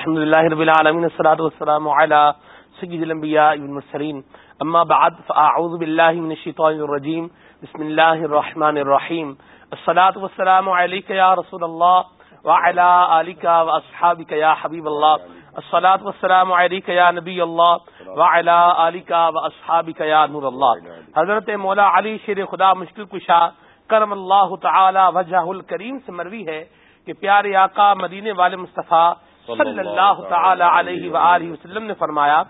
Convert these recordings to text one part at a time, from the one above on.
الحمد لله رب العالمين الصلاه والسلام على سيد الانبياء والمرسلين اما بعد فاعوذ بالله من الشيطان الرجيم. بسم الله الرحمن الرحيم. الصلاه والسلام عليك يا رسول الله، وعلى اليك واصحابك يا حبيب الله. الصلاه والسلام عليك يا نبي الله، وعلى اليك واصحابك يا نور الله. حضرت مولا علی شیر خدا مشکل کشا، کرم اللہ تعالی، وجہ الکریم سے مروی ہے کہ پیارے آقا مدینے والے مصطفیٰ صلی اللہ تعالی علیہ وآلہ وسلم نے فرمایا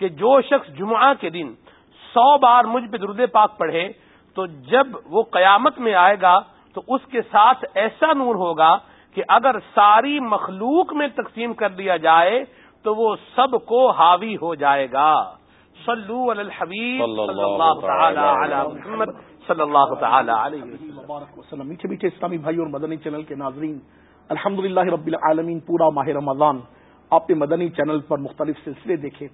کہ جو شخص جمعہ کے دن سو بار مجھ پہ درود پاک پڑھے تو جب وہ قیامت میں آئے گا تو اس کے ساتھ ایسا نور ہوگا کہ اگر ساری مخلوق میں تقسیم کر دیا جائے تو وہ سب کو حاوی ہو جائے گا۔ صلو علی الحبیب صلی اللہ تعالی علی محمد صلی اللہ تعالی علیہ وسلم۔ میٹھے میٹھے اسلامی بھائی اور مدنی چینل کے ناظرین الحمد رب العالمین، پورا ماہ رمضان آپ نے مدنی چینل پر مختلف سلسلے دیکھے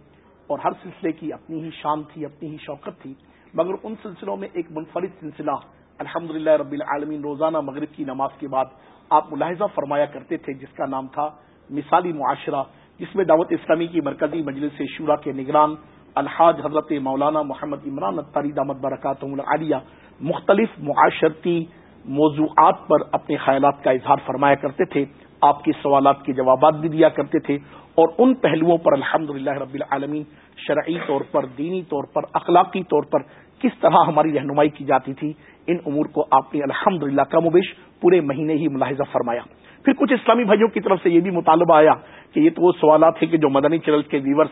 اور ہر سلسلے کی اپنی ہی شان تھی، اپنی ہی شوقت تھی، مگر ان سلسلوں میں ایک منفرد سلسلہ الحمد رب العالمین روزانہ مغرب کی نماز کے بعد آپ ملاحظہ فرمایا کرتے تھے، جس کا نام تھا مثالی معاشرہ، جس میں دعوت اسلامی کی مرکزی مجلس شورا کے نگران الحاج حضرت مولانا محمد عمران اطاری دامت برکات عالیہ مختلف معاشرتی موضوعات پر اپنے خیالات کا اظہار فرمایا کرتے تھے، آپ کے سوالات کے جوابات بھی دیا کرتے تھے، اور ان پہلوؤں پر الحمد رب العالمین شرعی طور پر، دینی طور پر، اخلاقی طور پر کس طرح ہماری رہنمائی کی جاتی تھی، ان امور کو آپ نے الحمد للہ کم و بیش پورے مہینے ہی ملاحظہ فرمایا۔ پھر کچھ اسلامی بھائیوں کی طرف سے یہ بھی مطالبہ آیا کہ یہ تو وہ سوالات ہیں کہ جو مدنی چینل کے ویورس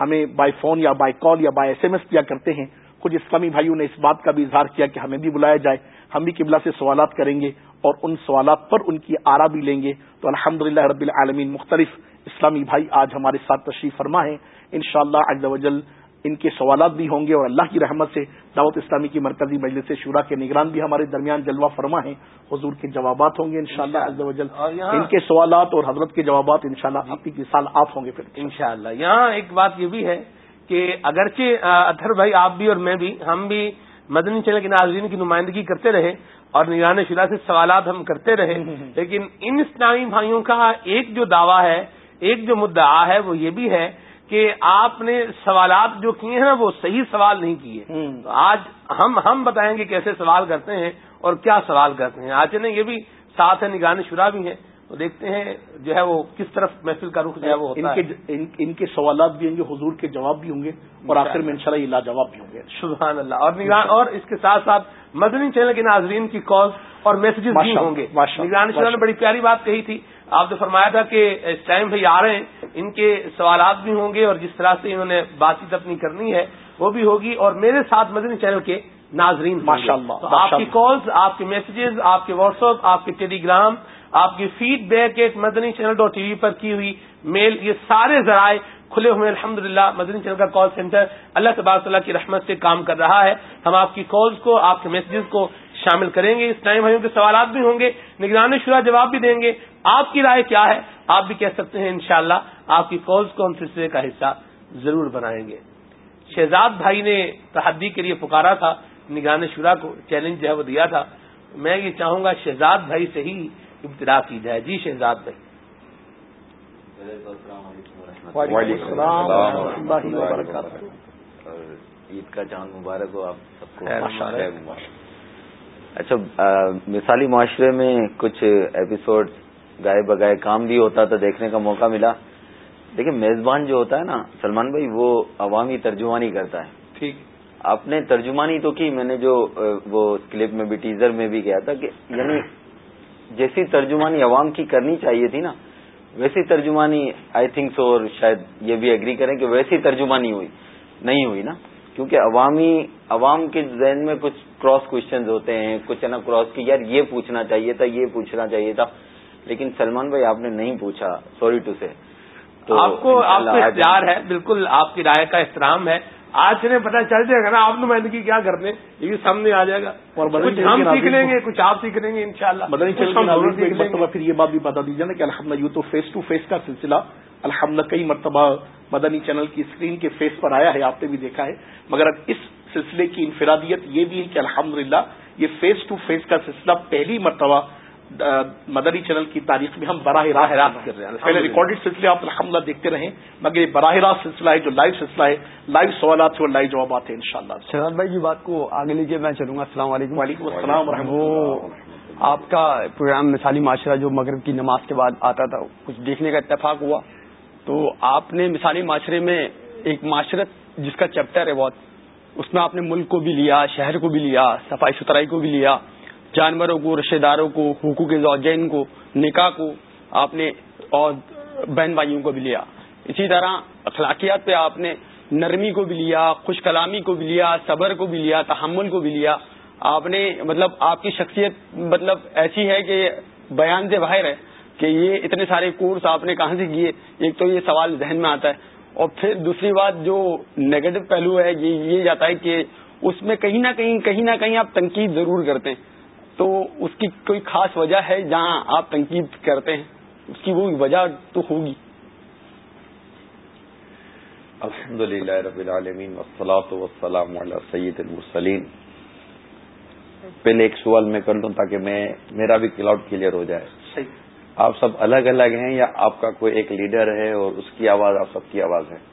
ہمیں بائی فون یا بائی کال یا بائی ایس ایم ایس کیا کرتے ہیں۔ کچھ اسلامی بھائیوں نے اس بات کا بھی اظہار کیا کہ ہمیں بھی بلایا جائے۔ ہم بھی قبلہ سے سوالات کریں گے اور ان سوالات پر ان کی آرا بھی لیں گے۔ تو الحمد رب العالمین مختلف اسلامی بھائی آج ہمارے ساتھ تشریف فرما ہے ان شاء اللہ ان کے سوالات بھی ہوں گے اور اللہ کی رحمت سے دعوت اسلامی کی مرکزی مجلس شورا کے نگران بھی ہمارے درمیان جلوہ فرما ہے حضور کے جوابات ہوں گے ان شاء اللہ ان کے سوالات اور حضرت کے جوابات ان شاء اللہ آپ کی سال آپ ہوں گے پھر۔ ان شاء اللہ یہاں ایک بات یہ بھی ہے کہ اگرچہ اتھر بھائی آپ بھی اور میں بھی ہم بھی مدنی چینل کے ناظرین کی نمائندگی کرتے رہے اور نگران شدہ سے سوالات ہم کرتے رہے لیکن ان اسلامی بھائیوں کا ایک جو دعویٰ ہے ایک جو مدعا ہے وہ یہ بھی ہے کہ آپ نے سوالات جو کیے ہیں نا وہ صحیح سوال نہیں کیے۔ آج ہم ہم بتائیں گے کیسے سوال کرتے ہیں اور کیا سوال کرتے ہیں۔ آج نے یہ بھی ساتھ ہے نگران شرح بھی ہیں۔ تو دیکھتے ہیں جو ہے وہ کس طرف محفل کا رخ جو ہے وہ ہوتا ان کے ان کے سوالات بھی ہوں گے حضور کے جواب بھی ہوں گے اور آخر میں انشاءاللہ یہ لاجواب بھی ہوں گے۔ سبحان اللہ اور نگران اور اس کے ساتھ ساتھ مدنی چینل کے ناظرین کی کال اور میسجز بھی ہوں گے۔ نگران شرح نے بڑی پیاری بات کہی تھی۔ آپ نے فرمایا تھا کہ اس ٹائم بھائی آ رہے ہیں ان کے سوالات بھی ہوں گے اور جس طرح سے انہوں نے بات چیت اپنی کرنی ہے وہ بھی ہوگی۔ اور میرے ساتھ مدنی چینل کے ناظرین ماشاء اللہ آپ کی کالز آپ کے میسجز آپ کے واٹس ایپ آپ کے ٹیلی گرام آپ کی فیڈ بیک ایک Madani channel dot T V پر کی ہوئی میل یہ سارے ذرائع کھلے ہوئے الحمد للہ مدنی چینل کا کال سینٹر اللہ تبارک اللہ کی رحمت سے کام کر رہا ہے۔ ہم آپ کی کالز کو، آپ کے میسجز کو شامل کریں گے۔ اس ٹائم بھائیوں کے سوالات بھی ہوں گے نگرانی شدہ جواب بھی دیں گے۔ آپ کی رائے کیا ہے؟ آپ بھی کہہ سکتے ہیں انشاءاللہ شاء آپ کی کالز کو ہم سلسلے کا حصہ ضرور بنائیں گے۔ شہزاد بھائی نے تحدی کے لیے پکارا تھا، نگران شورا کو چیلنج جو ہے وہ دیا تھا۔ میں یہ چاہوں گا شہزاد بھائی سے ہی ابتدا کی جائے۔ جی شہزاد بھائی۔ عید کا چاند مبارک ہو آپ سب کو۔ اچھا مثالی معاشرے میں کچھ ایپیسوڈ گائے بگائے کام بھی ہوتا تو دیکھنے کا موقع ملا۔ دیکھیں میزبان جو ہوتا ہے نا سلمان بھائی وہ عوامی ترجمانی کرتا ہے۔ ٹھیک۔ آپ نے ترجمانی تو کی میں نے جو وہ کلپ میں بھی ٹیزر میں بھی کیا تھا کہ یعنی جیسی ترجمانی عوام کی کرنی چاہیے تھی نا ویسی ترجمانی آئی تھنک سو اور شاید یہ بھی اگری کریں کہ ویسی ترجمانی ہوئی نہیں ہوئی نا۔ کیونکہ عوامی عوام کے ذہن میں کچھ کراس کوشچنز ہوتے ہیں کچھ ہے نا کراس کی یار یہ پوچھنا چاہیے تھا یہ پوچھنا چاہیے تھا۔ لیکن سلمان بھائی آپ نے نہیں پوچھا سوری ٹو سے تو آپ کو آپ کو اختیار ہے بالکل آپ کی رائے کا احترام ہے۔ آج سے پتا چل جائے گا نا آپ نمائندگی کیا کرنے؟ یہ بھی سامنے آ جائے گا۔ اور کچھ ہم سیکھ لیں گے کچھ آپ سیکھ لیں گے ان شاء اللہ پھر یہ بات بھی بتا دیجیے نا کہ الحمد یو تو فیس ٹو فیس کا سلسلہ الحمد کئی مرتبہ مدنی چینل کی اسکرین کے فیس پر آیا ہے آپ نے بھی دیکھا ہے۔ مگر اس سلسلے کی انفرادیت یہ بھی ہے کہ الحمد یہ فیس ٹو فیس کا سلسلہ پہلی مرتبہ مدنی چینل کی تاریخ میں ہم براہ راہ راست کر رہے ہیں۔ پہلے ریکارڈیڈ سلسلے آپ الحمد دیکھتے رہیں مگر یہ براہ راست سلسلہ ہے جو لائیو سلسلہ ہے لائیو سوالات اور لائیو جوابات ہیں ان شاء اللہ شہزاد بھائی کی بات کو آگے لے کے میں چلوں گا۔ السلام علیکم۔ وعلیکم السلام و آپ کا پروگرام مثالی معاشرہ جو مغرب کی نماز کے بعد آتا تھا کچھ دیکھنے کا اتفاق ہوا۔ تو آپ نے مثالی معاشرے میں ایک معاشرت جس کا چیپٹر ہے بہت اس میں آپ نے ملک کو بھی لیا شہر کو بھی لیا صفائی ستھرائی کو بھی لیا۔ جانوروں کو رشتے داروں کو، حقوق زوجین کو، نکاح کو آپ نے اور بہن بھائیوں کو بھی لیا۔ اسی طرح اخلاقیات پہ آپ نے نرمی کو بھی لیا، خوش کلامی کو بھی لیا، صبر کو بھی لیا، تحمل کو بھی لیا۔ آپ نے مطلب آپ کی شخصیت مطلب ایسی ہے کہ بیان سے باہر ہے کہ یہ اتنے سارے کورس آپ نے کہاں سے کیے؟ ایک تو یہ سوال ذہن میں آتا ہے۔ اور پھر دوسری بات جو نیگیٹو پہلو ہے، یہ یہ جاتا ہے کہ اس میں کہیں نہ کہیں کہیں نہ کہیں آپ تنقید ضرور کرتے ہیں۔ تو اس کی کوئی خاص وجہ ہے جہاں آپ تنقید کرتے ہیں؟ اس کی وہ وجہ تو ہوگی۔ الحمد للہ رب العالمین وسلاۃ وسلام علی سید المرسلین۔ پہلے ایک سوال میں کر لوں تاکہ میں میرا بھی کلاؤڈ کلیئر ہو جائے۔ صحیح۔ آپ سب الگ الگ ہیں یا آپ کا کوئی ایک لیڈر ہے اور اس کی آواز آپ سب کی آواز ہے؟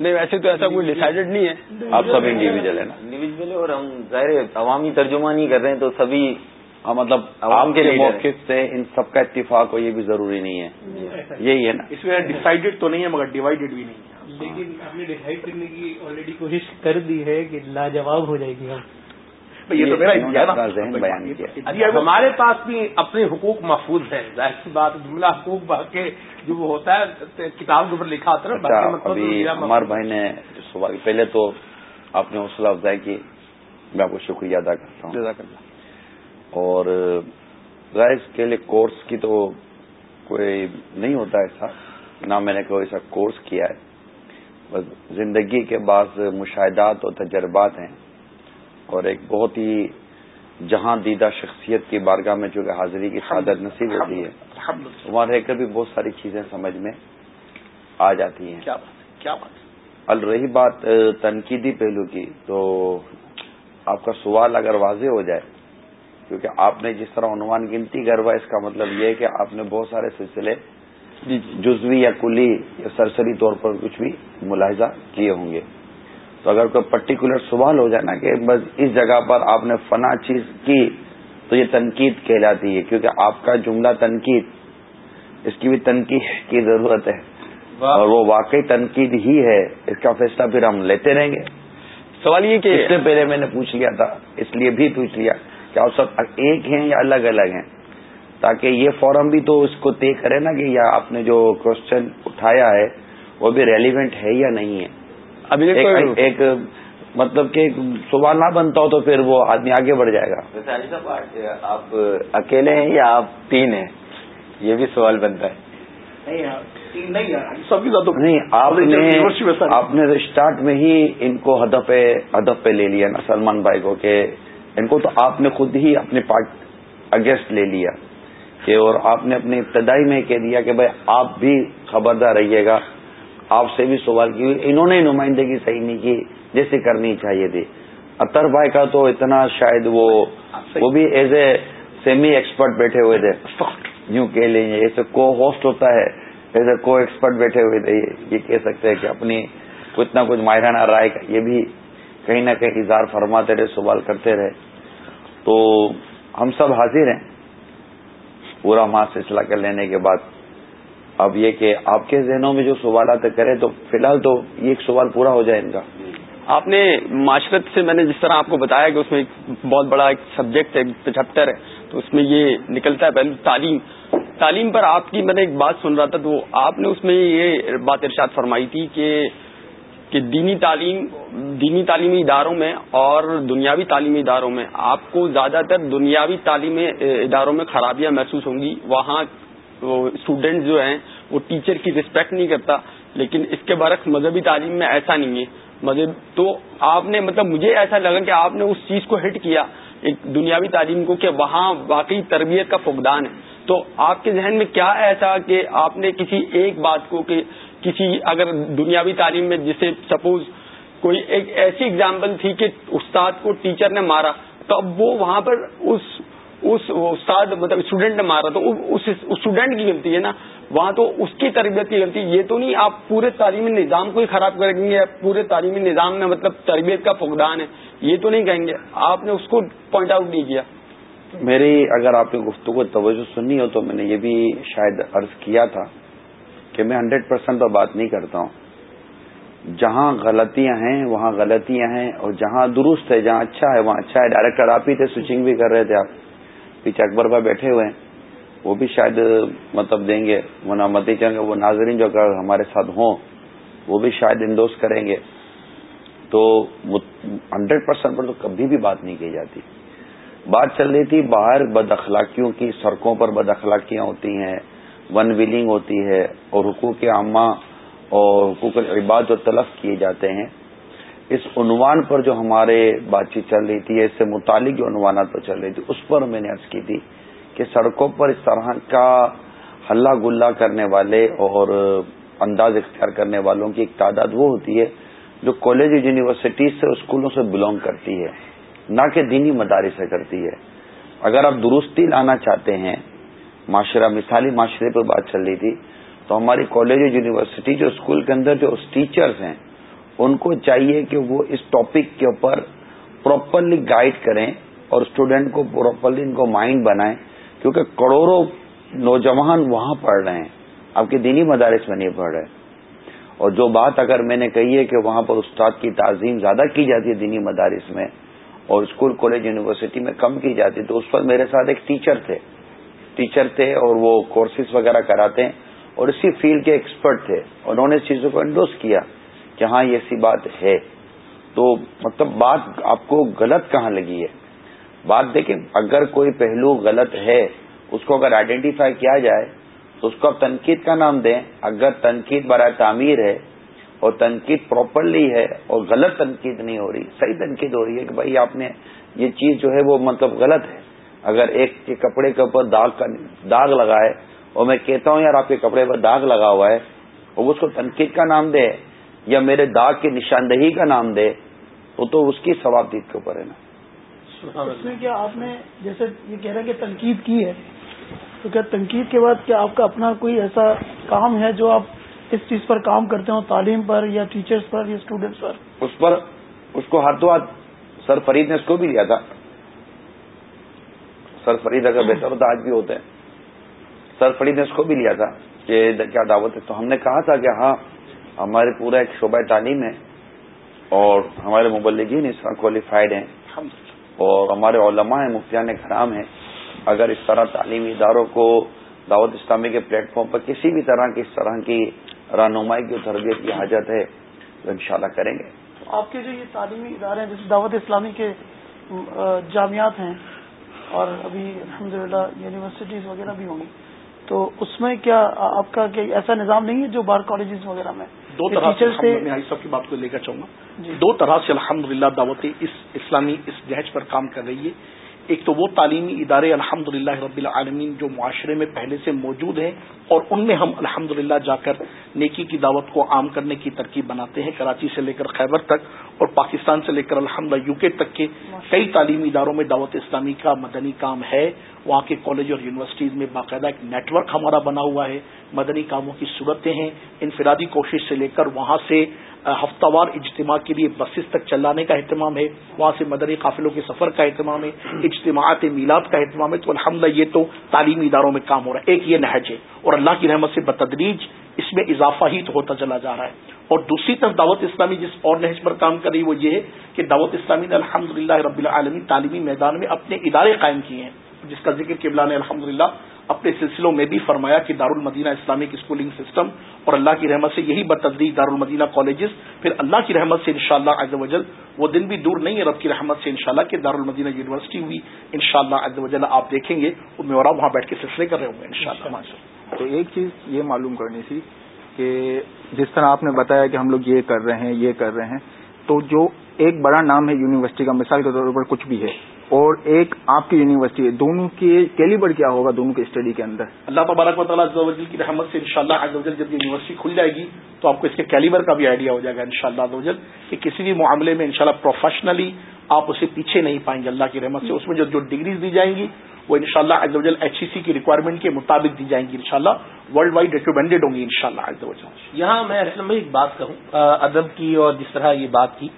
نہیں ویسے تو ایسا کوئی ڈیسائڈیڈ نہیں ہے۔ آپ سب انڈیویجل ہیں نا۔ انڈیویجل اور ہم ظاہر عوامی ترجمہ نہیں کر رہے ہیں تو سبھی ہاں مطلب عوام کے موقع سے ان سب کا اتفاق ہو یہ بھی ضروری نہیں ہے۔ یہی ہے نا۔ اس میں ڈیسائڈیڈ تو نہیں ہے مگر ڈیوائڈیڈ بھی نہیں ہے۔ لیکن آپ نے ڈیسائڈ کرنے کی آلریڈی کوشش کر دی ہے کہ لاجواب ہو جائے گی۔ ہم یہ تو میرا ادعا ہے نا ذہن بیان کیا۔ ابھی ہمارے پاس بھی اپنے حقوق محفوظ ہیں۔ ظاہر سی بات جملہ حقوق باقی جو وہ ہوتا ہے کتاب کے اوپر لکھا ہوتا ہے نا اچھا باقی مطلب عمر بھائی نے سوال پہلے تو آپ نے حوصلہ افزائی کی میں آپ کو شکریہ ادا کرتا ہوں۔ جزاک اللہ۔ اور ظاہر اس کے لیے کورس کی تو کوئی نہیں ہوتا ایسا نہ میں نے کوئی ایسا کورس کیا ہے۔ بس زندگی کے بعض مشاہدات اور تجربات ہیں۔ اور ایک بہت ہی جہاں دیدہ شخصیت کی بارگاہ میں جو کہ حاضری کی سعادت نصیب ہوتی ہے وہاں رہ کر بھی بہت ساری چیزیں سمجھ میں آ جاتی ہیں۔ کیا بات کیا بات ہے؟ ال رہی بات تنقیدی پہلو کی۔ تو آپ کا سوال اگر واضح ہو جائے کیونکہ آپ نے جس طرح عنوان گنتی کروا اس کا مطلب یہ ہے کہ آپ نے بہت سارے سلسلے جزوی یا کلی یا سرسری طور پر کچھ بھی ملاحظہ کیے ہوں گے۔ تو اگر کوئی پرٹیکولر سوال ہو جائے نا کہ بس اس جگہ پر آپ نے فنا چیز کی تو یہ تنقید کہلاتی ہے کیونکہ آپ کا جملہ تنقید اس کی بھی تنقید کی ضرورت ہے۔ اور وہ واقعی تنقید ہی ہے اس کا فیصلہ پھر ہم لیتے رہیں گے۔ سوال یہ کہ اس سے پہلے میں نے پوچھ لیا تھا اس لیے بھی پوچھ لیا کہ آپ سب ایک ہیں یا الگ الگ ہیں؟ تاکہ یہ فورم بھی تو اس کو طے کرے نا کہ یا آپ نے جو کوشچن اٹھایا ہے وہ بھی ریلیونٹ ہے یا نہیں ہے۔ ایک, کوئی ایک مطلب کہ سوال نہ بنتا ہو تو پھر وہ آدمی آگے بڑھ جائے گا۔ آپ اکیلے ہیں یا آپ تین ہیں؟ یہ بھی سوال بنتا ہے۔ نہیں آپ نے آپ نے اسٹارٹ میں ہی ان کو ہدف ہدف پہ لے لیا نا سلمان بھائی کو کہ ان کو تو آپ نے خود ہی اپنے پارٹ اگینسٹ لے لیا کہ اور آپ نے اپنے ابتدائی میں کہہ دیا کہ بھائی آپ بھی خبردار رہیے گا۔ آپ سے بھی سوال کی انہوں نے نمائندگی صحیح نہیں کی جیسے کرنی چاہیے تھی۔ اطر بھائی کا تو اتنا شاید وہ وہ بھی ایز اے سیمی ایکسپرٹ بیٹھے ہوئے تھے۔ یوں کہہ لیں ایسے کو ہوسٹ ہوتا ہے۔ ایسے کو ایکسپرٹ بیٹھے ہوئے تھے۔ یہ کہہ سکتے ہیں کہ اپنی کچھ نہ کچھ ماہرانہ رائے کا یہ بھی کہیں نہ کہیں اظہار فرماتے رہے سوال کرتے رہے۔ تو ہم سب حاضر ہیں۔ پورا ماہ سلسلہ کر لینے کے بعد۔ اب یہ کہ آپ کے ذہنوں میں جو سوالات کرے تو فی الحال تو یہ ایک سوال پورا ہو جائے ان کا۔ آپ نے معاشرت سے میں نے جس طرح آپ کو بتایا کہ اس میں ایک بہت بڑا ایک سبجیکٹ ہے چیپٹر ہے، تو اس میں یہ نکلتا ہے پہلے تعلیم۔ تعلیم پر آپ کی میں نے ایک بات سن رہا تھا، تو آپ نے اس میں یہ بات ارشاد فرمائی تھی کہ کہ دینی تعلیم، دینی تعلیمی اداروں میں اور دنیاوی تعلیمی اداروں میں آپ کو زیادہ تر دنیاوی تعلیمی اداروں میں خرابیاں محسوس ہوں گی۔ وہاں اسٹوڈینٹ جو ہیں، وہ ٹیچر کی رسپیکٹ نہیں کرتا. لیکن اس کے برعکس مذہبی تعلیم میں ایسا نہیں ہے. مذہب تو آپ نے مطلب مجھے ایسا لگا کہ آپ نے اس چیز کو ہٹ کیا. ایک دنیاوی تعلیم کو کہ وہاں واقعی تربیت کا فقدان ہے. تو آپ کے ذہن میں کیا ایسا کہ آپ نے کسی ایک بات کو کہ کسی اگر دنیاوی تعلیم میں جسے سپوز کوئی ایک ایسی اگزامپل تھی کہ استاد کو ٹیچر نے مارا تو اب وہ وہاں پر اس اس استاد مطلب اسٹوڈنٹ نے مارا تو اس اسٹوڈنٹ کی غلطی ہے نا۔ وہاں تو اس کی تربیت کی غلطی یہ تو نہیں آپ پورے تعلیمی نظام کو ہی خراب کریں گے، پورے تعلیمی نظام میں مطلب تربیت کا فقدان ہے۔ یہ تو نہیں کہیں گے۔ آپ نے اس کو پوائنٹ آؤٹ نہیں کیا۔ میری اگر آپ نے گفتگو توجہ سننی ہو تو میں نے یہ بھی شاید عرض کیا تھا کہ میں ہنڈریڈ پرسینٹ تو بات نہیں کرتا ہوں۔ جہاں غلطیاں ہیں، وہاں غلطیاں ہیں اور جہاں درست ہے، جہاں اچھا ہے، وہاں اچھا ہے۔ ڈائریکٹر آپ ہی تھے سوئچنگ بھی کر رہے تھے آپ۔ پیچھے اکبر بھائی بیٹھے ہوئے ہیں، وہ بھی شاید مطلب دیں گے۔ منامتی چاہیں گے وہ ناظرین جو اگر ہمارے ساتھ ہوں، وہ بھی شاید اندوز کریں گے۔ تو ہنڈریڈ پرسینٹ پر تو کبھی بھی بات نہیں کی جاتی۔ بات چل رہی تھی باہر بد اخلاقیوں کی، سڑکوں پر بد اخلاقیاں ہوتی ہیں، ون ویلنگ ہوتی ہے اور حقوق عامہ اور حقوق العباد جو تلف کیے جاتے ہیں۔ اس عنوان پر جو ہمارے بات چیت چل رہی تھی، اس سے متعلق جو عنوانات پر چل رہی تھی، اس پر میں نے عرض کی تھی کہ سڑکوں پر اس طرح کا ہلا گلا کرنے والے اور انداز اختیار کرنے والوں کی ایک تعداد وہ ہوتی ہے جو کالج یونیورسٹیز سے اسکولوں سے بلونگ کرتی ہے، نہ کہ دینی مدارس سے کرتی ہے۔ اگر آپ درستی لانا چاہتے ہیں، معاشرہ، مثالی معاشرے پر بات چل رہی تھی، تو ہماری کالج اور یونیورسٹی جو اسکول کے اندر جو ٹیچرز ہیں ان کو چاہیے کہ وہ اس ٹاپک کے اوپر پراپرلی گائیڈ کریں اور اسٹوڈینٹ کو پراپرلی ان کو مائنڈ بنائیں، کیونکہ کروڑوں نوجوان وہاں پڑھ رہے ہیں، آپ کے دینی مدارس میں نہیں پڑھ رہے۔ اور جو بات اگر میں نے کہی ہے کہ وہاں پر استاد کی تعظیم زیادہ کی جاتی ہے دینی مدارس میں اور اسکول کالج یونیورسٹی میں کم کی جاتی تو اس پر میرے ساتھ ایک ٹیچر تھے۔ ٹیچر تھے اور وہ کورسز وغیرہ کراتے ہیں اور اسی فیلڈ کے ایکسپرٹ تھے۔ انہوں نے اس چیزوں کو انڈوز کیا۔ کہ ہاں یہ سی بات ہے۔ تو مطلب بات آپ کو غلط کہاں لگی ہے؟ بات دیکھیں، اگر کوئی پہلو غلط ہے، اس کو اگر آئیڈینٹیفائی کیا جائے، تو اس کو آپ تنقید کا نام دیں۔ اگر تنقید برائے تعمیر ہے اور تنقید پراپرلی ہے اور غلط تنقید نہیں ہو رہی، صحیح تنقید ہو رہی ہے کہ بھائی آپ نے یہ چیز جو ہے وہ مطلب غلط ہے۔ اگر ایک کے کپڑے کے اوپر داغ کا داغ لگا ہے اور میں کہتا ہوں یار آپ کے کپڑے پر داغ لگا ہوا ہے، اور اس کو تنقید کا نام دے۔ یا میرے داغ کی نشاندہی کا نام دے وہ تو اس کی ثوابدید کے اوپر ہے نا۔ اس میں کیا آپ نے جیسے یہ کہہ رہے ہیں کہ تنقید کی ہے تو کیا تنقید کے بعد کیا آپ کا اپنا کوئی ایسا کام ہے جو آپ اس چیز پر کام کرتے ہوں تعلیم پر یا ٹیچرز پر یا اسٹوڈینٹس پر؟ اس پر اس کو ہاتھ تو ہاتھ سر فرید نے اس کو بھی لیا تھا۔ سر فرید اگر بہتر ہوتا آج بھی ہوتے ہیں۔ سر فرید نے اس کو بھی لیا تھا کہ کیا دعوت ہے۔ تو ہم نے کہا تھا کہ ہاں ہمارے پورا ایک شعبہ تعلیم ہے اور ہمارے مبلگین اس طرح کوالیفائڈ ہیں۔ اور ہمارے علماء ہیں مفتیان کرام ہیں۔ اگر اس طرح تعلیمی اداروں کو دعوت اسلامی کے پلیٹ فارم پر کسی بھی طرح کی اس طرح کی رہنمائی کی تربیت کی حاجت ہے تو انشاءاللہ کریں گے۔ آپ کے جو یہ تعلیمی ادارے ہیں جیسے دعوت اسلامی کے جامعات ہیں اور ابھی الحمدللہ یونیورسٹیز وغیرہ بھی ہوں گی۔ تو اس میں کیا آپ کا ایسا نظام نہیں ہے جو بار کالجز وغیرہ میں دو طرح سے میں سب کی بات کو لے کر چاہوں گا۔ جی۔ دو طرح سے الحمدللہ دعوت اس اسلامی اس جہج پر کام کر رہی ہے۔ ایک تو وہ تعلیمی ادارے الحمد رب العالمین جو معاشرے میں پہلے سے موجود ہیں اور ان میں ہم الحمد جا کر نیکی کی دعوت کو عام کرنے کی ترکیب بناتے ہیں، کراچی سے لے کر خیبر تک اور پاکستان سے لے کر الحمد یو کے تک کے کئی تعلیمی اداروں میں دعوت اسلامی کا مدنی کام ہے۔ وہاں کے کالج اور یونیورسٹیز میں باقاعدہ ایک نیٹ ورک ہمارا بنا ہوا ہے۔ مدنی کاموں کی صورتیں ہیں۔ انفرادی کوشش سے لے کر وہاں سے ہفتہ وار اجتماع کے لیے بسز تک چلانے کا اہتمام ہے، وہاں سے مدنی قافلوں کے سفر کا اہتمام ہے، اجتماعات میلاد کا اہتمام ہے، تو الحمد یہ تو تعلیمی اداروں میں کام ہو رہا ہے۔ ایک یہ نہج ہے، اور اللہ کی رحمت سے بتدریج اس میں اضافہ ہی تو ہوتا چلا جا رہا ہے۔ اور دوسری طرف دعوت اسلامی جس اور نہج پر کام کر رہی وہ یہ ہے کہ دعوت اسلامی نے الحمد رب العالمین تعلیمی میدان میں اپنے ادارے قائم کیے ہیں، جس کا ذکر قبلہ نے الحمد اپنے سلسلوں میں بھی فرمایا کہ دارالمدینہ اسلامک اسکولنگ سسٹم اور اللہ کی رحمت سے یہی بتدریج دارالمدینہ کالجز، پھر اللہ کی رحمت سے انشاءاللہ شاء اللہ وجل وہ دن بھی دور نہیں ہے رب کی رحمت سے انشاءاللہ کہ دارالمدینہ یونیورسٹی ہوئی ان شاء اللہ وجل آپ دیکھیں گے وہ میورا وہاں بیٹھ کے سلسلے کر رہے ہوں گے ان شاء اللہ تو ایک چیز یہ معلوم کرنی تھی کہ جس طرح آپ نے بتایا کہ ہم لوگ یہ کر رہے ہیں، یہ کر رہے ہیں، تو جو ایک بڑا نام ہے یونیورسٹی کا، مثال کے طور پر کچھ بھی ہے اور ایک آپ کی یونیورسٹی ہے۔ دونوں کے کیلیبر کیا ہوگا دونوں کے اسٹڈی کے اندر؟ اللہ تبارک و تعالیٰ کی رحمت سے انشاءاللہ شاء اللہ جب یونیورسٹی کھل جائے گی تو آپ کو اس کے کیلیبر کا بھی آئیڈیا ہو جائے گا ان شاء اللہ کہ کسی بھی معاملے میں انشاءاللہ پروفیشنلی آپ اسے پیچھے نہیں پائیں گے۔ اللہ کی رحمت سے اس میں جو ڈگریز دی جائیں گی وہ ان شاء اللہ ایچ سی کی ریکوائرمنٹ کے مطابق دی جائیں گی ان شاء اللہ ورلڈ وائڈ ریکمینڈیڈ ہوں گی ان شاء اللہ یہاں میں بھائی ایک بات کہوں ادب کی اور جس طرح یہ بات کی۔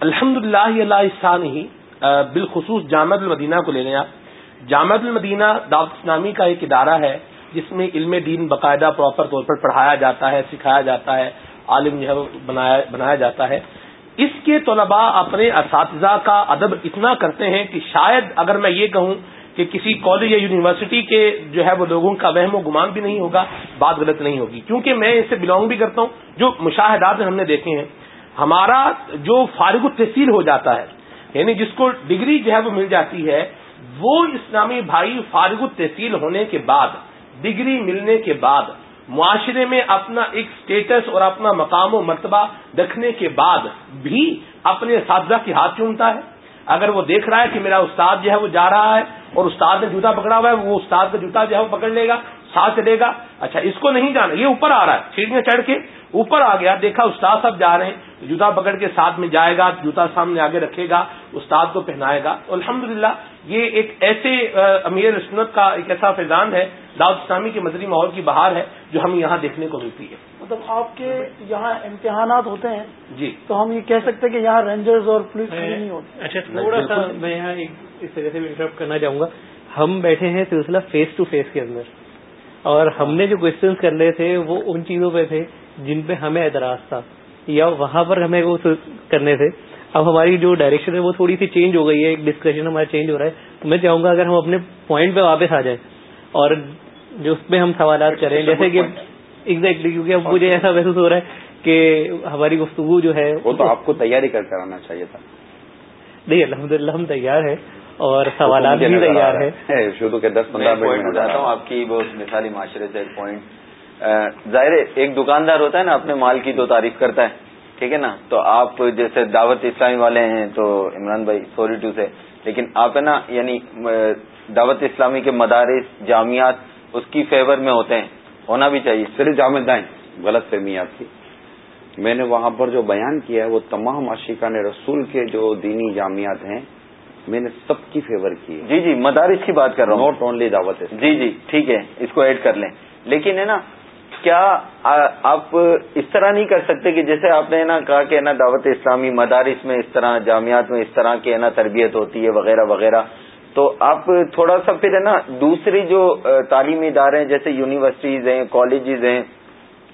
الحمد للہ اللہ ہی بالخصوص جامع المدینہ کو لے لیں آپ۔ جامع المدینہ دعوت اسلامی کا ایک ادارہ ہے، جس میں علم دین باقاعدہ پراپر طور پر پڑھایا جاتا ہے، سکھایا جاتا ہے، عالم جو ہے بنایا جاتا ہے۔ اس کے طلباء اپنے اساتذہ کا ادب اتنا کرتے ہیں کہ شاید اگر میں یہ کہوں کہ کسی کالج یا یونیورسٹی کے جو ہے وہ لوگوں کا وہم و گمان بھی نہیں ہوگا، بات غلط نہیں ہوگی۔ کیونکہ میں اس سے بلانگ بھی کرتا ہوں، جو مشاہدات ہم نے دیکھے ہیں، ہمارا جو فارغ التحصیل ہو جاتا ہے یعنی جس کو ڈگری جو ہے وہ مل جاتی ہے، وہ اسلامی بھائی فارغ التحصیل ہونے کے بعد، ڈگری ملنے کے بعد، معاشرے میں اپنا ایک سٹیٹس اور اپنا مقام و مرتبہ رکھنے کے بعد بھی اپنے اساتذہ کے ہاتھ چومتا ہے۔ اگر وہ دیکھ رہا ہے کہ میرا استاد جو ہے وہ جا رہا ہے اور استاد نے جوتا پکڑا ہوا ہے، وہ استاد کا جوتا جو ہے وہ پکڑ لے گا، ساتھ چلے گا۔ اچھا اس کو نہیں جانا، یہ اوپر آ رہا ہے، سیڑھیاں چڑھ کے۔ اوپر آ گیا دیکھا استاد صاحب جا رہے ہیں جوتا پکڑ کے ساتھ میں جائے گا جوتا سامنے آگے رکھے گا استاد کو پہنائے گا۔ الحمد یہ ایک ایسے امیر سنت کا ایک ایسا فیضان ہے داؤد اسلامی کے مدری ماحول کی بہار ہے جو ہمیں یہاں دیکھنے کو ملتی ہے۔ مطلب آپ کے یہاں امتحانات ہوتے ہیں جی۔ تو ہم یہ کہہ سکتے ہیں کہ یہاں رینجرز اور پولیس نہیں ہوتے اچھا تھوڑا سا میں یہاں اس طرح سے انٹرپٹ کرنا چاہوں گا۔ ہم بیٹھے ہیں سلسلہ فیس ٹو فیس کے اندر اور ہم نے جو کوشچنس کر رہے تھے وہ ان چیزوں پہ تھے۔ جن پہ ہمیں اعتراض تھا یا وہاں پر ہمیں وہ کرنے تھے۔ اب ہماری جو ڈائریکشن ہے وہ تھوڑی سی چینج ہو گئی ہے ایک ڈسکشن ہمارا چینج ہو رہا ہے۔ تو میں چاہوں گا اگر ہم اپنے پوائنٹ پہ واپس آ جائیں اور جو اس پہ ہم سوالات کریں جیسے کہ ایگزیکٹلی کیونکہ اب مجھے ایسا محسوس ہو رہا ہے کہ ہماری گفتگو جو ہے وہ تو آپ کو تیاری کر کر آنا چاہیے تھا۔ نہیں الحمد للہ ہم تیار ہیں اور سوالات بھی تیار ہے۔ شروع کے دس پندرہ منٹ بتاتا ہوں آپ کی بہت مثالی معاشرے سے ایک پوائنٹ ظاہر ایک دکاندار ہوتا ہے نا اپنے مال کی تو تعریف کرتا ہے ٹھیک ہے نا؟ تو آپ جیسے دعوت اسلامی والے ہیں تو عمران بھائی سوری ٹو سے لیکن آپ ہے نا یعنی دعوت اسلامی کے مدارس جامعات اس کی فیور میں ہوتے ہیں ہونا بھی چاہیے۔ صرف جامع دائیں غلط فہمی آپ کی۔ میں نے وہاں پر جو بیان کیا ہے وہ تمام عاشقان رسول کے جو دینی جامعات ہیں میں نے سب کی فیور کی جی جی مدارس کی بات کر رہا ہوں۔ ناٹ اونلی دعوت جی جی ٹھیک ہے اس کو ایڈ کر لیں۔ لیکن ہے نا کیا آپ اس طرح نہیں کر سکتے کہ جیسے آپ نے نا کہا کہ نا دعوت اسلامی مدارس میں اس طرح جامعات میں اس طرح کی نا تربیت ہوتی ہے وغیرہ وغیرہ، تو آپ تھوڑا سا پھر ہے نا دوسری جو تعلیمی ادارے ہیں، جیسے یونیورسٹیز ہیں، کالجز ہیں،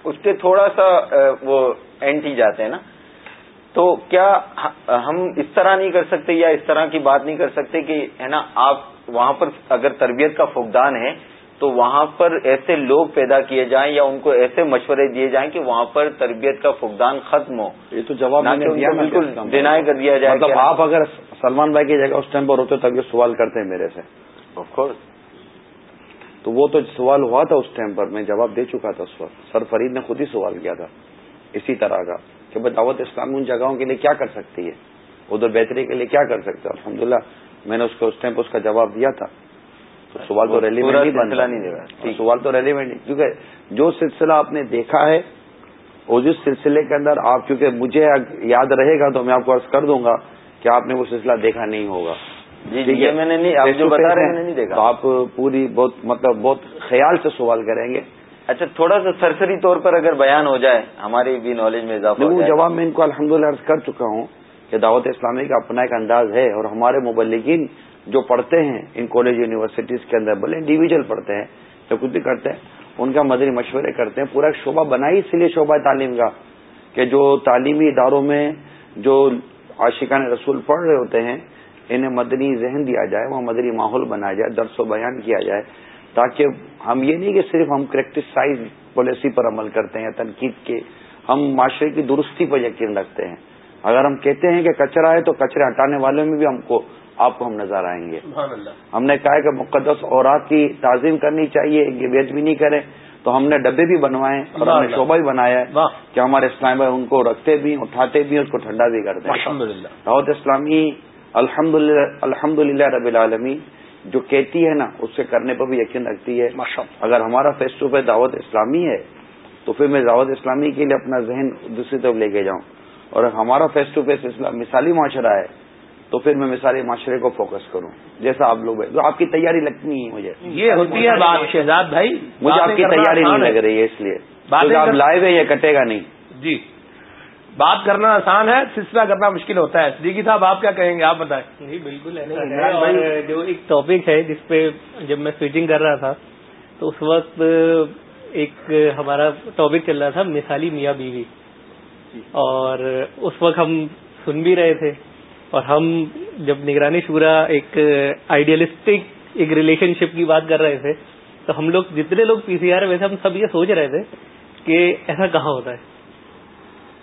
اس کے تھوڑا سا وہ اینٹی جاتے ہیں نا۔ تو کیا ہم اس طرح نہیں کر سکتے یا اس طرح کی بات نہیں کر سکتے کہ ہے نا آپ وہاں پر اگر تربیت کا فقدان ہے تو وہاں پر ایسے لوگ پیدا کیے جائیں یا ان کو ایسے مشورے دیے جائیں کہ وہاں پر تربیت کا فقدان ختم ہو۔ یہ تو جواب بالکل ڈینائی کر دیا جائے مطلب آپ اگر سلمان بھائی کی جگہ اس ٹائم پر ہوتے تب یہ سوال کرتے ہیں میرے سے۔ آف کورس تو وہ تو سوال ہوا تھا اس ٹائم پر میں جواب دے چکا تھا اس وقت۔ سر فرید نے خود ہی سوال کیا تھا اسی طرح کا کہ بھائی دعوت اسلام ان جگہوں کے لیے کیا کر سکتی ہے؟ ادھر بہتری کے لیے کیا کر سکتے الحمد میں نے اس کو اس ٹائم اس کا جواب دیا تھا۔ سوال تو ریلیونٹ نہیں دے رہا۔ سوال تو ریلیونٹ نہیں کیونکہ جو سلسلہ آپ نے دیکھا ہے اور جس سلسلے کے اندر آپ کیونکہ مجھے یاد رہے گا تو میں آپ کو عرض کر دوں گا کہ آپ نے وہ سلسلہ دیکھا نہیں ہوگا۔ جی جی میں نے نہیں جو بتا رہے ہیں نہیں دیکھا۔ تو آپ پوری بہت مطلب بہت خیال سے سوال کریں گے۔ اچھا تھوڑا سا سرسری طور پر اگر بیان ہو جائے ہماری بھی نالج میں اضافہ وہ جواب میں ان کو الحمد للہ کر چکا ہوں کہ دعوت اسلامی کا اپنا ایک انداز ہے اور ہمارے مبلگین جو پڑھتے ہیں ان کالج یونیورسٹیز کے اندر بولے انڈیویجل پڑھتے ہیں، جو کچھ بھی کرتے ہیں، ان کا مدری مشورے کرتے ہیں، پورا ایک شعبہ بنائی اسی لیے شعبہ تعلیم کا، کہ جو تعلیمی اداروں میں جو عاشقان رسول پڑھ رہے ہوتے ہیں، انہیں مدنی ذہن دیا جائے وہ مدنی ماحول بنایا جائے، درس و بیان کیا جائے، تاکہ ہم یہ نہیں کہ صرف ہم کریکٹسائز پالیسی پر عمل کرتے ہیں تنقید کے، ہم معاشرے کی درستی پر یقین رکھتے ہیں۔ اگر ہم کہتے ہیں کہ کچرا ہے تو کچرے ہٹانے والے میں بھی ہم کو آپ کو ہم نظر آئیں گے۔ ہم نے کہا کہ مقدس اوراق کی تعظیم کرنی چاہیے ویج بھی نہیں کریں۔ تو ہم نے ڈبے بھی بنوائے اور ہم نے شعبہ بھی بنایا ہے کہ ہمارے اسلام ان کو رکھتے بھی اٹھاتے بھی اس کو ٹھنڈا بھی کرتے ہیں دعوت اسلامی الحمد للہ رب العالمی جو کہتی ہے نا اس سے کرنے پر بھی یقین رکھتی ہے۔ اگر ہمارا فیس ٹو فیس دعوت اسلامی ہے تو پھر میں دعوت اسلامی کے لیے اپنا ذہن دوسری طرف لے کے جاؤں۔ اور ہمارا فیس ٹو فیس مثالی معاشرہ ہے تو پھر میں مثالی معاشرے کو فوکس کروں۔ جیسا آپ لوگ تو آپ کی تیاری لگتی نہیں ہے مجھے۔ یہ ہوتی ہے بات شہزاد بھائی۔ مجھے آپ کی تیاری نہیں لگ رہی ہے اس لیے۔ آپ لائے ہوئے یہ کٹے گا نہیں۔ جی۔ بات کرنا آسان ہے سلسلہ کرنا مشکل ہوتا ہے۔ صدیقی صاحب آپ کیا کہیں گے؟ آپ بتائیں۔ جی بالکل جو ایک ٹاپک ہے جس پہ جب میں سویچنگ کر رہا تھا تو اس وقت ایک ہمارا ٹاپک چل رہا تھا مثالی میاں بیوی۔ اور اس وقت ہم سن بھی رہے تھے۔ اور ہم جب نگرانی شورا ایک آئیڈیلسٹک ایک ریلیشن شپ کی بات کر رہے تھے، تو ہم لوگ جتنے لوگ پی سی آر ویسے ہم سب یہ سوچ رہے تھے کہ ایسا کہاں ہوتا ہے؟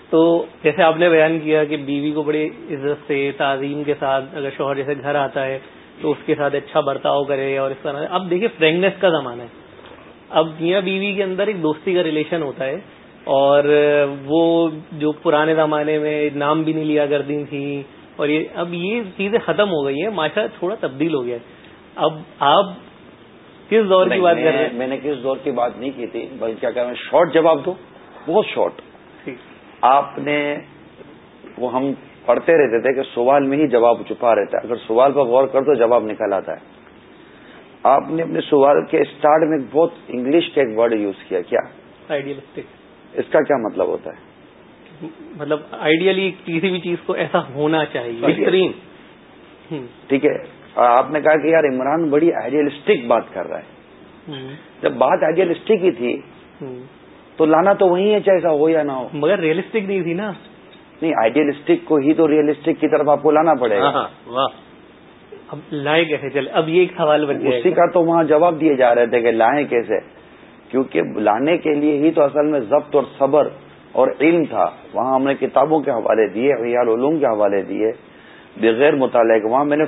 تو جیسے آپ نے بیان کیا کہ بیوی کو بڑی عزت سے، تعظیم کے ساتھ اگر شوہر جیسے گھر آتا ہے، تو اس کے ساتھ اچھا برتاؤ کرے اور اس طرح۔ اب دیکھیے فرینکنیس کا زمانہ ہے۔ اب میاں بیوی کے اندر ایک دوستی کا ریلیشن ہوتا ہے اور وہ جو پرانے زمانے میں نام بھی نہیں لیا کرتی تھیں اور یہ اب یہ چیزیں ختم ہو گئی ہیں معاشرہ تھوڑا تبدیل ہو گیا ہے۔ اب آپ کس دور کی بات کر رہے ہیں؟ میں نے کس دور کی بات نہیں کی تھی بلکہ کیا کہ میں شارٹ جواب دوں بہت شارٹ۔ آپ نے وہ ہم پڑھتے رہتے تھے کہ سوال میں ہی جواب چھپا رہتا ہے۔ اگر سوال پر غور کر تو جواب نکل آتا ہے۔ آپ نے اپنے سوال کے اسٹارٹ میں بہت انگلش کا ایک ورڈ یوز کیا کیا؟ اس کا کیا مطلب ہوتا ہے؟ مطلب آئیڈیلی کسی بھی چیز کو ایسا ہونا چاہیے۔ بہترین۔ ٹھیک ہے۔ آپ نے کہا کہ یار عمران بڑی آئیڈیلسٹک بات کر رہا ہے۔ جب بات آئیڈیلسٹک ہی تھی تو لانا تو وہی ہے چاہے ہو یا نہ ہو۔ مگر ریئلسٹک نہیں تھی نا۔ نہیں آئیڈیلسٹک کو ہی تو ریئلسٹک کی طرف آپ کو لانا پڑے گا۔ ہاں، ہاں، اب لائے کیسے؟ چلے اب یہ ایک سوال بن اسی کا تو وہاں جواب دیے جا رہے تھے کہ لائیں کیسے؟ کیونکہ لانے کے لیے ہی تو اصل میں ضبط اور صبر اور علم تھا۔ وہاں ہم نے کتابوں کے حوالے دیے ریال علوم کے حوالے دیے۔ بغیر مطالعے کے وہاں میں نے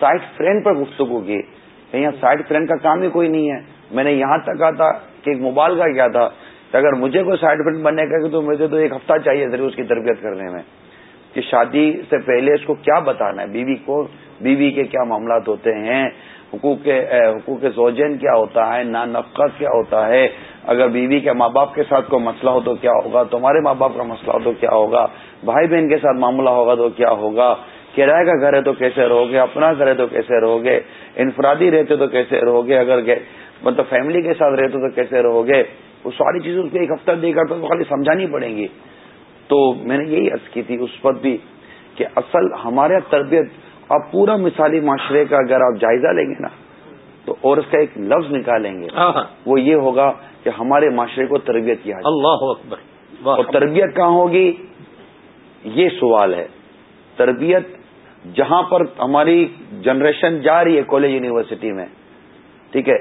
سائٹ فرینڈ پر گفتگو کی۔ کہ یہاں سائٹ فرینڈ کا کام ہی کوئی نہیں ہے۔ میں نے یہاں تک کہا تھا کہ ایک موبائل کا کیا تھا کہ اگر مجھے کوئی سائڈ فرینڈ بننے کا تو مجھے تو ایک ہفتہ چاہیے ضرور اس کی تربیت کرنے میں۔ کہ شادی سے پہلے اس کو کیا بتانا ہے؟ بیوی کو بیوی کے کیا معاملات ہوتے ہیں؟ حقوق حقوق زوجین کیا ہوتا ہے، نا نفقہ کیا ہوتا ہے؟ اگر بیوی کے ماں باپ کے ساتھ کوئی مسئلہ ہو تو کیا ہوگا؟ تمہارے ماں باپ کا مسئلہ ہو تو کیا ہوگا؟ بھائی بہن کے ساتھ معاملہ ہوگا تو کیا ہوگا؟ کرایہ کا گھر ہے تو کیسے رہو گے؟ اپنا گھر ہے تو کیسے رہو گے؟ انفرادی رہتے تو کیسے رہو گے؟ اگر مطلب فیملی کے ساتھ رہتے تو کیسے رہو گے؟ وہ ساری چیزیں اس کو ایک ہفتہ دے کر تو خالی سمجھانی پڑیں گی۔ تو میں نے یہی عرض کی تھی اس پر بھی کہ اصل ہمارے تربیت آپ پورا مثالی معاشرے کا اگر آپ جائزہ لیں گے نا تو اور اس کا ایک لفظ نکالیں گے ہاں، ہاں۔ وہ یہ ہوگا کہ ہمارے معاشرے کو تربیت کیا اللہ اکبر۔ اور تربیت کہاں ہوگی؟ یہ سوال ہے۔ تربیت جہاں پر ہماری جنریشن جا رہی ہے کالج یونیورسٹی میں ٹھیک ہے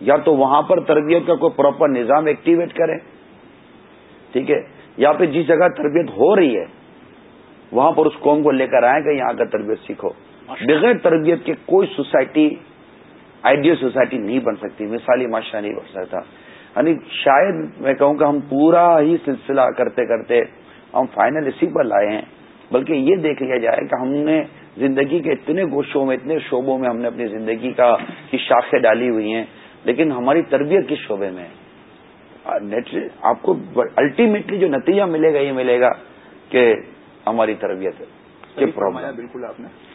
یا تو وہاں پر تربیت کا کوئی پراپر نظام ایکٹیویٹ کریں ٹھیک ہے یا پھر جس جگہ تربیت ہو رہی ہے وہاں پر اس قوم کو لے کر آئے کہ یہاں کا تربیت سیکھو۔ بغیر تربیت کے کوئی سوسائٹی آئیڈیل سوسائٹی نہیں بن سکتی۔ مثالی معاشرہ نہیں بن سکتا۔ یعنی شاید میں کہوں کہ ہم پورا ہی سلسلہ کرتے کرتے ہم فائنل اسی پر لائے ہیں۔ بلکہ یہ دیکھ لیا جائے کہ ہم نے زندگی کے اتنے گوشوں میں اتنے شعبوں میں ہم نے اپنی زندگی کا کی شاخیں ڈالی ہوئی ہیں۔ لیکن ہماری تربیت کس شعبے میں؟ آپ کو الٹیمیٹلی جو نتیجہ ملے گا یہ ملے گا کہ ہماری تربیت ہے۔ بالکل آپ نے۔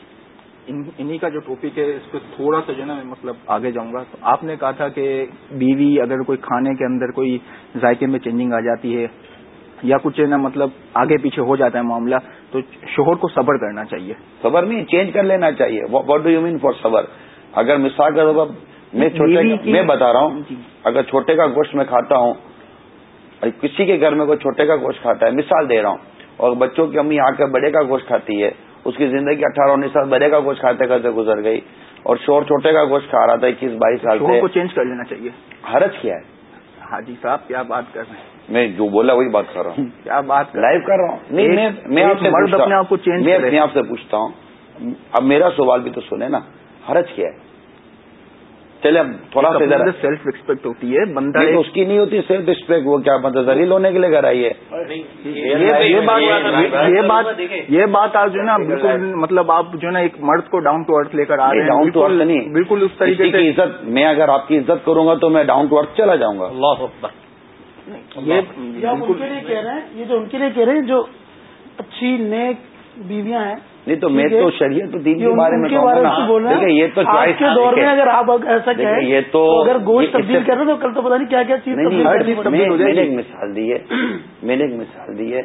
انہی کا جو ٹاپک ہے اس پہ تھوڑا سا جو ہے نا میں مطلب آگے جاؤں گا۔ تو آپ نے کہا تھا کہ بیوی اگر کوئی کھانے کے اندر کوئی ذائقے میں چینجنگ آ جاتی ہے یا کچھ نا مطلب آگے پیچھے ہو جاتا ہے معاملہ تو شوہر کو صبر کرنا چاہیے۔ صبر نہیں چینج کر لینا چاہیے۔ What do you mean for صبر؟ اگر مثال کا میں چھوٹے میں بتا رہا ہوں جی۔ اگر چھوٹے کا گوشت میں کھاتا ہوں کسی کے گھر میں کوئی چھوٹے کا گوشت کھاتا ہے مثال دے رہا ہوں اور بچوں کی امی آ کر بڑے کا گوشت کھاتی ہے اس کی زندگی اٹھارہ انیس سال بڑے کا گوشت کھاتے کرتے گزر گئی اور شور چھوٹے کا گوشت کھا رہا تھا اکیس بائیس سال سے کو چینج کر لینا چاہیے۔ حرج کیا ہے؟ حاجی صاحب کیا بات کر رہے ہیں؟ میں جو بولا وہی بات کر رہا ہوں۔ کیا بات لائیو کر رہا ہوں۔ نہیں میں آپ سے پوچھتا ہوں۔ اب میرا سوال بھی تو سنے نا۔ حرج کیا ہے؟ چلے اب تھوڑا سا ادھر سیلف رسپیکٹ ہوتی ہے بندہ اس کی نہیں ہوتی سیلف رسپیکٹ وہ کیا مطلب زلیل ہونے کے لیے گھر آئی ہے یہ بات یہ بات آپ جو ہے نا بالکل مطلب آپ جو ہے نا ایک مرد کو ڈاؤن ٹو ارتھ لے کر آ رہے ہیں ڈاؤن ٹو ارتھ نہیں بالکل اس طریقے کی عزت میں اگر آپ کی عزت کروں گا تو میں ڈاؤن ٹو ارتھ چلا جاؤں گا اللہ یہ ان کے لیے کہہ رہے ہیں یہ جو ان کے لیے کہہ رہے ہیں جو اچھی نیک بیویاں ہیں نہیں تو میں تو شریعت دین کے بارے میں یہ تو کے دور میں اگر آپ ایسا کہیں یہ تو اگر گوشت تبدیل کر رہے تو کل تو پتا نہیں کیا کیا چیز میں نے ایک مثال دی ہے۔ میں نے ایک مثال دی ہے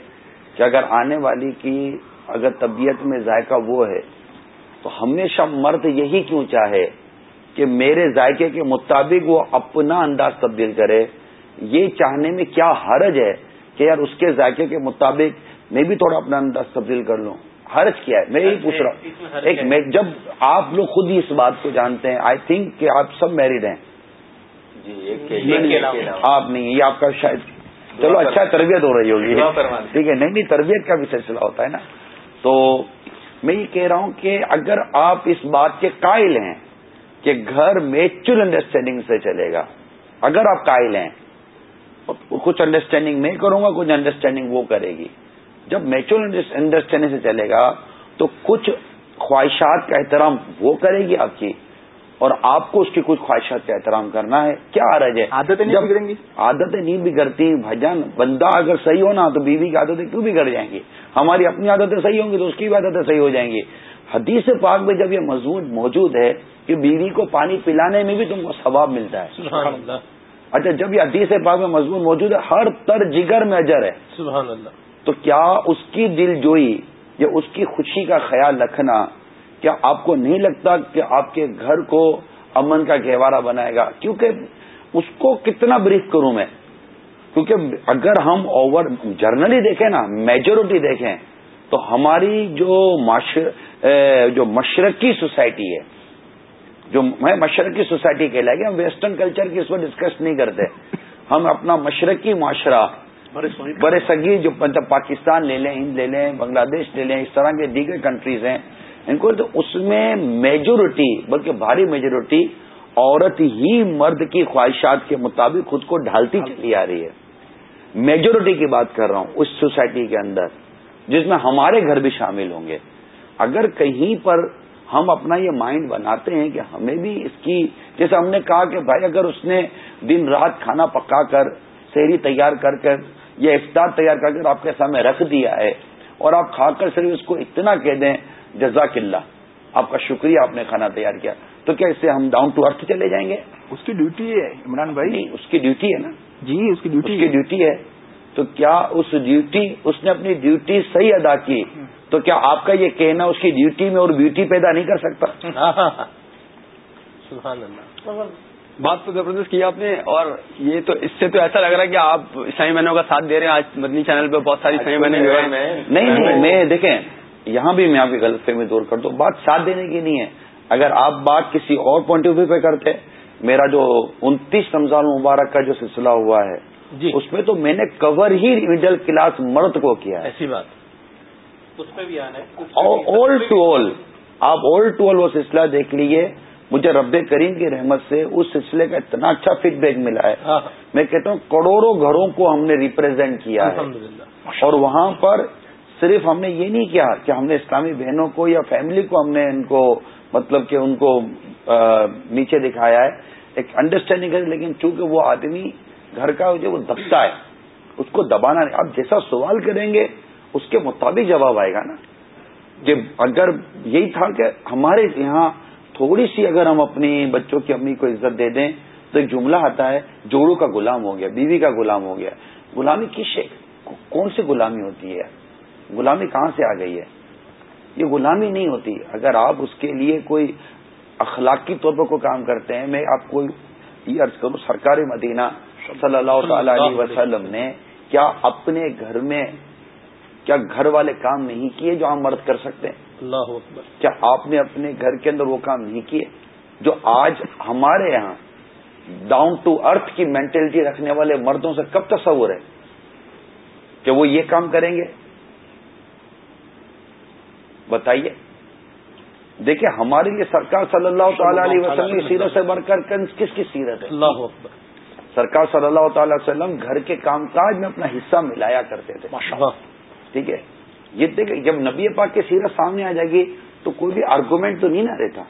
کہ اگر آنے والی کی اگر طبیعت میں ذائقہ وہ ہے تو ہمیشہ مرد یہی کیوں چاہے کہ میرے ذائقے کے مطابق وہ اپنا انداز تبدیل کرے؟ یہ چاہنے میں کیا حرج ہے کہ یار اس کے ذائقے کے مطابق میں بھی تھوڑا اپنا انداز تبدیل کر لوں؟ حرج کیا ہے. میں یہی پوچھ رہا ہوں. ایک میں جب آپ لوگ خود ہی اس بات کو جانتے ہیں آئی تھنک کہ آپ سب میرڈ ہیں. جی آپ نہیں یہ آپ کا شاید چلو اچھا تربیت ہو رہی ہوگی. ٹھیک ہے نہیں نہیں تربیت کا بھی سلسلہ ہوتا ہے نا. تو میں یہ کہہ رہا ہوں کہ اگر آپ اس بات کے قائل ہیں کہ گھر میچور انڈرسٹینڈنگ سے چلے گا اگر آپ قائل ہیں کچھ انڈرسٹینڈنگ میں کروں گا کچھ انڈرسٹینڈنگ وہ کرے گی. جب میچور انڈرسٹینڈنگ سے چلے گا تو کچھ خواہشات کا احترام وہ کرے گی آپ کی؟ اور آپ کو اس کی کچھ خواہشات کا احترام کرنا ہے؟ کیا حرج ہے؟ عادتیں نہیں بگڑیں گی؟ عادتیں نہیں بگڑتی بھجن بندہ اگر صحیح ہو نا تو بیوی کی عادتیں کیوں بگڑ جائیں گی؟ ہماری اپنی عادتیں صحیح ہوں گی تو اس کی بھی عادتیں صحیح ہو جائیں گی۔ حدیث پاک میں جب یہ مضمون موجود ہے کہ بیوی کو پانی پلانے میں بھی تم کو ثواب ملتا ہے۔ سبحان اللہ۔ اچھا جب یہ حدیث پاک میں مضمون موجود ہے ہر تر جگر میں اجر ہے۔ سبحان اللہ۔ تو کیا اس کی دل جوئی یا اس کی خوشی کا خیال رکھنا کیا آپ کو نہیں لگتا کہ آپ کے گھر کو امن کا گہوارہ بنائے گا؟ کیونکہ اس کو کتنا بریف کروں میں؟ کیونکہ اگر ہم اوور جرنلی دیکھیں نا میجورٹی دیکھیں، تو ہماری جو معاشر جو مشرقی سوسائٹی ہے، جو میں مشرقی سوسائٹی کہلائے گی ہم ویسٹرن کلچر کی اس پر ڈسکس نہیں کرتے۔ ہم اپنا مشرقی معاشرہ بڑے صغیر جو مطلب پاکستان لے لیں، ہند لے لیں، بنگلہ دیش لے لیں، اس طرح کے دیگر کنٹریز ہیں۔ ان کو تو اس میں میجورٹی بلکہ بھاری میجورٹی عورت ہی مرد کی خواہشات کے مطابق خود کو ڈھالتی چلی آ رہی ہے۔ میجورٹی کی بات کر رہا ہوں اس سوسائٹی کے اندر، جس میں ہمارے گھر بھی شامل ہوں گے۔ اگر کہیں پر ہم اپنا یہ مائنڈ بناتے ہیں کہ ہمیں بھی اس کی، جیسے ہم نے کہا کہ بھائی اگر اس نے دن رات کھانا پکا کر شہری تیار کر کر یا افطار تیار کر کر آپ کے سامنے رکھ دیا ہے اور آپ کھا کر صرف اس کو اتنا کہہ دیں جزاک اللہ آپ کا شکریہ آپ نے کھانا تیار کیا۔ تو کیا اس سے ہم ڈاؤن ٹو ارتھ چلے جائیں گے؟ اس کی ڈیوٹی ہے عمران بھائی۔ نہیں اس کی ڈیوٹی ہے نا۔ جی اس کی اس ڈیوٹی کی ڈیوٹی ہے۔ تو کیا اس ڈیوٹی اس نے اپنی ڈیوٹی صحیح ادا کی؟ تو کیا آپ کا یہ کہنا اس کی ڈیوٹی میں اور بیوٹی پیدا نہیں کر سکتا؟ سبحان اللہ۔ بات تو زبردست کی آپ نے اور یہ تو اس سے تو ایسا لگ رہا ہے کہ آپ عیسائی بہنوں کا ساتھ دے رہے ہیں۔ آج مدنی چینل پہ بہت ساری عیسائی بہنیں نہیں نہیں میں دیکھیں یہاں بھی میں آپ کی غلط فہمی دور کر دوں۔ بات ساتھ دینے کی نہیں ہے۔ اگر آپ بات کسی اور پوائنٹ آف ویو پہ کرتے میرا جو انتیس رمضان المبارک کا جو سلسلہ ہوا ہے جی۔ اس میں تو میں نے کور ہی مڈل کلاس مرد کو کیا ہے۔ ایسی بات۔ اس پہ بھی آنا ہے۔ اول ٹو آل آپ اول ٹو آل وہ سلسلہ دیکھ لیجیے مجھے رب کریم کی رحمت سے اس سلسلے کا اتنا اچھا فیڈ بیک ملا ہے۔ ہاں۔ میں کہتا ہوں کروڑوں گھروں کو ہم نے ریپرزینٹ کیا ہے۔ اور وہاں پر صرف ہم نے یہ نہیں کیا کہ ہم نے اسلامی بہنوں کو یا فیملی کو ہم نے ان کو مطلب کہ ان کو نیچے دکھایا ہے۔ ایک انڈرسٹینڈنگ ہے لیکن چونکہ وہ آدمی گھر کا جو وہ دبتا ہے اس کو دبانا نہیں۔ آپ جیسا سوال کریں گے اس کے مطابق جواب آئے گا نا۔ کہ اگر یہی تھا کہ ہمارے یہاں تھوڑی سی اگر ہم اپنی بچوں کی امی کو عزت دے دیں، تو ایک جملہ آتا ہے، جوڑوں کا غلام ہو گیا، بیوی کا غلام ہو گیا۔ غلامی کس شے کون سی غلامی ہوتی ہے؟ غلامی کہاں سے آ گئی ہے؟ یہ غلامی نہیں ہوتی۔ اگر آپ اس کے لیے کوئی اخلاقی طور پر کوئی کام کرتے ہیں، میں آپ کو یہ عرض کروں، سرکار مدینہ صلی اللہ تعالی علیہ وسلم نے کیا اپنے گھر میں، کیا گھر والے کام نہیں کیے جو ہم مرد کر سکتے ہیں؟ اللہ اکبر۔ کیا آپ نے اپنے گھر کے اندر وہ کام نہیں کیے؟ جو آج ہمارے یہاں ڈاؤن ٹو ارتھ کی مینٹلٹی رکھنے والے مردوں سے کب تصور ہے کہ وہ یہ کام کریں گے؟ بتائیے۔ دیکھیں ہمارے لیے سرکار صلی اللہ تعالی علیہ وسلم کی سیرت سے بڑھ کر کس کی سیرت ہے؟ اللہ اکبر۔ سرکار صلی اللہ تعالی وسلم گھر کے کام کاج میں اپنا حصہ ملایا کرتے تھے۔ ٹھیک ہے؟ یہ دیکھیں جب نبی پاک کی سیرت سامنے آ جائے گی تو کوئی بھی آرگومنٹ تو نہیں نہ رہتا۔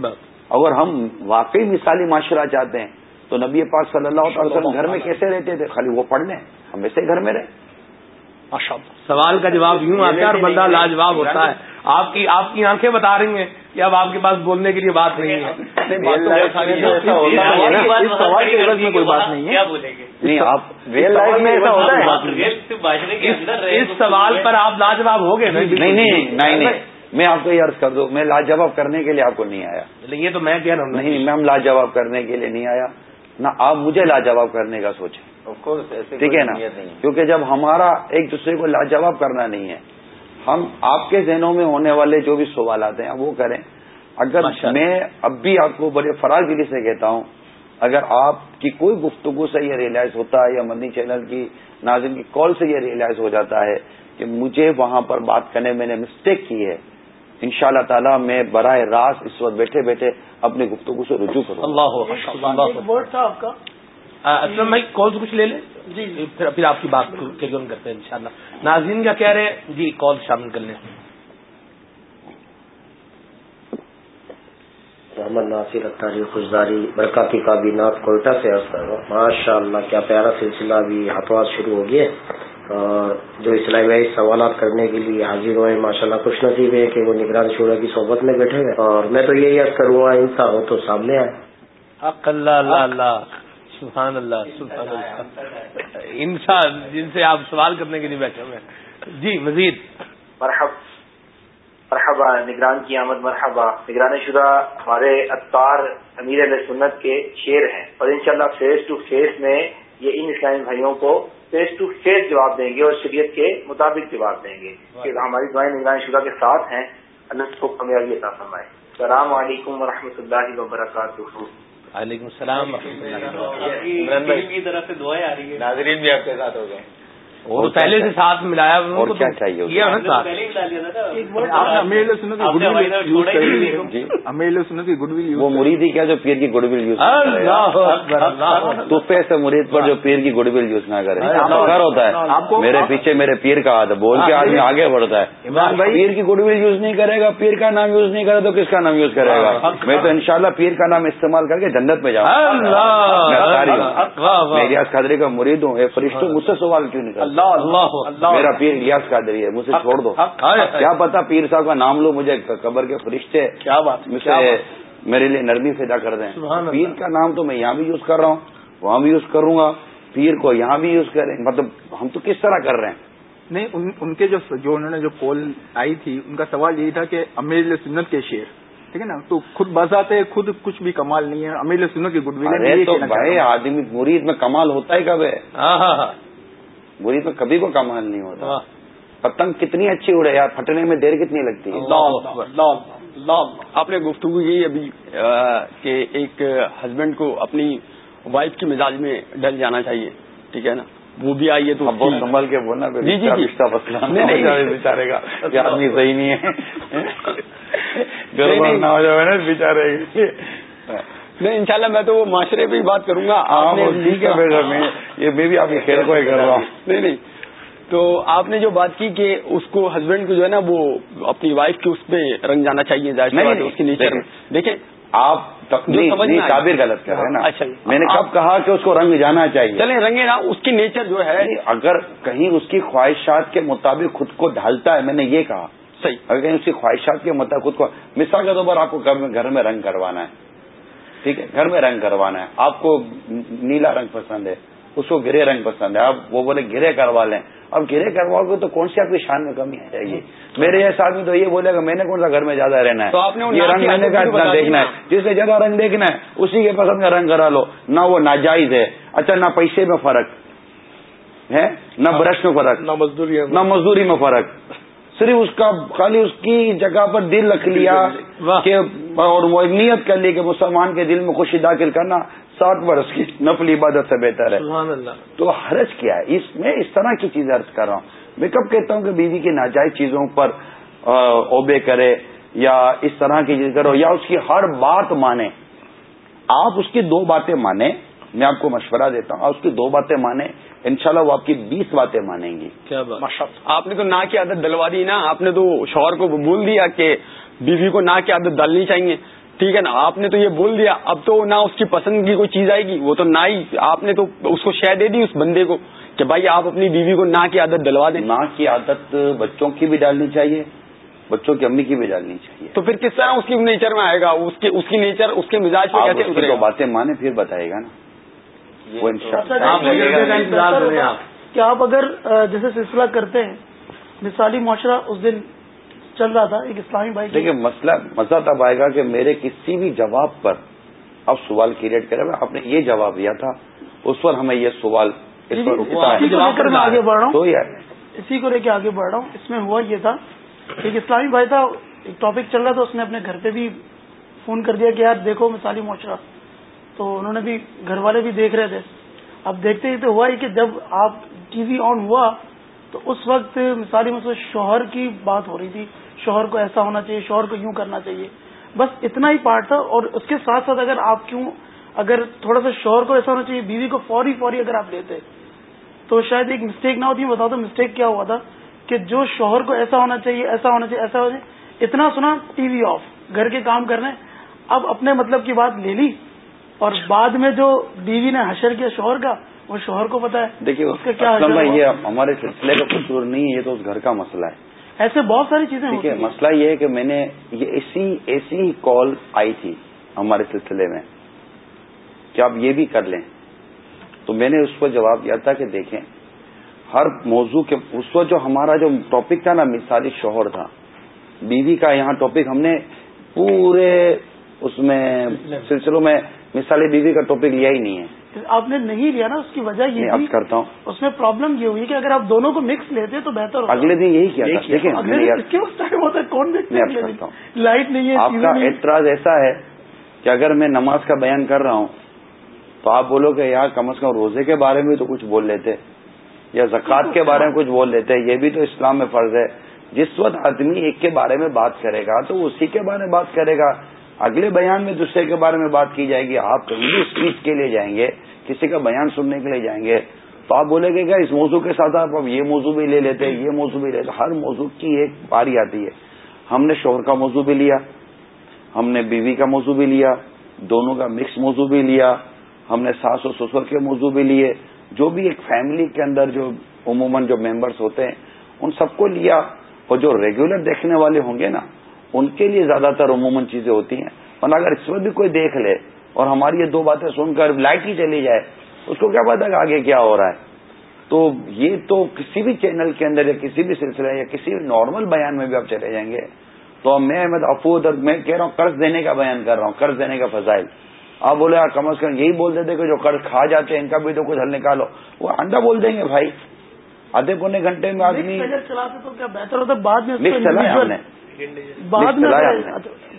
بات۔ اگر ہم واقعی مثالی معاشرہ چاہتے ہیں تو نبی پاک صلی اللہ تعالی وسلم گھر میں کیسے رہتے تھے؟ خالی وہ پڑھ لیں ہم ایسے گھر میں رہے سوال کا جواب یوں آتا ہے اور بندہ لاجواب ہوتا ہے۔ آپ کی آپ کی آنکھیں بتا رہی ہیں کہ اب آپ کے پاس بولنے کے لیے بات نہیں ہے۔ سوال کے عوض میں کوئی بات نہیں ہے۔ نہیں آپ ریئل لائف میں ایسا ہوتا ہے۔ اس سوال پر آپ لاجواب ہو گئے نہیں نہیں نہیں نہیں میں آپ کو یہ عرض کر دوں میں لاجواب کرنے کے لیے آپ کو نہیں آیا۔ یہ تو میں کہہ رہا ہوں نہیں میں ہم لاجواب کرنے کے لیے نہیں آیا۔ نہ آپ مجھے لاجواب کرنے کا سوچیں۔ ٹھیک ہے نا؟ کیونکہ جب ہمارا ایک دوسرے کو لاجواب کرنا نہیں ہے ہم آپ کے ذہنوں میں ہونے والے جو بھی سوالات ہیں وہ کریں۔ اگر میں اب بھی آپ کو بڑے فراغ دلی سے کہتا ہوں اگر آپ کی کوئی گفتگو سے یہ ریئلائز ہوتا ہے یا مدنی چینل کی ناظرین کی کال سے یہ ریئلائز ہو جاتا ہے کہ مجھے وہاں پر بات کرنے میں نے مسٹیک کی ہے ان شاء اللہ تعالیٰ میں براہ راست اس وقت بیٹھے بیٹھے اپنی گفتگو سے رجوع کروں اللہ تھا آپ کا؟ اسلم بھائی کال سے کچھ لے لیں؟ جی پھر پھر آپ کی بات کرتے ہیں انشاءاللہ۔ ناظرین کیا کہہ رہے ہیں جی کال شامل کر لیں۔ محمد ناصر اختاری خوشداری برکاتی کابینات کوئٹہ سے عرض کر رہا ہوں۔ ماشاء اللہ کیا پیارا سلسلہ ابھی ہاتھ شروع ہو گیا اور جو اسلائی بھائی سوالات کرنے کے لیے حاضر ہوئے ماشاء اللہ خوش نصیب ہے کہ وہ نگران شعرا کی صحبت میں بیٹھے ہوئے اور میں تو یہی عرض کروں گا انسا ہو تو سامنے آئے۔ حق اللہ اللہ اللہ سبحان اللہ سبحان اللہ انسان جن سے آپ سوال کرنے کے لیے بیٹھے ہوئے جی مزید۔ مرحب مرحبا نگران کی آمد مرحبا۔ نگران شدہ ہمارے اطار امیر علیہ سنت کے شیر ہیں۔ اور انشاءاللہ فیس ٹو فیس میں یہ ان اسلامی بھائیوں کو فیس ٹو فیس جواب دیں گے اور شریعت کے مطابق جواب دیں گے کہ ہماری دعائیں نگران شدہ کے ساتھ ہیں۔ اللہ کو کامیابی عطا فرمائے۔ السلام علیکم و اللہ وبرکاتہ۔ وعلیکم السلام کی طرف سے دعائیں آ رہی ہیں۔ ناظرین بھی آپ کے ساتھ ہو گئے۔ وہ پہلے سے ساتھ ملایا اور کیا چاہیے امیل سنت کی گڈ ول وہ مرید ہی کیا جو پیر کی گڈ ول یوز تو پیسے مرید پر جو پیر کی گڈ ول یوز نہ کرے۔ گھر ہوتا ہے۔ میرے پیچھے میرے پیر کا ہاتھ بول کے آدمی آگے بڑھتا ہے۔ پیر کی گڈ ول یوز نہیں کرے گا پیر کا نام یوز نہیں کرے تو کس کا نام یوز کرے گا؟ میں تو انشاءاللہ پیر کا نام استعمال کر کے جنت میں جاؤں۔ میں ریاض قادری کا مرید ہوں۔ فرشتوں مجھ سے سوال کیوں نہیں کرتا میرا پیر ریاض قادری ہے مجھ سے چھوڑ دو۔ کیا پتا پیر صاحب کا نام لو مجھے قبر کے فرشتے کیا بات میرے لیے نرمی پیدا کر دیں۔ پیر کا نام تو میں یہاں بھی یوز کر رہا ہوں وہاں بھی یوز کروں گا۔ پیر کو یہاں بھی یوز کریں۔ مطلب ہم تو کس طرح کر رہے ہیں؟ نہیں ان کے جو جو انہوں نے جو کال آئی تھی ان کا سوال یہی تھا کہ امیر سنت کے شیر ٹھیک ہے نا؟ تو خود بذاتے خود کچھ بھی کمال نہیں ہے۔ امیر سنت کی گڈ ول تو بھائی آدمی مرید میں کمال ہوتا ہی کب ہے؟ مرید میں کبھی کو کمال نہیں ہوتا۔ پتنگ کتنی اچھی اڑے یار پھٹنے میں دیر کتنی لگتی ہے؟ آپ نے گفتگو کی ابھی کہ ایک ہسبینڈ کو اپنی وائف کی مزاج میں ڈل جانا چاہیے ٹھیک ہے نا؟ وہ بھی آئیے تو بہت سنبھل کے بولنا جی جی رشتہ بےچارے گا یہ آدمی صحیح نہیں ہے۔ گربڑ نہ ہو جائے نا بےچارے نہیں انشاءاللہ میں تو وہ معاشرے پہ ہی بات کروں گا۔ ٹھیک ہے یہ میں بھی آپ کے خیر کو ہی کر رہا ہوں۔ نہیں نہیں۔ تو آپ نے جو بات کی کہ اس کو ہسبینڈ کو جو ہے نا وہ اپنی وائف کے اس پہ رنگ جانا چاہیے اس کی نیچر دیکھیں۔ آپ تعبیر غلط کر رہے ہیں نا۔ اچھا میں نے کب کہا کہ اس کو رنگ جانا چاہیے؟ چلیں رنگے نا اس کی نیچر جو ہے۔ اگر کہیں اس کی خواہشات کے مطابق خود کو ڈھالتا ہے میں نے یہ کہا۔ صحیح۔ اگر کہیں اس کی خواہشات کے مطابق خود کو مثال کے طور پر آپ کو گھر میں رنگ کروانا ہے۔ ٹھیک ہے گھر میں رنگ کروانا ہے۔ آپ کو نیلا رنگ پسند ہے اس کو گرے رنگ پسند ہے۔ آپ وہ بولے گرے کروا لیں۔ اب گرے کرواؤ گے تو کون سی آپ کی شان میں کمی آ جائے گی میرے ایسا آدمی تو یہ بولے گا میں نے کون سا گھر میں زیادہ رہنا ہے؟ تو آپ نے یہ رنگ لینے کا اتنا دیکھنا ہے۔ جس نے زیادہ رنگ دیکھنا ہے اسی کے پسند کا رنگ کرا لو۔ نہ وہ ناجائز ہے۔ اچھا نہ پیسے میں فرق ہے نہ برش میں فرق نہ مزدوری نہ مزدوری میں فرق۔ صرف اس کا خالی اس کی جگہ پر دل رکھ لیا کہ اور وہ نیت کر لی کہ مسلمان کے دل میں خوشی داخل کرنا ساٹھ برس کی نفلی عبادت سے بہتر ہے۔ تو حرج کیا ہے؟ اس میں اس طرح کی چیزیں عرض کر رہا ہوں۔ میں کب کہتا ہوں کہ بیوی کی ناجائز چیزوں پر اوبے کرے یا اس طرح کی چیز کرو یا اس کی ہر بات مانے۔ آپ اس کی دو باتیں مانیں میں آپ کو مشورہ دیتا ہوں اس کی دو باتیں مانیں۔ انشاءاللہ وہ آپ کی بیس باتیں مانیں گی کیا آپ نے تو نہ کی عادت دلوا دی نا آپ نے تو شوہر کو بول دیا کہ بیوی کو نہ کی عادت ڈالنی چاہیے۔ ٹھیک ہے نا آپ نے تو یہ بول دیا اب تو نہ اس کی پسند کی کوئی چیز آئے گی وہ تو نہ ہی آپ نے تو اس کو شہ دے دی اس بندے کو کہ بھائی آپ اپنی بیوی کو نہ کی عادت دلوا دیں۔ نہ کی عادت بچوں کی بھی ڈالنی چاہیے بچوں کی امی کی بھی ڈالنی چاہیے۔ تو پھر کس طرح اس کی نیچر میں آئے گا؟ اس کی اس کی نیچر اس کے مزاج پہ کیسے باتیں مانے پھر بتائے گا نا۔ وہ کہ آپ اگر جیسے سلسلہ کرتے ہیں مثالی معاشرہ اس دن چل رہا تھا ایک اسلامی بھائی دیکھیے مسئلہ مزہ تب آئے گا کہ میرے کسی بھی جواب پر اب سوال کریٹ کرے آپ نے یہ جواب دیا تھا اس پر ہمیں یہ سوال کر میں آگے بڑھ رہا ہوں۔ اسی کو لے کے آگے بڑھ رہا ہوں۔ اس میں ہوا یہ تھا ایک اسلامی بھائی تھا ایک ٹاپک چل رہا تھا اس نے اپنے گھر پہ بھی فون کر دیا کہ یار دیکھو مثالی معاشرہ۔ تو انہوں نے بھی گھر والے بھی دیکھ رہے تھے۔ اب دیکھتے ہی تو ہوا ہی کہ جب آپ ٹی وی آن ہوا تو اس وقت مثالی مطلب شوہر کی بات ہو رہی تھی۔ شوہر کو ایسا ہونا چاہیے، شوہر کو یوں کرنا چاہیے۔ بس اتنا ہی پارٹ تھا اور اس کے ساتھ ساتھ اگر آپ کیوں اگر تھوڑا سا شوہر کو ایسا ہونا چاہیے، بیوی کو فوری فوری اگر آپ لیتے تو شاید ایک مسٹیک نہ ہوتی۔ میں بتاؤ تو مسٹیک کیا ہوا تھا کہ جو شوہر کو ایسا ہونا چاہیے، ایسا ہونا چاہیے، ایسا ہونا چاہیے، اتنا سنا ٹی وی آف گھر کے کام کرنے۔ اب اپنے مطلب کی بات لے لی۔ اور بعد میں جو بیوی نے حشر کیا شوہر کا وہ شوہر کو پتا ہے دیکھیے اس کا کیا یہ ہمارے سلسلے کا قصور نہیں ہے یہ تو اس گھر کا مسئلہ ہے۔ ایسے بہت ساری چیزیں ٹھیک ہے مسئلہ یہ ہے کہ میں نے یہ ایسی ایسی کال آئی تھی ہمارے سلسلے میں۔ کہ آپ یہ بھی کر لیں۔ تو میں نے اس کو جواب دیا تھا کہ دیکھیں ہر موضوع کے اس وقت جو ہمارا جو ٹاپک تھا نا مثالی شوہر تھا بیوی کا یہاں ٹاپک ہم نے پورے اس میں سلسلوں میں مثالی بیوی کا ٹاپک لیا ہی نہیں ہے۔ آپ نے نہیں لیا نا اس کی وجہ یہ کرتا ہوں۔ اس میں پرابلم یہ ہوئی کہ اگر آپ دونوں کو مکس لیتے تو بہتر ہوتا۔ اگلے دن یہی کیا تھا۔ دیکھیں ہوتا ہے کون کرتا ہوں۔ لائٹ نہیں ہے آپ کا اعتراض ایسا ہے کہ اگر میں نماز کا بیان کر رہا ہوں تو آپ بولو کہ یار کم از کم روزے کے بارے میں تو کچھ بول لیتے یا زکوٰۃ کے بارے میں کچھ بول لیتے یہ بھی تو اسلام میں فرض ہے۔ جس وقت آدمی ایک کے بارے میں بات کرے گا تو اسی کے بارے میں بات کرے گا۔ اگلے بیان میں دوسرے کے بارے میں بات کی جائے گی، آپ کہیں بھی اسپیچ کے لیے جائیں گے، کسی کا بیان سننے کے لیے جائیں گے، تو آپ بولیں گے کیا اس موضوع کے ساتھ آپ اب یہ موضوع بھی لے لیتے، یہ موضوع بھی لیتے۔ ہر موضوع کی ایک باری آتی ہے۔ ہم نے شوہر کا موضوع بھی لیا، ہم نے بیوی کا موضوع بھی لیا، دونوں کا مکس موضوع بھی لیا، ہم نے ساس و سسر کے موضوع بھی لیے۔ جو بھی ایک فیملی کے اندر جو عموماً جو ممبرس ہوتے ہیں، ان سب کو لیا اور جو ریگولر دیکھنے والے ہوں گے نا ان کے لیے زیادہ تر عموماً چیزیں ہوتی ہیں۔ اور اگر اس میں بھی کوئی دیکھ لے اور ہماری یہ دو باتیں سن کر لائٹ ہی چلی جائے اس کو کیا پتا کہ آگے کیا ہو رہا ہے۔ تو یہ تو کسی بھی چینل کے اندر یا کسی بھی سلسلے یا کسی بھی نارمل بیان میں بھی آپ چلے جائیں گے۔ تو میں احمد افود میں کہہ رہا ہوں قرض دینے کا بیان کر رہا ہوں قرض دینے کا فضائل۔ آپ بولے کم از کم یہی بول دیتے کہ جو قرض کھا جاتے ہیں ان کا بھی تو کچھ حل نکالو۔ وہ انڈا بول دیں گے بھائی۔ آدھے پونے گھنٹے میں آدمی تو کیا بہتر ہوتا بعد میں بعد میں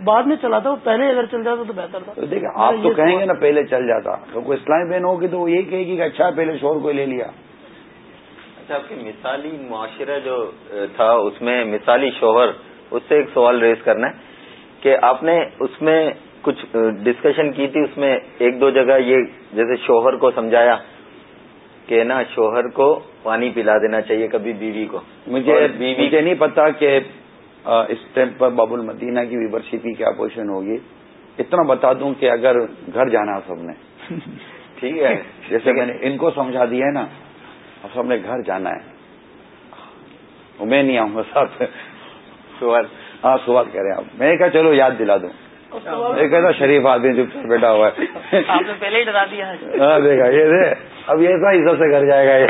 بعد میں چلا تھا پہلے اگر چل جاتا تو بہتر تھا۔ دیکھیں آپ تو کہیں گے نا پہلے چل جاتا۔ تو کوئی اسلامی بہن ہوگی تو وہ یہی کہے گی کہ اچھا پہلے شور کو لے لیا۔ اچھا آپ کی مثالی معاشرہ جو تھا اس میں مثالی شوہر اس سے ایک سوال ریز کرنا ہے کہ آپ نے اس میں کچھ ڈسکشن کی تھی اس میں ایک دو جگہ یہ جیسے شوہر کو سمجھایا کہ نا شوہر کو پانی پلا دینا چاہیے کبھی بیوی کو۔ مجھے مجھے نہیں پتا کہ اس ٹائم پر باب المدینہ کی ویورشپ کی کیا پوزیشن ہوگی؟ اتنا بتا دوں کہ اگر گھر جانا سب نے۔ ٹھیک ہے؟ جیسے میں نے ان کو سمجھا دیا ہے نا اب سب نے گھر جانا ہے۔ میں نہیں آؤں گا ساتھ۔ سوال۔ ہاں سوال کریں آپ۔ میں کہا چلو یاد دلا دوں ایک ایسا شریف آدمی جو بیٹھا ہوا ہے۔ آپ نے پہلے ہی ڈرا دیا ہے۔ ہاں دیکھا یہ دے۔ اب ایسا عزت سے گھر جائے گا۔ یہ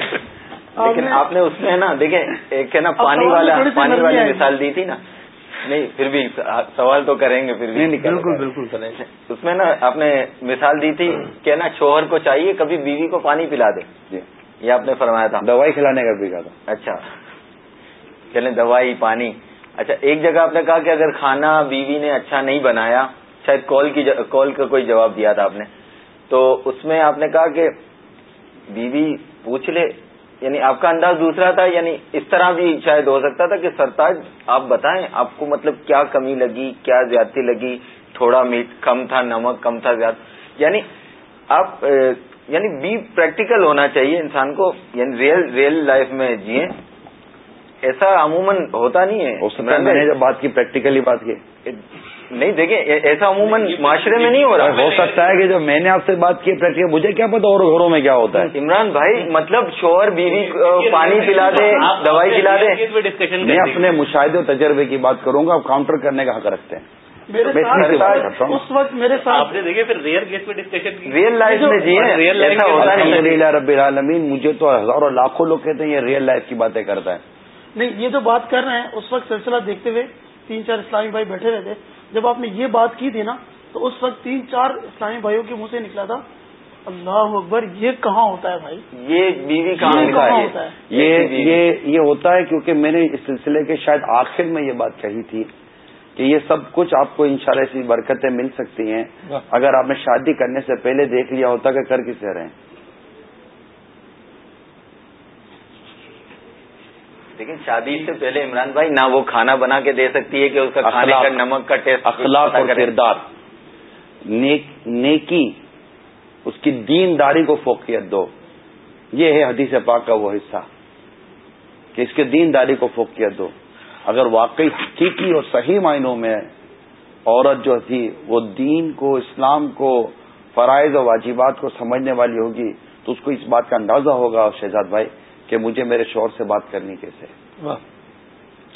لیکن آپ نے اس میں نا دیکھیں ایک ہے نا پانی والا پانی والی مثال دی تھی نا۔ نہیں پھر بھی سوال تو کریں گے پھر بھی بالکل بالکل۔ اس میں نا آپ نے مثال دی تھی کہ نا شوہر کو چاہیے کبھی بیوی کو پانی پلا دے۔ جی۔ یہ آپ نے فرمایا تھا۔ دوائی کھلانے کا بھی کہا تھا۔ اچھا۔ چلیں دوائی پانی۔ اچھا ایک جگہ آپ نے کہا کہ اگر کھانا بیوی نے اچھا نہیں بنایا شاید کال کی کال کا کوئی جواب دیا تھا آپ نے۔ تو اس میں آپ نے کہا کہ بیوی پوچھ لے یعنی آپ کا انداز دوسرا تھا یعنی اس طرح بھی شاید ہو سکتا تھا کہ سرتاج آپ بتائیں آپ کو مطلب کیا کمی لگی کیا زیادتی لگی؟ تھوڑا میٹ کم تھا نمک کم تھا زیادہ یعنی آپ یعنی بی پریکٹیکل ہونا چاہیے انسان کو یعنی ریئل ریئل لائف میں جیے ایسا عموماً ہوتا نہیں ہے۔ میں نے جب بات کی پریکٹیکلی بات کی۔ نہیں دیکھیں ایسا عموماً معاشرے میں نہیں ہو رہا۔ ہو سکتا ہے کہ جو میں نے آپ سے بات کی پریکٹیکل مجھے کیا پتا اور گھروں میں کیا ہوتا ہے۔ عمران بھائی مطلب شوہر بیوی پانی پلا دے دوائی پلا دے۔ میں اپنے مشاہدے تجربے کی بات کروں گا آپ کاؤنٹر کرنے کا حق رکھتے ہیں۔ میرے ساتھ اس وقت میرے ساتھ دیکھیں پھر ریئر کیس پہ ڈسکشن ریئل لائف میں جی ریئل لائف الحمد للہ رب العالمین مجھے تو ہزاروں لاکھوں لوگ کہتے ہیں یہ ریئل لائف کی باتیں کرتا ہے۔ نہیں یہ جو بات کر رہے ہیں اس وقت سلسلہ دیکھتے ہوئے تین چار اسلامی بھائی بیٹھے رہتے جب آپ نے یہ بات کی تھی نا تو اس وقت تین چار اسلامی بھائیوں کے منہ سے نکلا تھا اللہ اکبر یہ کہاں ہوتا ہے بھائی؟ یہ بیوی کہاں ہوتا ہے؟ یہ ہوتا ہے؟ کیونکہ میں نے اس سلسلے کے شاید آخر میں یہ بات کہی تھی کہ یہ سب کچھ آپ کو انشاءاللہ ایسی برکتیں مل سکتی ہیں۔ اگر آپ نے شادی کرنے سے پہلے دیکھ لیا ہوتا کہ کر کسے رہے لیکن شادی سے پہلے عمران بھائی نہ وہ کھانا بنا کے دے سکتی ہے کہ اس کا کھانے کا نمک کا ٹیسٹ اخلاق اور کردار۔ نیکی اس کی دین داری کو فوقیت دو۔ یہ ہے حدیث پاک کا وہ حصہ۔ کہ اس کے دین داری کو فوقیت دو۔ اگر واقعی حقیقی اور صحیح معنوں میں عورت جو تھی وہ دین کو اسلام کو فرائض و واجبات کو سمجھنے والی ہوگی تو اس کو اس بات کا اندازہ ہوگا شہزاد بھائی کہ مجھے میرے شوہر سے بات کرنی کیسے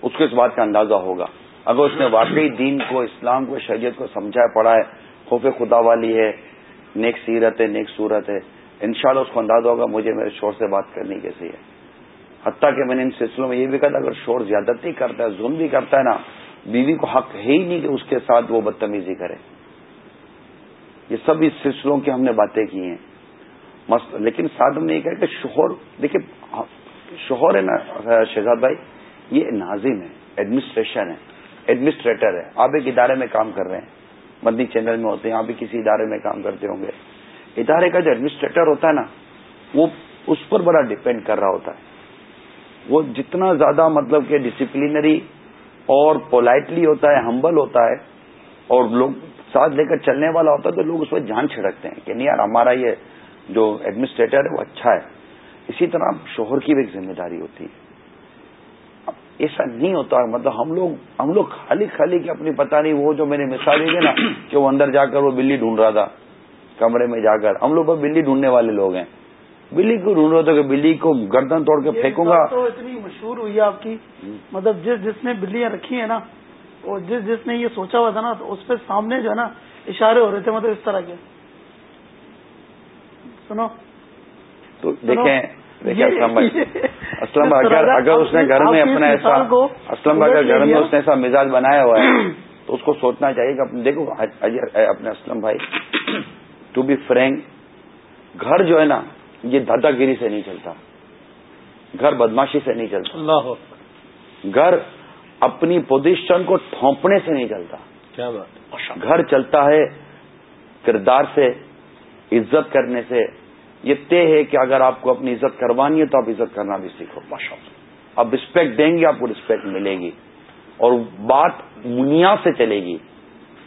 اس کو اس بات کا اندازہ ہوگا۔ اگر اس نے واقعی دین کو اسلام کو شریعت کو سمجھا پڑا ہے خوف خدا والی ہے نیک سیرت ہے نیک صورت ہے انشاءاللہ اس کو اندازہ ہوگا مجھے میرے شوہر سے بات کرنی کیسے ہے۔ حتیٰ کہ میں نے ان سلسلوں میں یہ بھی کہا تھا اگر شور زیادتی کرتا ہے ظلم بھی کرتا ہے نا بیوی کو حق ہے ہی نہیں کہ اس کے ساتھ وہ بدتمیزی کرے۔ یہ سب اس سلسلوں کی ہم نے باتیں کی ہیں۔ لیکن ساتھ ہم نے یہ کہا کہ شوہر دیکھیے شوہر ہے نا، شہزاد بھائی، یہ ناظم ہے ایڈمنسٹریشن ہے ایڈمنسٹریٹر ہے۔ آپ ایک ادارے میں کام کر رہے ہیں، مدنی چینل میں ہوتے ہیں، آپ بھی کسی ادارے میں کام کرتے ہوں گے۔ ادارے کا جو ایڈمنسٹریٹر ہوتا ہے نا، وہ اس پر بڑا ڈپینڈ کر رہا ہوتا ہے۔ وہ جتنا زیادہ مطلب کہ ڈسپلینری اور پولائٹلی ہوتا ہے ہمبل ہوتا ہے، اور لوگ ساتھ لے کر چلنے والا ہوتا ہے، تو لوگ اس پر جان چھڑکتے ہیں کہ نہیں یار، ہمارا یہ جو ایڈمنسٹریٹر ہے وہ اچھا ہے۔ اسی طرح شوہر کی بھی ایک ذمہ داری ہوتی ہے۔ ایسا نہیں ہوتا مطلب ہم لوگ ہم لوگ خالی خالی کے اپنی پتہ نہیں وہ جو میں نے مثال دی نا کہ وہ اندر جا کر وہ بلی ڈھونڈ رہا تھا کمرے میں جا کر۔ ہم لوگ بلی ڈھونڈنے والے لوگ ہیں۔ بلی کو ڈھونڈ رہا تھا کہ بلی کو گردن توڑ کے پھینکوں گا؟ تو اتنی مشہور ہوئی ہے آپ کی۔ مطلب جس جس نے بلیاں رکھی ہیں نا اور جس جس نے یہ سوچا ہوا تھا نا تو اس پہ سامنے جو ہے نا اشارے ہو رہے تھے مطلب اس طرح کے۔ سنو۔ تو دیکھیں اسلم بھائی اسلم اگر اگر اس نے گھر میں اپنا ایسا اسلم اگر گھر میں اس نے ایسا مزاج بنایا ہوا ہے تو اس کو سوچنا چاہیے کہ دیکھو اپنے اسلم بھائی ٹو بی فرینک گھر جو ہے نا یہ دادا گیری سے نہیں چلتا۔ گھر بدماشی سے نہیں چلتا۔ اللہ گھر اپنی پوزیشن کو ٹھونپنے سے نہیں چلتا۔ کیا بات۔ گھر چلتا ہے کردار سے عزت کرنے سے یہ طے ہے کہ اگر آپ کو اپنی عزت کروانی ہے تو آپ عزت کرنا بھی سیکھو ماشاء آپ رسپیکٹ دیں گے، آپ کو رسپیکٹ ملے گی۔ اور بات بنیاد سے چلے گی۔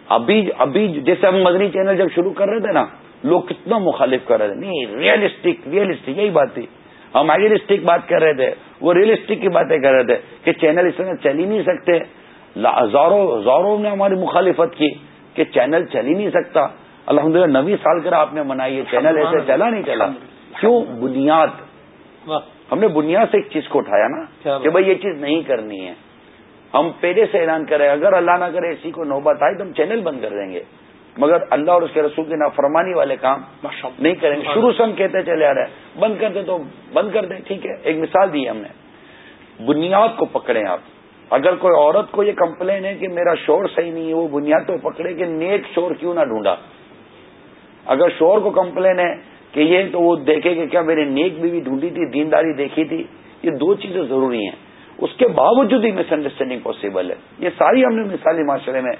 ابھی ابھی جیسے ہم مدنی چینل جب شروع کر رہے تھے نا، لوگ کتنا مخالف کر رہے تھے۔ نہیں ریئلسٹک ریئلسٹک یہی بات تھی۔ ہم آئیڈیلسٹک بات کر رہے تھے، وہ ریئلسٹک کی باتیں کر رہے تھے کہ چینل اس طرح چل ہی نہیں سکتے۔ ہزاروں ہزاروں نے ہماری مخالفت کی کہ چینل چل ہی نہیں سکتا۔ الحمد للہ نوی سال کر آپ نے منائی ہے چینل ایسے چلا نہیں چلا۔ کیوں؟ بنیاد۔ ہم نے بنیاد سے ایک چیز کو اٹھایا نا کہ بھائی یہ چیز نہیں کرنی ہے۔ ہم پہلے سے اعلان کریں اگر اللہ نہ کرے اسی کو نوبت آئے تو ہم چینل بند کر دیں گے۔ مگر اللہ اور اس کے رسول کی نافرمانی والے کام نہیں کریں گے۔ شروع سے ہم کہتے چلے آ رہے ہیں۔ بند کر دیں تو بند کر دیں ٹھیک ہے۔ ایک مثال دی ہم نے۔ بنیاد کو پکڑیں آپ۔ اگر کوئی عورت کو یہ کمپلین ہے کہ میرا شور صحیح نہیں ہے وہ بنیاد تو پکڑے کہ نیک شور کیوں نہ ڈھونڈا۔ اگر شور کو کمپلین ہے کہ یہ تو وہ دیکھے کہ کیا میرے نیک بھی ڈھونڈی تھی دینداری دیکھی تھی یہ دو چیزیں ضروری ہیں۔ اس کے باوجود ہی مس انڈرسٹینڈنگ پاسبل ہے۔ یہ ساری ہم نے مثالی معاشرے میں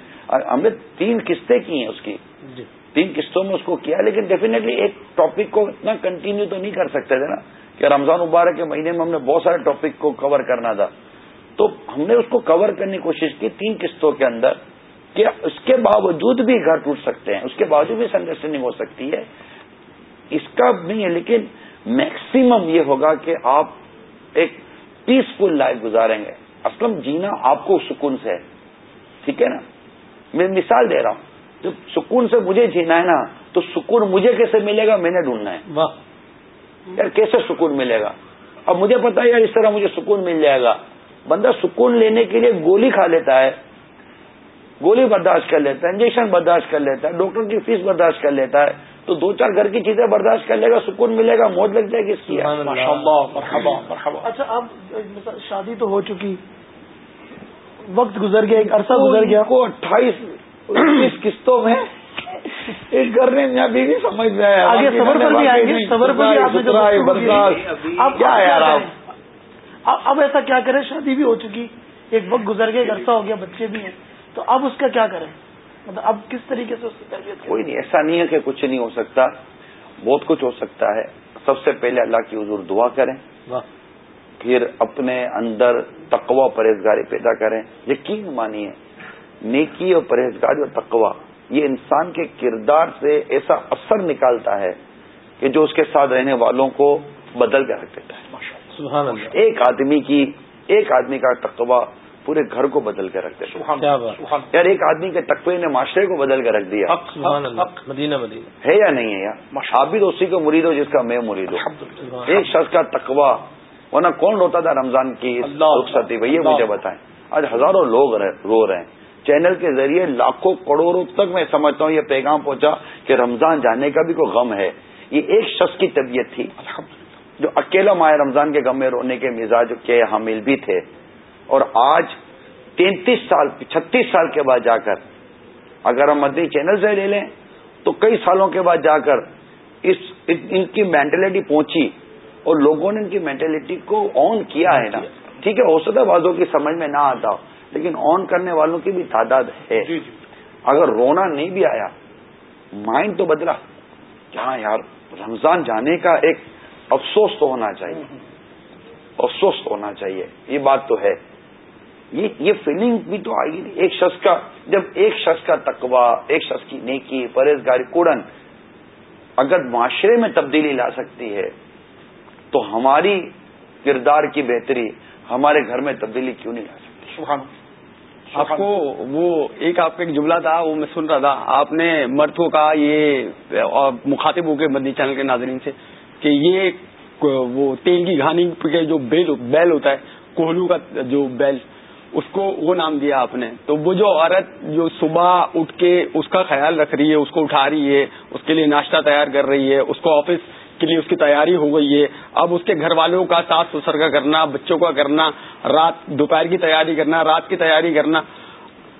ہم نے تین قسطیں کی ہیں اس کی۔ جی۔ تین قسطوں میں اس کو کیا لیکن ڈیفینیٹلی ایک ٹاپک کو اتنا کنٹینیو تو نہیں کر سکتے تھے نا کہ رمضان مبارک کے مہینے میں ہم نے بہت سارے ٹاپک کو کور کرنا تھا۔ تو ہم نے اس کو کور کرنے کی کوشش کی تین قسطوں کے اندر۔ کہ اس کے باوجود بھی گھر ٹوٹ سکتے ہیں اس کے باوجود بھی انڈرسٹینڈنگ ہو سکتی ہے۔ اس کا نہیں ہے لیکن میکسیمم یہ ہوگا کہ آپ ایک پیسفل لائف گزاریں گے۔ اسلم جینا آپ کو سکون سے ہے۔ ٹھیک ہے نا؟ میں مثال دے رہا ہوں۔ جب سکون سے مجھے جینا ہے نا تو سکون مجھے کیسے ملے گا؟ میں نے ڈھونڈنا ہے۔ یار کیسے سکون ملے گا؟ اب مجھے پتا ہے یار اس طرح مجھے سکون مل جائے گا۔ بندہ سکون لینے کے لیے گولی کھا لیتا ہے۔ گولی برداشت کر لیتا ہے انجیکشن برداشت کر لیتا ہے ڈاکٹر کی فیس برداشت کر لیتا ہے تو دو چار گھر کی چیزیں برداشت کر لے گا سکون ملے گا موت لگ جائے گی اس کی اچھا اب شادی تو ہو چکی وقت گزر گیا ایک عرصہ گزر گیا۔ کو اٹھائیس قسطوں میں ایک گھر میں میاں بیوی سمجھ میں آیا۔ آگے صبر پر بھی آئیں گے صبر پر بھی آپ نے جو برداشت۔ اب کیا ہے یار اب ایسا کیا کریں؟ شادی بھی ہو چکی ایک وقت گزر گیا ایک عرصہ ہو گیا بچے بھی ہیں۔ تو اب اس کا کیا کریں؟ مطلب اب کس طریقے سے اس کی تربیت کریں؟ کوئی نہیں ایسا نہیں ہے کہ کچھ نہیں ہو سکتا۔ بہت کچھ ہو سکتا ہے۔ سب سے پہلے اللہ کی حضور دعا کریں۔ پھر اپنے اندر تقوا پرہیزگاری پیدا کریں۔ یقین مانیے نیکی اور پرہیزگاری اور تقوا یہ انسان کے کردار سے ایسا اثر نکالتا ہے کہ جو اس کے ساتھ رہنے والوں کو بدل کے رکھ دیتا ہے۔ سبحان اللہ۔ ایک آدمی کی ایک آدمی کا تقوا پورے گھر کو بدل کے رکھ بات۔ یار ایک آدمی کے تقوی نے معاشرے کو بدل کے رکھ دیا۔ مدینہ مدینہ۔ ہے یا نہیں ہے یار؟ آپ بھی تو اسی کو مرید ہو جس کا میں مرید ہوں۔ ایک شخص کا تقوا ورنہ کون روتا تھا رمضان کی رخصتی بھائی یہ مجھے بتائیں۔ آج ہزاروں لوگ رو رہے ہیں۔ چینل کے ذریعے لاکھوں کروڑوں تک میں سمجھتا ہوں یہ پیغام پہنچا کہ رمضان جانے کا بھی کوئی غم ہے۔ یہ ایک شخص کی طبیعت تھی۔ جو اکیلا ماہ رمضان کے غم میں رونے کے مزاج کے حامل بھی تھے۔ اور آج تینتیس سال چھتیس سال کے بعد جا کر اگر ہم مدنی چینل سے لے لیں تو کئی سالوں کے بعد جا کر اس ان کی مینٹلٹی پہنچی اور لوگوں نے ان کی مینٹلٹی کو آن کیا ہے نا۔ ٹھیک ہے ہے بازوں کی سمجھ میں نہ آتا لیکن آن کرنے والوں کی بھی تعداد ہے۔ جی، جی۔ اگر رونا نہیں بھی آیا مائنڈ تو بدلا۔ کیا یار رمضان جانے کا ایک افسوس تو ہونا چاہیے۔ افسوس تو ہونا چاہیے یہ بات تو ہے۔ یہ فیلنگ بھی تو آئی نہیں. ایک شخص کا جب ایک شخص کا تقوا ایک شخص کی نیکی پرہیزگاری کوڑن اگر معاشرے میں تبدیلی لا سکتی ہے تو ہماری کردار کی بہتری ہمارے گھر میں تبدیلی کیوں نہیں لا سکتی؟ آپ کو وہ ایک آپ کا ایک جملہ تھا وہ میں سن رہا تھا۔ آپ نے مرد کو کہا یہ مخاطب ہو کے مدنی چینل کے ناظرین سے کہ یہ وہ تیل کی گھانی کے جو بیل بیل ہوتا ہے کوہلو کا جو بیل اس کو وہ نام دیا آپ نے۔ تو وہ جو عورت جو صبح اٹھ کے اس کا خیال رکھ رہی ہے، اس کو اٹھا رہی ہے، اس کے لیے ناشتہ تیار کر رہی ہے، اس کو آفس کے لیے اس کی تیاری ہو گئی ہے۔ اب اس کے گھر والوں کا ساس سسر کا کرنا، بچوں کا کرنا، رات دوپہر کی تیاری کرنا، رات کی تیاری کرنا۔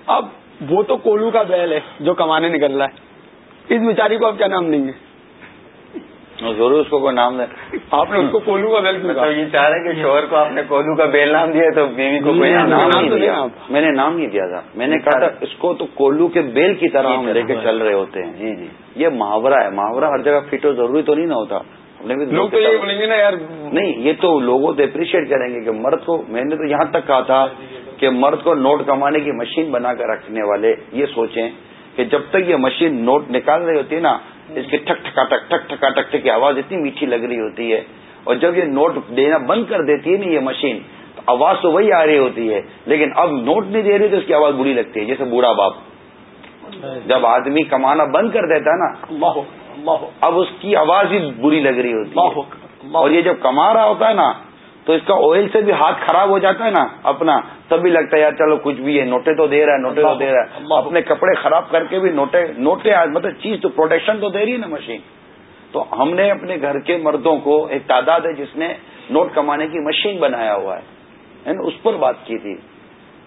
اب وہ تو کولو کا بیل ہے جو کمانے نکل رہا ہے۔ اس بیچاری کو اب کیا نام دیں گے؟ ضرور اس کو کوئی نام دیں آپ نے اس کو کولو کا بیل تو یہ چاہ رہے کہ شوہر کو آپ نے کولو کا بیل نام دیا تو بیوی کو کوئی نام نہیں دیا. میں نے نام نہیں دیا تھا. میں نے کہا تھا اس کو تو کولو کے بیل کی طرح ہم لے کے چل رہے ہوتے ہیں۔ جی جی۔ یہ محاورہ ہے۔ محاورہ ہر جگہ فٹ ہو ضروری تو نہیں نہ ہوتا۔ لوگ تو یہ بولیں گے نا یار۔ نہیں یہ تو لوگوں تو اپریشیٹ کریں گے کہ مرد کو میں نے تو یہاں تک کہا تھا کہ مرد کو نوٹ کمانے کی مشین بنا کر رکھنے والے یہ سوچیں کہ جب تک یہ مشین نوٹ نکال رہی ہوتی ہے نا اس کی ٹھک ٹھکا ٹک ٹھک ٹھکا ٹک کی آواز اتنی میٹھی لگ رہی ہوتی ہے اور جب یہ نوٹ دینا بند کر دیتی ہے نا یہ مشین تو آواز تو وہی آ رہی ہوتی ہے لیکن اب نوٹ نہیں دے رہی تو اس کی آواز بری لگتی ہے جیسے بوڑھا باپ۔ جب آدمی کمانا بند کر دیتا ہے نا اب اس کی آواز بھی بری لگ رہی ہوتی ہے۔ اور یہ جب کما رہا ہوتا ہے نا تو اس کا آئل سے بھی ہاتھ خراب ہو جاتا ہے نا اپنا تب بھی لگتا ہے یار چلو کچھ بھی ہے نوٹے تو دے رہا ہے نوٹے تو دے رہا ہے۔ اپنے کپڑے خراب کر کے بھی نوٹے نوٹے مطلب چیز تو پروٹیکشن تو دے رہی ہے نا مشین تو ہم نے اپنے گھر کے مردوں کو ایک تعداد ہے جس نے نوٹ کمانے کی مشین بنایا ہوا ہے۔ اس پر بات کی تھی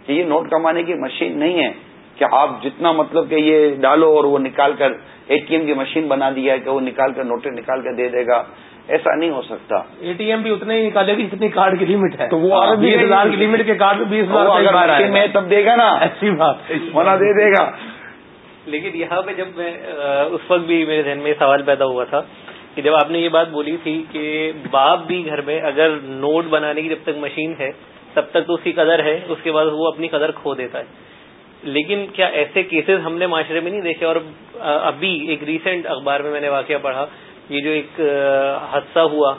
کہ یہ نوٹ کمانے کی مشین نہیں ہے کہ آپ جتنا مطلب کہ یہ ڈالو اور وہ نکال کر اے ٹی ایم کی مشین بنا دیا ہے کہ وہ نکال کر نوٹیں نکال کر دے دے گا۔ ایسا نہیں ہو سکتا۔ اے ٹی ایم بھی اتنے ہی نکالے گی جتنی کارڈ کی لمٹ ہے۔ تو وہ بیس ہزار کی لمٹ کے کارڈ بیس ہزار میں تب دے گا نا۔ ایسی بات۔ ہونا دے دے گا۔ لیکن یہاں پہ جب میں اس وقت بھی میرے ذہن میں سوال پیدا ہوا تھا کہ جب آپ نے یہ بات بولی تھی کہ باپ بھی گھر میں اگر نوٹ بنانے کی جب تک مشین ہے تب تک تو اس کی قدر ہے اس کے بعد وہ اپنی قدر کھو دیتا ہے۔ لیکن کیا ایسے کیسز ہم نے معاشرے میں نہیں دیکھے؟ اور ابھی ایک ریسنٹ اخبار میں میں نے واقعہ پڑھا یہ جو ایک حادثہ ہوا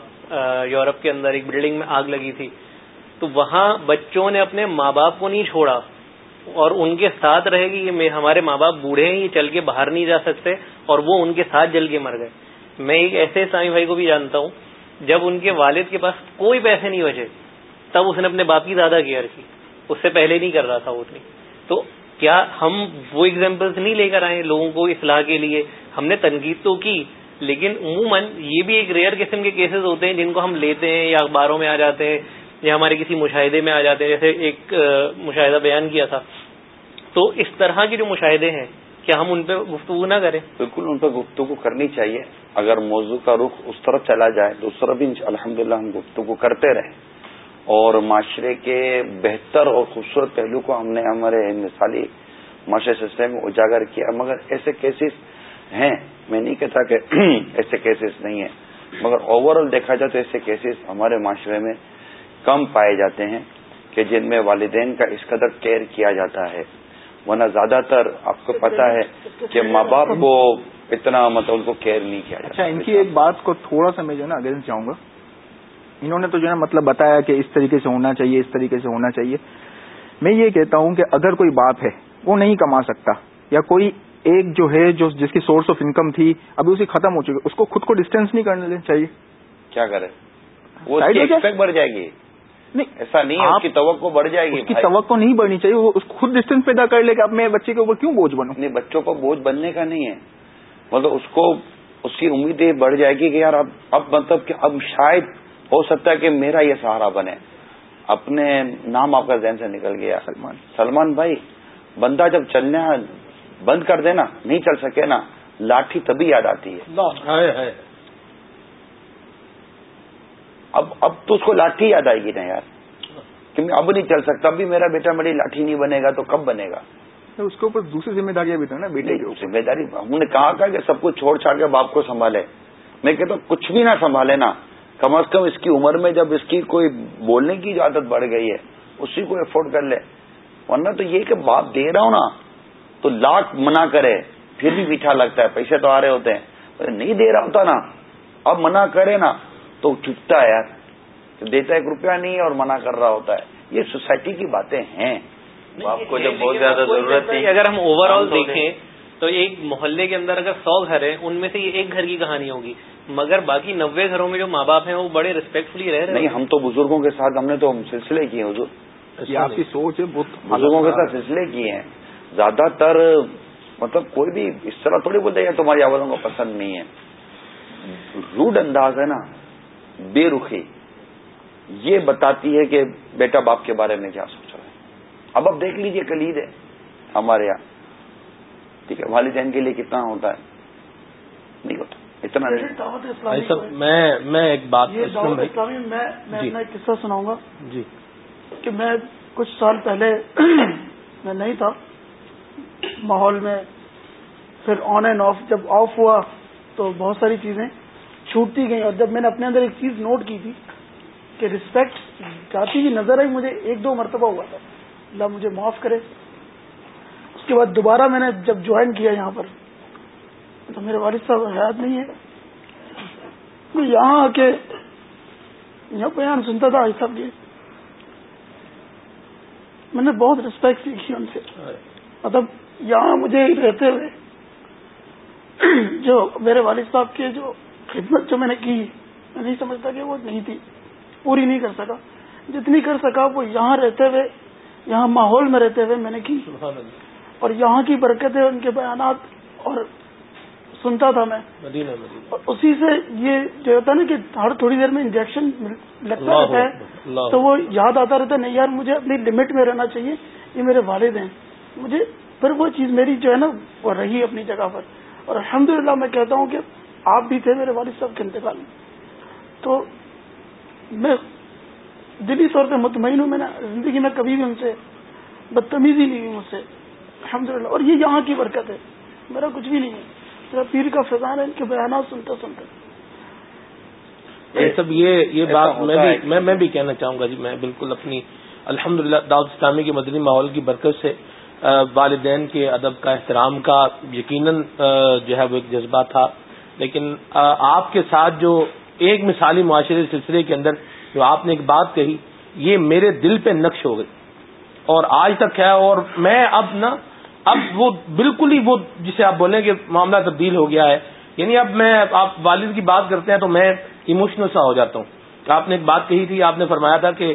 یورپ کے اندر، ایک بلڈنگ میں آگ لگی تھی، تو وہاں بچوں نے اپنے ماں باپ کو نہیں چھوڑا، اور ان کے ساتھ رہے گی، یہ ہمارے ماں باپ بوڑھے ہیں، یہ چل کے باہر نہیں جا سکتے، اور وہ ان کے ساتھ جل کے مر گئے۔ میں ایک ایسے سامی بھائی کو بھی جانتا ہوں، جب ان کے والد کے پاس کوئی پیسے نہیں بچے، تب اس نے اپنے باپ کی زیادہ کیئر کی، اس سے پہلے نہیں کر رہا تھا وہ اتنی۔ تو کیا ہم وہ اگزامپلس نہیں لے کر آئے لوگوں کو اصلاح کے لیے؟ ہم نے تنقید تو کی لیکن عموماً یہ بھی ایک ریئر قسم کے کیسز ہوتے ہیں جن کو ہم لیتے ہیں یا اخباروں میں آ جاتے ہیں یا ہمارے کسی مشاہدے میں آ جاتے ہیں، جیسے ایک مشاہدہ بیان کیا تھا۔ تو اس طرح کے جو مشاہدے ہیں، کیا ہم ان پہ گفتگو نہ کریں؟ بالکل، ان پہ گفتگو کرنی چاہیے۔ اگر موضوع کا رخ اس طرف چلا جائے تو اس طرف بھی الحمد ہم گفتگو کرتے رہیں۔ اور معاشرے کے بہتر اور خوبصورت پہلو کو ہم نے ہمارے مثالی معاشرے سلسلے میں اجاگر کیا۔ مگر ایسے کیسز ہیں۔ میں نہیں کہتا کہ ایسے کیسز نہیں ہیں، مگر اوور آل دیکھا جائے تو ایسے کیسز ہمارے معاشرے میں کم پائے جاتے ہیں کہ جن میں والدین کا اس قدر کیئر کیا جاتا ہے۔ ورنہ زیادہ تر آپ کو پتا ہے کہ ماں باپ کو اتنا مطلب ان کو کیئر نہیں کیا جاتا۔ اچھا ان کی ایک بات کو تھوڑا سا میں جو ہے نا اگینسٹ جاؤں گا۔ انہوں نے تو جو ہے مطلب بتایا کہ اس طریقے سے ہونا چاہیے، اس طریقے سے ہونا چاہیے۔ میں یہ کہتا ہوں کہ اگر کوئی باپ ہے، وہ نہیں کما سکتا یا کوئی ایک جو ہے جو جس کی سورس آف انکم تھی ابھی اسی ختم ہو چکی اس کو خود کو ڈسٹینس نہیں کرنے چاہیے۔ کیا کرے وہ بڑھ جائے گی۔ نہیں ایسا نہیں اس کی توقع بڑھ جائے گی اس کی توقع نہیں بڑھنی چاہیے وہ خود ڈسٹینس پیدا کر لے کہ اب میں بچے کے اوپر کیوں بوجھ بنوں؟ نہیں بچوں کو بوجھ بننے کا نہیں ہے۔ مطلب اس کو اس کی امید یہ بڑھ جائے گی کہ یار اب اب مطلب کہ اب شاید ہو سکتا ہے کہ میرا یہ سہارا بنے۔ اپنے نام آپ کا ذہن سے نکل گیا۔ سلمان۔ سلمان بھائی بندہ جب چلنا بند کر دینا نہیں چل سکے نا لاٹھی تبھی یاد آتی ہے۔ اب اب تو اس کو لاٹھی یاد آئے گی نا یار۔ کہ میں اب نہیں چل سکتا اب بھی میرا بیٹا میری لاٹھی نہیں بنے گا تو کب بنے گا؟ اس کے اوپر دوسری ذمہ داریاں بھی تو نا بیٹے کی ذمہ داری ہم نے کہا کہ سب کچھ چھوڑ چھاڑ کے باپ کو سنبھالے۔ میں کہتا ہوں کچھ بھی نہ سنبھالے نا کم از کم اس کی عمر میں جب اس کی کوئی بولنے کی عادت بڑھ گئی ہے اسی کو افورڈ کر لے۔ ورنہ تو یہ کہ باپ دے رہا ہوں نا تو لاکھ منع کرے پھر بھی میٹھا لگتا ہے پیسے تو آ رہے ہوتے ہیں۔ نہیں دے رہا ہوتا نا۔ اب منع کرے نا تو چپتا ہے یار۔ دیتا ایک روپیہ نہیں ہے اور منع کر رہا ہوتا ہے۔ یہ سوسائٹی کی باتیں ہیں۔ آپ کو جب بہت زیادہ ضرورت ہے۔ اگر ہم اوور آل دیکھیں تو ایک محلے کے اندر اگر سو گھر ہیں ان میں سے یہ ایک گھر کی کہانی ہوگی۔ مگر باقی نوے گھروں میں جو ماں باپ ہیں وہ بڑے ریسپیکٹفلی رہ رہے نہیں ہم تو بزرگوں کے ساتھ ہم نے تو سلسلے کیے حضور۔ آپ کی سوچ ہے بزرگوں کے ساتھ سلسلے کیے ہیں۔ زیادہ تر مطلب کوئی بھی اس طرح تھوڑی بولتے ہیں تمہاری آوازوں کو پسند نہیں ہے۔ روڈ انداز ہے نا بے رخی۔ یہ بتاتی ہے کہ بیٹا باپ کے بارے میں کیا سوچ رہا ہے۔ اب اب دیکھ لیجیے کلید ہے ہمارے یہاں۔ ٹھیک ہے والدین کے لیے کتنا ہوتا ہے؟ نہیں ہوتا۔ اتنا نہیں۔ میں میں ایک بات اسلامی میں میں جی۔ اپنا ایک قصہ سناؤں گا جی۔ کہ میں کچھ سال پہلے میں نہیں تھا ماحول میں پھر آن اینڈ آف جب آف ہوا تو بہت ساری چیزیں چھوٹتی گئیں اور جب میں نے اپنے اندر ایک چیز نوٹ کی تھی کہ رسپیکٹ جاتی ہوئی نظر آئی مجھے ایک دو مرتبہ ہوا تھا۔ اللہ مجھے معاف کرے۔ اس کے بعد دوبارہ میں نے جب جوائن کیا یہاں پر تو میرے والد صاحب حیات نہیں ہے۔ یہاں آ کے یہاں بیان سنتا تھا صاحب جی میں نے بہت رسپیکٹ سیکھی ان سے۔ مطلب یہاں مجھے رہتے ہوئے جو میرے والد صاحب کے جو خدمت جو میں نے کی میں نہیں سمجھتا کہ وہ نہیں تھی پوری نہیں کر سکا۔ جتنی کر سکا وہ یہاں رہتے ہوئے یہاں ماحول میں رہتے ہوئے میں نے کی۔ اور یہاں کی برکتیں ان کے بیانات اور سنتا تھا میں۔ اور اسی سے یہ جو ہوتا ہے نا کہ ہر تھوڑی دیر میں انجیکشن لگتا رہتا ہے تو وہ یاد آتا رہتا ہے نہیں یار مجھے اپنی لمٹ میں رہنا چاہیے یہ میرے والد ہیں۔ مجھے پھر وہ چیز میری جو ہے نا وہ رہی اپنی جگہ پر۔ اور الحمدللہ میں کہتا ہوں کہ آپ بھی تھے میرے والد صاحب کے انتقال میں۔ تو میں دلی طور پہ مطمئن ہوں میں نے زندگی میں کبھی بھی ان سے بدتمیزی نہیں ہوئی مجھ سے۔ الحمد اور یہ یہاں کی برکت ہے۔ میرا کچھ بھی نہیں ہے۔ میرا پیر کا فضان ہے ان کے بیانات سنتے سنتے۔ سب یہ یہ بات میں بھی میں میں بھی کہنا چاہوں گا جی میں بالکل اپنی الحمد للہ داود اسلامی کے مدنی ماحول کی برکت سے والدین کے ادب کا احترام کا یقیناً جو ہے وہ ایک جذبہ تھا۔ لیکن آپ کے ساتھ جو ایک مثالی معاشرے سلسلے کے اندر جو آپ نے ایک بات کہی، یہ میرے دل پہ نقش ہو گئی۔ اور آج تک ہے، اور میں اب نا اب وہ بالکل ہی وہ جسے آپ بولیں کہ معاملہ تبدیل ہو گیا ہے۔ یعنی اب میں، آپ والد کی بات کرتے ہیں تو میں ایموشنل سا ہو جاتا ہوں۔ آپ نے ایک بات کہی تھی، آپ نے فرمایا تھا کہ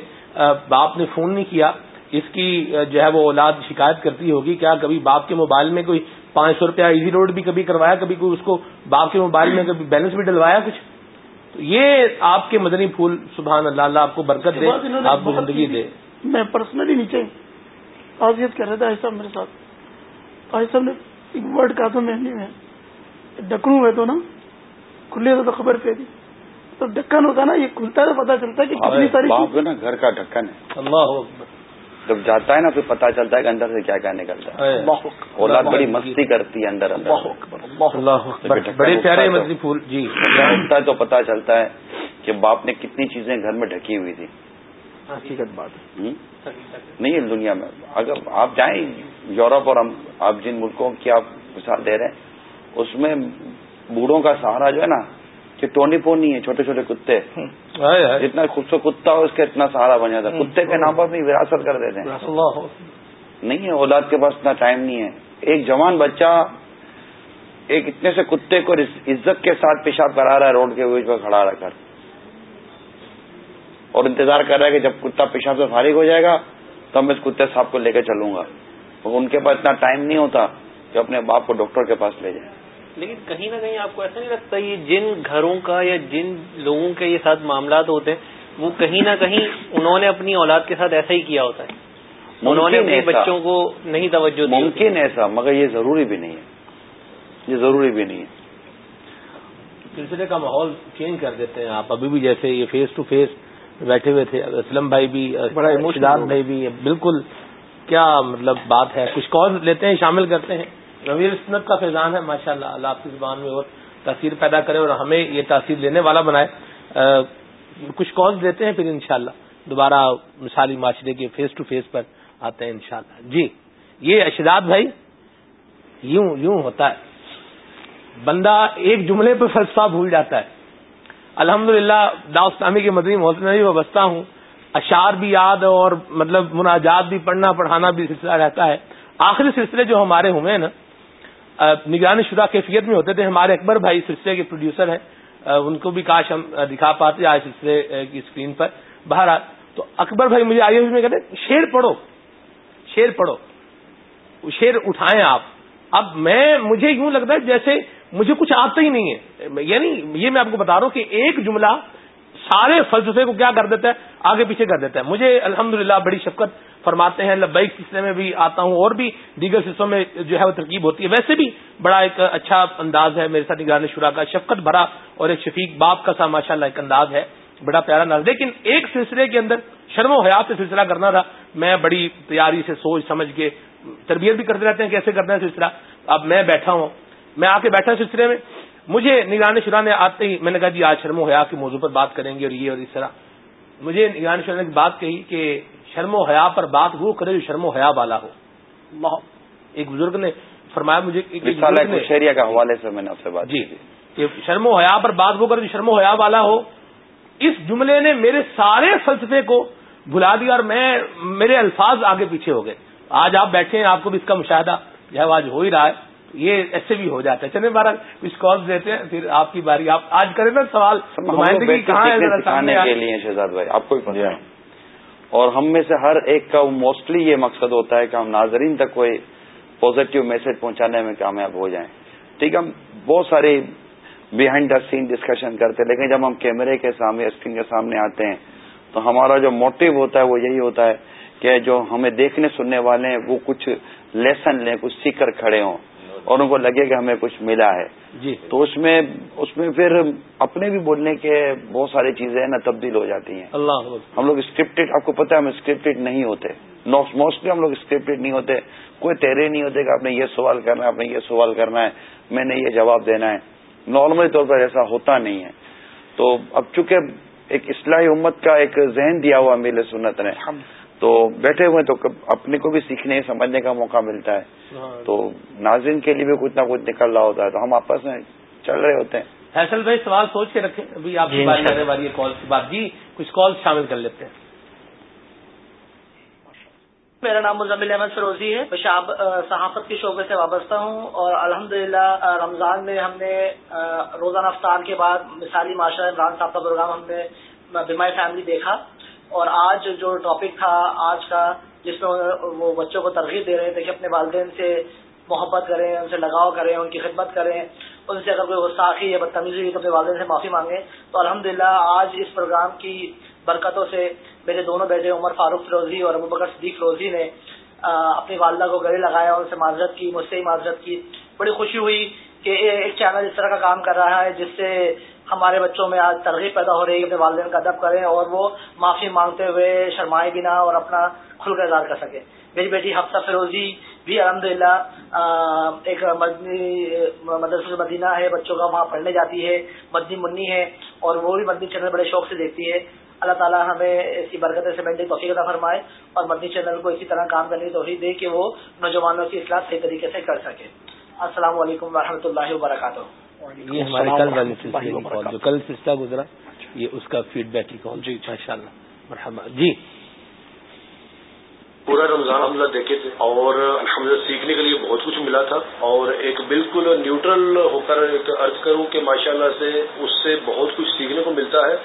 باپ نے فون نہیں کیا۔ اس کی جو ہے وہ اولاد شکایت کرتی ہوگی کیا کبھی باپ کے موبائل میں کوئی پانچ سو روپیہ ایزی روڈ بھی کبھی کروایا؟ کبھی کوئی اس کو باپ کے موبائل میں کبھی بیلنس بھی ڈلوایا کچھ؟ تو یہ آپ کے مدنی پھول سبحان اللہ اللہ آپ کو برکت دے آپ کو زندگی دے۔ میں پرسنلی نیچے تعزیت کر رہا تھا ایسا میرے ساتھ۔ صاحب نے ایک ورڈ کہا تھا مہندی میں۔ ڈکڑوں میں تو نا کھلے تو خبر پہ تھی۔ تو ڈکن ہوتا نا یہ کھلتا ہے تو پتا چلتا ہے کہ کتنی ساری نا گھر کا ڈکن ہے۔ اللہ جب جاتا ہے نا پھر پتا چلتا ہے کہ اندر سے کیا کیا نکلتا ہے۔ اولاد بڑی مستی کرتی ہے اندر اندر۔ بڑے پیارے مدنی پھول جی۔ ہوتا ہے تو پتا چلتا ہے کہ باپ نے کتنی چیزیں گھر میں ڈھکی ہوئی تھی حقیقت بات نہیں ہے دنیا میں۔ اگر آپ جائیں یورپ اور آپ جن ملکوں کی آپ مثال دے رہے ہیں اس میں بوڑھوں کا سہارا جو ہے نا کہ ٹونی پون نہیں ہے چھوٹے چھوٹے کتے۔ جتنا خوبصورت کتا ہو اس کا اتنا سہارا بن جاتا ہے۔ کتے کے نام پر اپنی وراثت کر دیتے ہیں۔ نہیں ہے اولاد کے پاس اتنا ٹائم نہیں ہے۔ ایک جوان بچہ ایک اتنے سے کتے کو عزت کے ساتھ پیشاب کرا رہا ہے روڈ کے بیچ پر کھڑا رہ کر۔ اور انتظار کر رہا ہے کہ جب کتا پیشاب سے فارغ ہو جائے گا تب میں اس کتے صاحب کو لے کے چلوں گا۔ ان کے پاس اتنا ٹائم نہیں ہوتا کہ اپنے باپ کو ڈاکٹر کے پاس لے جائیں لیکن کہیں نہ کہیں آپ کو ایسا نہیں لگتا یہ جن گھروں کا یا جن لوگوں کے یہ ساتھ معاملات ہوتے ہیں وہ کہیں نہ کہیں انہوں نے اپنی اولاد کے ساتھ ایسا ہی کیا ہوتا ہے۔ انہوں نے اپنے بچوں کو نہیں توجہ دی ممکن ایسا مگر یہ ضروری بھی نہیں ہے۔ یہ ضروری بھی نہیں ہے۔ سلسلے کا ماحول چینج کر دیتے ہیں آپ۔ ابھی بھی جیسے یہ فیس ٹو فیس بیٹھے ہوئے تھے اسلم بھائی بھی بڑا بھائی بھی بالکل کیا مطلب بات ہے۔ کچھ کال لیتے ہیں شامل کرتے ہیں۔ رویر سنت کا فیضان ہے ماشاء اللہ اللہ آپ کی زبان میں اور تاثیر پیدا کرے اور ہمیں یہ تاثیر لینے والا بنائے۔ کچھ کال دیتے ہیں پھر انشاءاللہ۔ دوبارہ مثالی معاشرے کے فیس ٹو فیس پر آتے ہیں انشاءاللہ۔ جی یہ اشداد بھائی، یوں یوں ہوتا ہے۔ بندہ ایک جملے پہ فلسفہ بھول جاتا ہے۔ الحمد للہ اسلامی کے مدنی محسن میں بھی وابستہ ہوں۔ اشعار بھی یاد اور مطلب مناجات بھی پڑھنا، پڑھانا بھی سلسلہ رہتا ہے۔ آخری سلسلے جو ہمارے ہوئے ہیں نا نگرانی شدہ کیفیت میں ہوتے تھے۔ ہمارے اکبر بھائی سلسلے کے پروڈیوسر ہیں۔ ان کو بھی کاش ہم دکھا پاتے آج سلسلے کی اسکرین پر۔ باہر آ تو اکبر بھائی مجھے آئی میں کہتے شیر پڑھو۔ شیر پڑھو۔ شیر اٹھائیں آپ۔ اب میں، مجھے یوں لگتا ہے جیسے مجھے کچھ آتا ہی نہیں ہے۔ یعنی یہ میں آپ کو بتا رہا ہوں کہ ایک جملہ سارے فلسفے کو کیا کر دیتا ہے؟ آگے پیچھے کر دیتا ہے۔ مجھے الحمدللہ بڑی شفقت فرماتے ہیں۔ لبیک سلسلے میں بھی آتا ہوں اور بھی دیگر سلسلوں میں جو ہے وہ ترکیب ہوتی ہے۔ ویسے بھی بڑا ایک اچھا انداز ہے میرے ساتھ نگران شورا کا۔ شفقت بھرا اور ایک شفیق باپ کا سا ماشاء اللہ ایک انداز ہے۔ بڑا پیارا انداز۔ لیکن ایک سلسلے کے اندر شرم و حیات سے سلسلہ کرنا تھا۔ میں بڑی تیاری سے سوچ سمجھ کے تربیت بھی کرتے رہتے ہیں کیسے کرنا ہے سلسلہ۔ اب میں بیٹھا ہوں۔ میں آ کے بیٹھا سلسلے میں۔ مجھے نگران شورا نے آتے ہی میں نے کہا جی آج شرم و حیا کے موضوع پر بات کریں گے اور یہ اور اس طرح۔ مجھے نگران شورا نے بات کہی کہ شرم و حیا پر بات وہ کرے جو شرم و حیا والا ہو۔ ایک بزرگ نے فرمایا مجھے کا حوالے سے میں نے آپ سے بات جی کہ شرم و حیا پر بات وہ کرے جو شرم و حیا والا ہو۔ اس جملے نے میرے سارے فلسفے کو بھلا دیا اور میں میرے الفاظ آگے پیچھے ہو گئے۔ آج آپ بیٹھے ہیں آپ کو بھی اس کا مشاہدہ جو ہے آج ہو ہی رہا ہے۔ یہ ایسے بھی ہو جاتا ہے۔ چلے بارہ کچھ کال دیتے ہیں پھر آپ کی باری۔ آپ آج کریں نا سوال کہاں ہے؟ کے لیے شہزاد بھائی آپ کو اور ہم میں سے ہر ایک کا موسٹلی یہ مقصد ہوتا ہے کہ ہم ناظرین تک کوئی پازیٹو میسج پہنچانے میں کامیاب ہو جائیں۔ ٹھیک ہے ہم بہت سارے بہائنڈ دا سین ڈسکشن کرتے ہیں لیکن جب ہم کیمرے کے سامنے اسکرین کے سامنے آتے ہیں تو ہمارا جو موٹو ہوتا ہے وہ یہی ہوتا ہے کہ جو ہمیں دیکھنے سننے والے ہیں وہ کچھ لیسن لیں کچھ سیکھ کر کھڑے ہوں۔ اور ان کو لگے کہ ہمیں کچھ ملا ہے۔ جی۔ تو اس میں اس میں پھر اپنے بھی بولنے کے بہت ساری چیزیں نا تبدیل ہو جاتی ہیں۔ اللہ ہم لوگ اسکرپٹڈ آپ کو پتا ہے ہم اسکرپٹڈ نہیں ہوتے۔ موسٹلی ہم لوگ اسکرپٹڈ نہیں ہوتے۔ کوئی تیرے نہیں ہوتے کہ آپ نے یہ سوال کرنا ہے آپ نے یہ سوال کرنا ہے میں نے یہ جواب دینا ہے۔ نارملی طور پر ایسا ہوتا نہیں ہے۔ تو اب چونکہ ایک اصلاحی امت کا ایک ذہن دیا ہوا میل سنت نے تو بیٹھے ہوئے تو اپنے کو بھی سیکھنے سمجھنے کا موقع ملتا ہے۔ ہاں۔ تو ناظرین کے لیے بھی کچھ نہ کچھ نکل رہا ہوتا ہے۔ تو ہم آپس میں چل رہے ہوتے ہیں۔ فیصل بھائی سوال سوچ کے رکھیں۔ ابھی آپ کی جی، بات کرنے والی کال کی۔ بات جی کچھ کال شامل کر لیتے ہیں۔ میرا نام مزمل احمد فروزی ہے۔ میں شاب صحافت کے شعبے سے وابستہ ہوں اور الحمدللہ رمضان میں ہم نے روزانہ افطار کے بعد مثالی معاشرہ عمران صاحب کا پروگرام ہم نے بیمائی فیملی دیکھا۔ اور آج جو ٹاپک تھا آج کا، جس میں وہ بچوں کو ترغیب دے رہے تھے کہ اپنے والدین سے محبت کریں، ان سے لگاؤ کریں، ان کی خدمت کریں، ان سے اگر کوئی غصاخی یا بدتمیزی ہوئی تو اپنے والدین سے معافی مانگیں۔ تو الحمدللہ آج اس پروگرام کی برکتوں سے میرے دونوں بیٹے عمر فاروق فروزی اور ابو بکر صدیق فروزی نے اپنی والدہ کو گلے لگایا اور ان سے معذرت کی، مجھ سے ہی معذرت کی۔ بڑی خوشی ہوئی کہ ایک چینل اس طرح کا کام کر رہا ہے، جس سے ہمارے بچوں میں آج ترغیب پیدا ہو رہی ہے، اپنے والدین کا ادب کریں اور وہ معافی مانگتے ہوئے شرمائے بنا اور اپنا کھل کا اظہار کر سکے میری بیٹی حفصہ فیروزی بھی الحمد للہ ایک مدنی، مدرسہ مدینہ ہے، بچوں کا وہاں پڑھنے جاتی ہے، مدنی منی ہے اور وہ بھی مدنی چینل بڑے شوق سے دیکھتی ہے۔ اللہ تعالیٰ ہمیں اسی برکت سے بینڈنگ توفیق عطا فرمائے اور مدنی چینل کو اسی طرح کام کرنے کی توفیق دے کہ وہ نوجوانوں کی اصلاح صحیح طریقے سے کر سکے۔ السلام علیکم و اللہ وبرکاتہ۔ یہ ہمارے کل والے سلسلے کی کال جو کل سلسلہ گزرا یہ اس کا فیڈ بیک کی کال جی ماشاء اللہ جی پورا رمضان ہم لوگ دیکھے تھے اور الحمد سیکھنے کے لیے بہت کچھ ملا تھا اور ایک بالکل نیوٹرل ہو کر ایک ارض کروں کہ ماشاء اللہ سے اس سے بہت کچھ سیکھنے کو ملتا ہے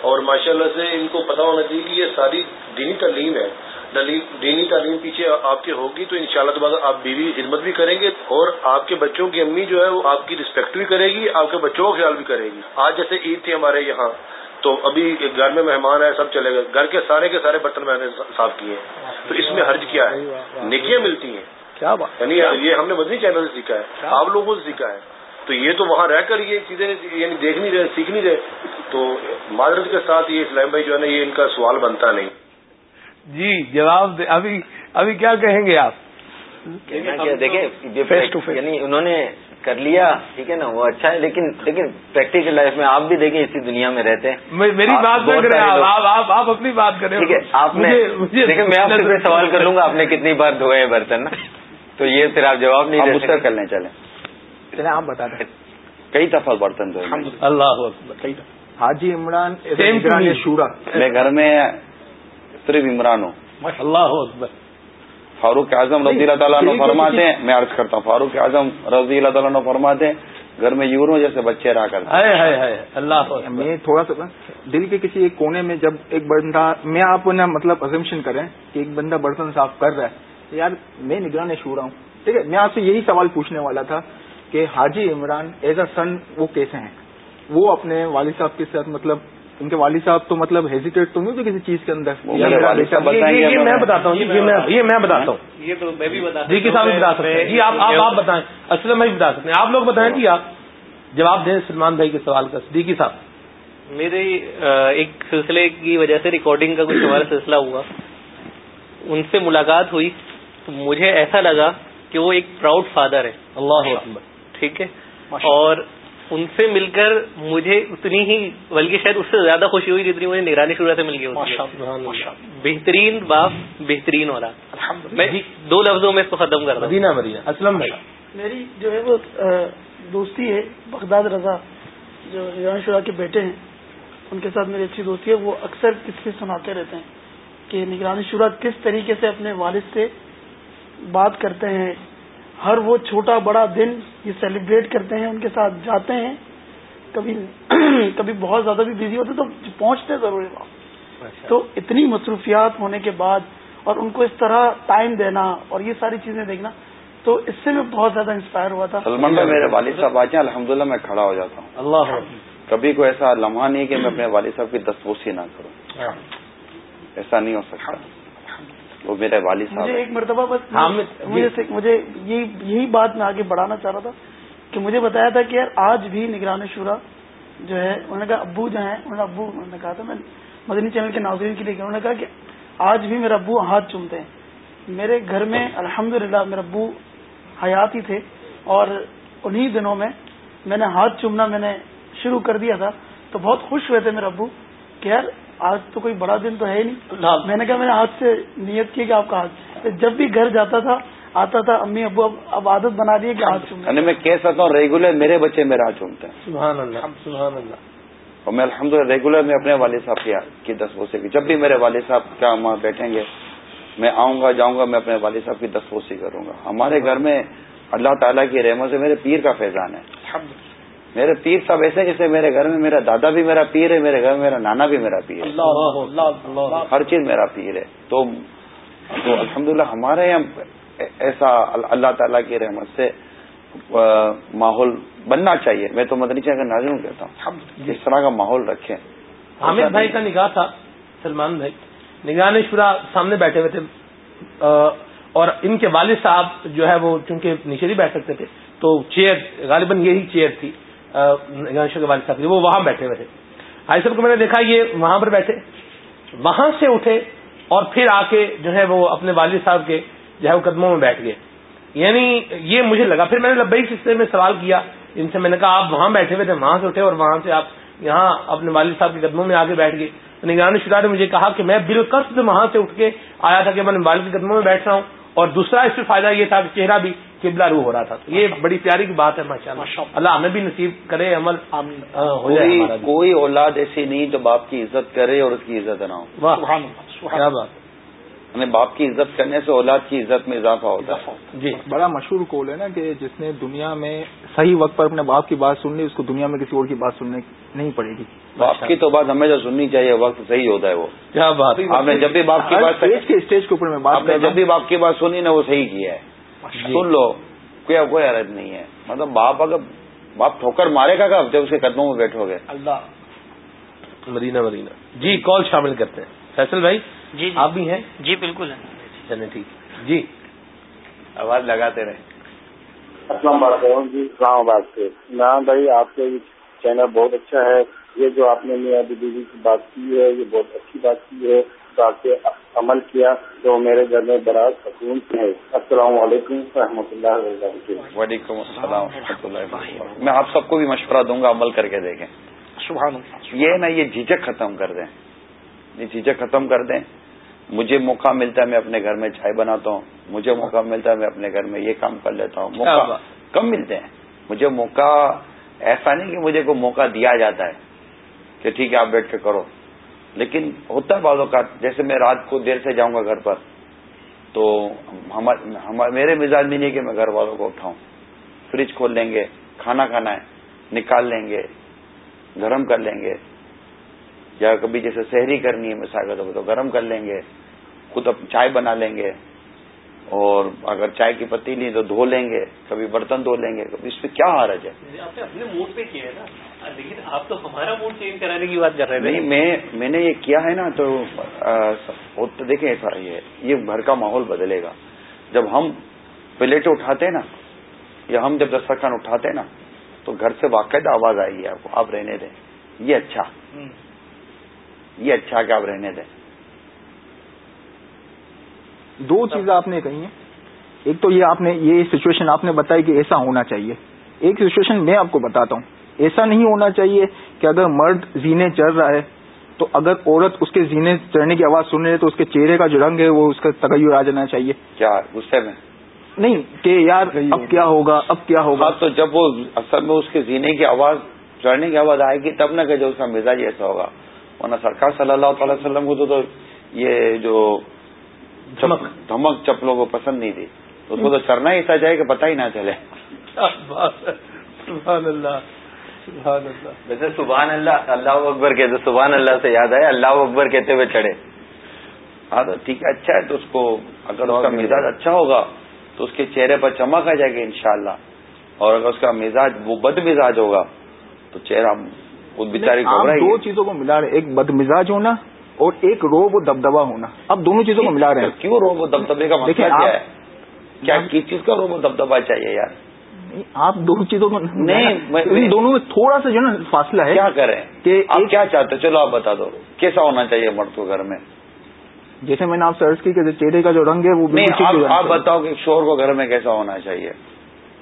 اور ماشاء اللہ سے ان کو پتا ہونا چاہیے کہ یہ ساری دینی تعلیم ہے۔ دینی تعلیم پیچھے آپ کی ہوگی تو ان شاء اللہ بعد آپ بیوی خدمت بھی کریں گے اور آپ کے بچوں کی امی جو ہے وہ آپ کی رسپیکٹ بھی کرے گی، آپ کے بچوں کا خیال بھی کرے گی۔ آج جیسے عید تھی ہمارے یہاں تو ابھی گھر میں مہمان ہے سب چلے گئے۔ گھر کے سارے کے سارے برتن میں نے صاف کیے ہیں۔ تو اس میں حرج کیا ہے؟ نیکیاں ملتی ہیں۔ کیا بات؟ یعنی یہ ہم نے مدنی چینل سے سیکھا ہے۔ آپ لوگوں سے سیکھا ہے۔ تو یہ تو وہاں رہ کر یہ چیزیں یعنی دیکھ نہیں رہے سیکھ نہیں رہے۔ تو معذرت کے ساتھ یہ اسلام بھائی جو ہے نا یہ ان کا سوال بنتا نہیں۔ جی جواب ابھی ابھی کیا کہیں گے آپ؟ دیکھیں یعنی انہوں نے کر لیا ٹھیک ہے نا وہ اچھا ہے لیکن لیکن پریکٹیکل لائف میں آپ بھی دیکھیں اسی دنیا میں رہتے ہیں۔ میری بات کریں آپ آپ اپنی بات کریں۔ ٹھیک ہے آپ نے دیکھیں میں آپ سے سوال کر لوں گا آپ نے کتنی بار دھوئے ہیں برتن نا؟ تو یہ پھر آپ جواب نہیں دے کرنے چلے آپ بتا دیں۔ کئی دفعہ برتن دھوئے اللہ حاجی عمران شورا۔ میں گھر میں صرف عمران ہوں۔ اللہ اکبر۔ فاروق اعظم رضی اللہ تعالیٰ نے فرماتے ہیں میں عرض کرتا ہوں فاروق اعظم رضی اللہ تعالیٰ نے فرماتے ہیں گھر میں یوروں جیسے بچے رہا کرتے اللہ میں تھوڑا سا دل کے کسی ایک کونے میں جب ایک بندہ میں آپ نے مطلب ازمپشن کریں کہ ایک بندہ برتن صاف کر رہا ہے یار میں نگران شو رہا ہوں۔ ٹھیک ہے میں آپ سے یہی سوال پوچھنے والا تھا کہ حاجی عمران ایز اے سن وہ کیسے ہیں؟ وہ اپنے والد صاحب کے ساتھ مطلب ان کے والد صاحب تو مطلب ہیزیٹیٹ تو نہیں ہوتے کسی چیز کے اندر؟ یہ میں بتاتا ہوں یہ میں بتاتا ہوں۔ یہ تو میں بھی بتا جی صاحب بھی بتا سکتے ہیں۔ جی آپ آپ بتائیں۔ اصل میں بھی بتا سکتے ہیں۔ آپ لوگ بتائیں جی آپ۔ جواب دیں سلمان بھائی کے سوال کا۔ صدیقی صاحب۔ میرے ایک سلسلے کی وجہ سے ریکارڈنگ کا کچھ ہمارا سلسلہ ہوا۔ ان سے ملاقات ہوئی۔ تو مجھے ایسا لگا کہ وہ ایک پراؤڈ فادر ہے اللہ ٹھیک ہے؟ اور ان سے مل کر مجھے اتنی ہی بلکہ شاید اس سے زیادہ خوشی ہوئی جتنی مجھے نگرانی شروع سے مل گئی بہترین باپ بہترین ہو رہا میں دو لفظوں میں اس کو ختم کر رہا ہوں اسلم بھائی۔ میری جو ہے وہ دوستی ہے بغداد رضا جو نگرانی شورا کے بیٹے ہیں ان کے ساتھ میری اچھی دوستی ہے۔ وہ اکثر کس کس سناتے رہتے ہیں کہ نگرانی شورا کس طریقے سے اپنے والد سے بات کرتے ہیں ہر وہ چھوٹا بڑا دن یہ سیلیبریٹ کرتے ہیں ان کے ساتھ جاتے ہیں۔ کبھی کبھی بہت زیادہ بھی بزی ہوتے تو پہنچتے ضرور اچھا۔ تو اتنی مصروفیات ہونے کے بعد اور ان کو اس طرح ٹائم دینا اور یہ ساری چیزیں دیکھنا تو اس سے میں بہت زیادہ انسپائر ہوا تھا۔ سلمان میں میرے والد صاحب آ جائیں الحمد للہ میں کھڑا ہو جاتا ہوں۔ اللہ کبھی کوئی ایسا لمحہ نہیں کہ میں اپنے والد صاحب کی دستبوسی نہ کروں۔ ہاں۔ ایسا نہیں ہو سکتا۔ وہ میرے والد صاحب مجھے ایک مرتبہ بس مجھے یہی بات میں آگے بڑھانا چاہ رہا تھا کہ مجھے بتایا تھا کہ یار آج بھی نگران شورا جو ہے انہوں نے کہا ابو جو ہیں انہوں نے ابو انہوں نے کہا تھا میں مدنی چینل کے ناظرین کے لیے انہوں نے کہا کہ آج بھی میرا ابو ہاتھ چومتے ہیں۔ میرے گھر میں الحمد للہ میرا ابو حیات ہی تھے اور انہی دنوں میں میں نے ہاتھ چومنا میں نے شروع کر دیا تھا تو بہت خوش ہوئے تھے میرا ابو کہ یار آج تو کوئی بڑا دن تو ہے ہی نہیں۔ میں نے کہا میں نے ہاتھ سے نیت کی کہ آپ کا ہاتھ جب بھی گھر جاتا تھا آتا تھا امی ابو اب اب عادت بنا دی کہ ہاتھ چومتے یعنی میں کہہ سکتا ہوں ریگولر میرے بچے میرا ہاتھ چومتے ہیں۔ سبحان اللہ۔ سبحان اللہ۔ اور میں الحمد للہ ریگولر میں اپنے والد صاحب کی دس بوسے کی جب بھی میرے والد صاحب کیا ماں بیٹھیں گے میں آؤں گا جاؤں گا میں اپنے والد صاحب کی دستوسی کروں گا۔ ہمارے گھر میں اللہ تعالیٰ کی رحمت سے میرے پیر کا فیضان ہے۔ میرے پیر صاحب ایسے جیسے میرے گھر میں میرا دادا بھی میرا پیر ہے میرے گھر میں میرا نانا بھی میرا پیر ہے۔ ہر چیز میرا پیر ہے۔ تو تو الحمدللہ ہمارے یہاں ایسا اللہ تعالیٰ کی رحمت سے ماحول بننا چاہیے۔ میں تو مدنی چاہیے ناظروں کہتا ہوں۔ اس طرح کا ماحول رکھیں۔ حامد بھائی کا نگاہ تھا سلمان بھائی۔ نگاہ شورا سامنے بیٹھے ہوئے تھے اور ان کے والد صاحب جو ہے وہ چونکہ نیچے نہیں بیٹھ سکتے تھے تو چیئر غالباً یہی چیئر تھی۔ والد صاحب وہ وہاں بیٹھے ہوئے تھے۔ آئی صاحب کو میں نے دیکھا یہ وہاں پر بیٹھے، وہاں سے اٹھے اور پھر آ کے جو ہے وہ اپنے والد صاحب کے جو ہے وہ قدموں میں بیٹھ گئے۔ یعنی یہ مجھے لگا، پھر میں نے لبئی سلسلے میں سوال کیا، ان سے میں نے کہا، آپ وہاں بیٹھے ہوئے تھے، وہاں سے اٹھے اور وہاں سے آپ یہاں اپنے والد صاحب کے قدموں میں آ کے بیٹھ گئے۔ نگرانی شدہ نے مجھے کہا کہ میں بالکل وہاں سے اٹھ کے آیا تھا کہ میں والد کے قدموں میں بیٹھ رہا ہوں۔ اور دوسرا اس سے فائدہ یہ تھا کہ چہرہ بھی قبلہ رو ہو رہا تھا۔ تو یہ بڑی پیاری کی بات ہے ماشاء اللہ اللہ ہمیں بھی نصیب کرے عمل ہو جائے کوئی اولاد ایسی نہیں جو باپ کی عزت کرے اور اس کی عزت نہ ہو کیا بات۔ ہمیں باپ کی عزت کرنے سے اولاد کی عزت میں اضافہ ہوتا ہے۔ جی بڑا مشہور کول ہے نا کہ جس نے دنیا میں صحیح وقت پر اپنے باپ کی بات سن لی اس کو دنیا میں کسی اور کی بات سننے نہیں پڑے گی۔ باپ کی تو بات ہمیشہ سننی چاہیے وقت صحیح ہوتا ہے وہ۔ کیا بات۔ آپ نے جب بھی باپ کی بات کے اسٹیج کے اوپر میں بات نے جب بھی باپ کی بات سنی نا وہ صحیح کیا ہے۔ سن لو کوئی کوئی عرض نہیں ہے۔ مطلب باپ اگر باپ ٹھوکر مارے گا کب جب اس کے قدموں میں بیٹھو گے؟ اللہ۔ مدینہ مدینہ۔ جی کال شامل کرتے ہیں۔ فیصل بھائی؟ جی آپ بھی ہیں؟ جی بالکل چلے ٹھیک۔ جی۔ آواز لگاتے رہے السلام علیکم جی اسلام آباد سے۔ نام بھائی آپ کا چینل بہت اچھا ہے۔ یہ جو آپ نے میاں بیوی کی بات کی ہے یہ بہت اچھی بات کی ہے۔ تاکہ عمل کیا جو میرے گھر میں بڑا سکون ہے۔ السلام علیکم و رحمۃ اللہ وبرکاتہ۔ وعلیکم السلام و اللہ میں آپ سب کو بھی مشورہ دوں گا عمل کر کے دیکھیں۔ یہ نا یہ جھجک ختم کر دیں۔ یہ جھجک ختم کر دیں۔ مجھے موقع ملتا ہے میں اپنے گھر میں چائے بناتا ہوں مجھے موقع ملتا ہے میں اپنے گھر میں یہ کام کر لیتا ہوں موقع کم ملتے ہیں۔ مجھے موقع ایسا نہیں کہ مجھے کوئی موقع دیا جاتا ہے کہ ٹھیک ہے آپ بیٹھ کے کرو۔ لیکن ہوتا ہے بعض اوقات جیسے میں رات کو دیر سے جاؤں گا گھر پر تو میرے مزاج بھی نہیں کہ میں گھر والوں کو اٹھاؤں۔ فریج کھول لیں گے کھانا کھانا ہے نکال لیں گے گرم کر لیں گے۔ یا کبھی جیسے شہری کرنی ہے مساغت تو گرم کر لیں گے۔ خود چائے بنا لیں گے اور اگر چائے کی پتی لی تو دھو لیں گے کبھی برتن دھو لیں گے کبھی اس پہ کیا حرج ہے؟ آپ نے اپنے موڈ پہ کیا ہے نا؟ لیکن آپ تو ہمارا موڈ چینج کرانے کی بات کر رہے ہیں نہیں میں میں نے یہ کیا ہے نا تو دیکھیں ایسا یہ یہ گھر کا ماحول بدلے گا۔ جب ہم پلیٹیں اٹھاتے ہیں نا یا ہم جب دسترخوان اٹھاتے ہیں نا تو گھر سے باقاعدہ آواز آئے گی آپ کو آپ رہنے دیں۔ یہ اچھا۔ یہ اچھا کہ آپ رہنے دیں۔ دو چیزیں آپ نے کہی ہیں۔ ایک تو یہ آپ نے یہ سچویشن آپ نے بتائی کہ ایسا ہونا چاہیے۔ ایک سچویشن میں آپ کو بتاتا ہوں۔ ایسا نہیں ہونا چاہیے کہ اگر مرد زینے چڑھ رہا ہے تو اگر عورت اس کے زینے چڑھنے کی آواز سن رہی ہے تو اس کے چہرے کا جو رنگ ہے وہ اس کا تغیر آ جانا چاہیے۔ کیا غصے میں؟ نہیں کہ یار اب کیا ہوگا؟ اب کیا ہوگا؟ تو جب وہ اصل میں اس کے زینے کی آواز چڑھنے کی آواز آئے گی تب نہ کہ جو اس کا مزاج ایسا ہوگا۔ ورنہ سرکار صلی اللہ تعالی وسلم کو تو یہ جو دھمک چپلوں کو پسند نہیں تھی۔ اس کو تو چرنا ہی ایسا جائے کہ پتہ ہی نہ چلے۔ سبحان اللہ سبحان اللہ۔ ویسے سبحان اللہ اللہ اکبر کہتے سبحان اللہ سے یاد آئے اللہ اکبر کہتے ہوئے چڑھے۔ ہاں تو ٹھیک ہے اچھا ہے تو اس کو اگر اس کا مزاج اچھا ہوگا تو اس کے چہرے پر چمک آ جائے گی انشاءاللہ۔ اور اگر اس کا مزاج وہ بد مزاج ہوگا تو چہرہ بیچاری دو چیزوں کو ملا رہے ایک بد مزاج ہونا اور ایک رو و دبدبا ہونا۔ اب دونوں چیزوں کو ملا رہے ہیں۔ کیوں رو و دبدبے کا مطلب کیا ہے؟ کیا کس چیز کا رو و دبدبا چاہیے یار؟ آپ دونوں چیزوں کو نہیں دونوں میں تھوڑا سا جو نا فاصلہ ہے کیا کریں؟ کہ آپ کیا چاہتے چلو آپ بتا دو۔ کیسا ہونا چاہیے مرد کو گھر میں؟ جیسے میں نے آپ سے عرض کی کہ چہرے کا جو رنگ ہے وہ آپ بتاؤ کہ شور کو گھر میں کیسا ہونا چاہیے۔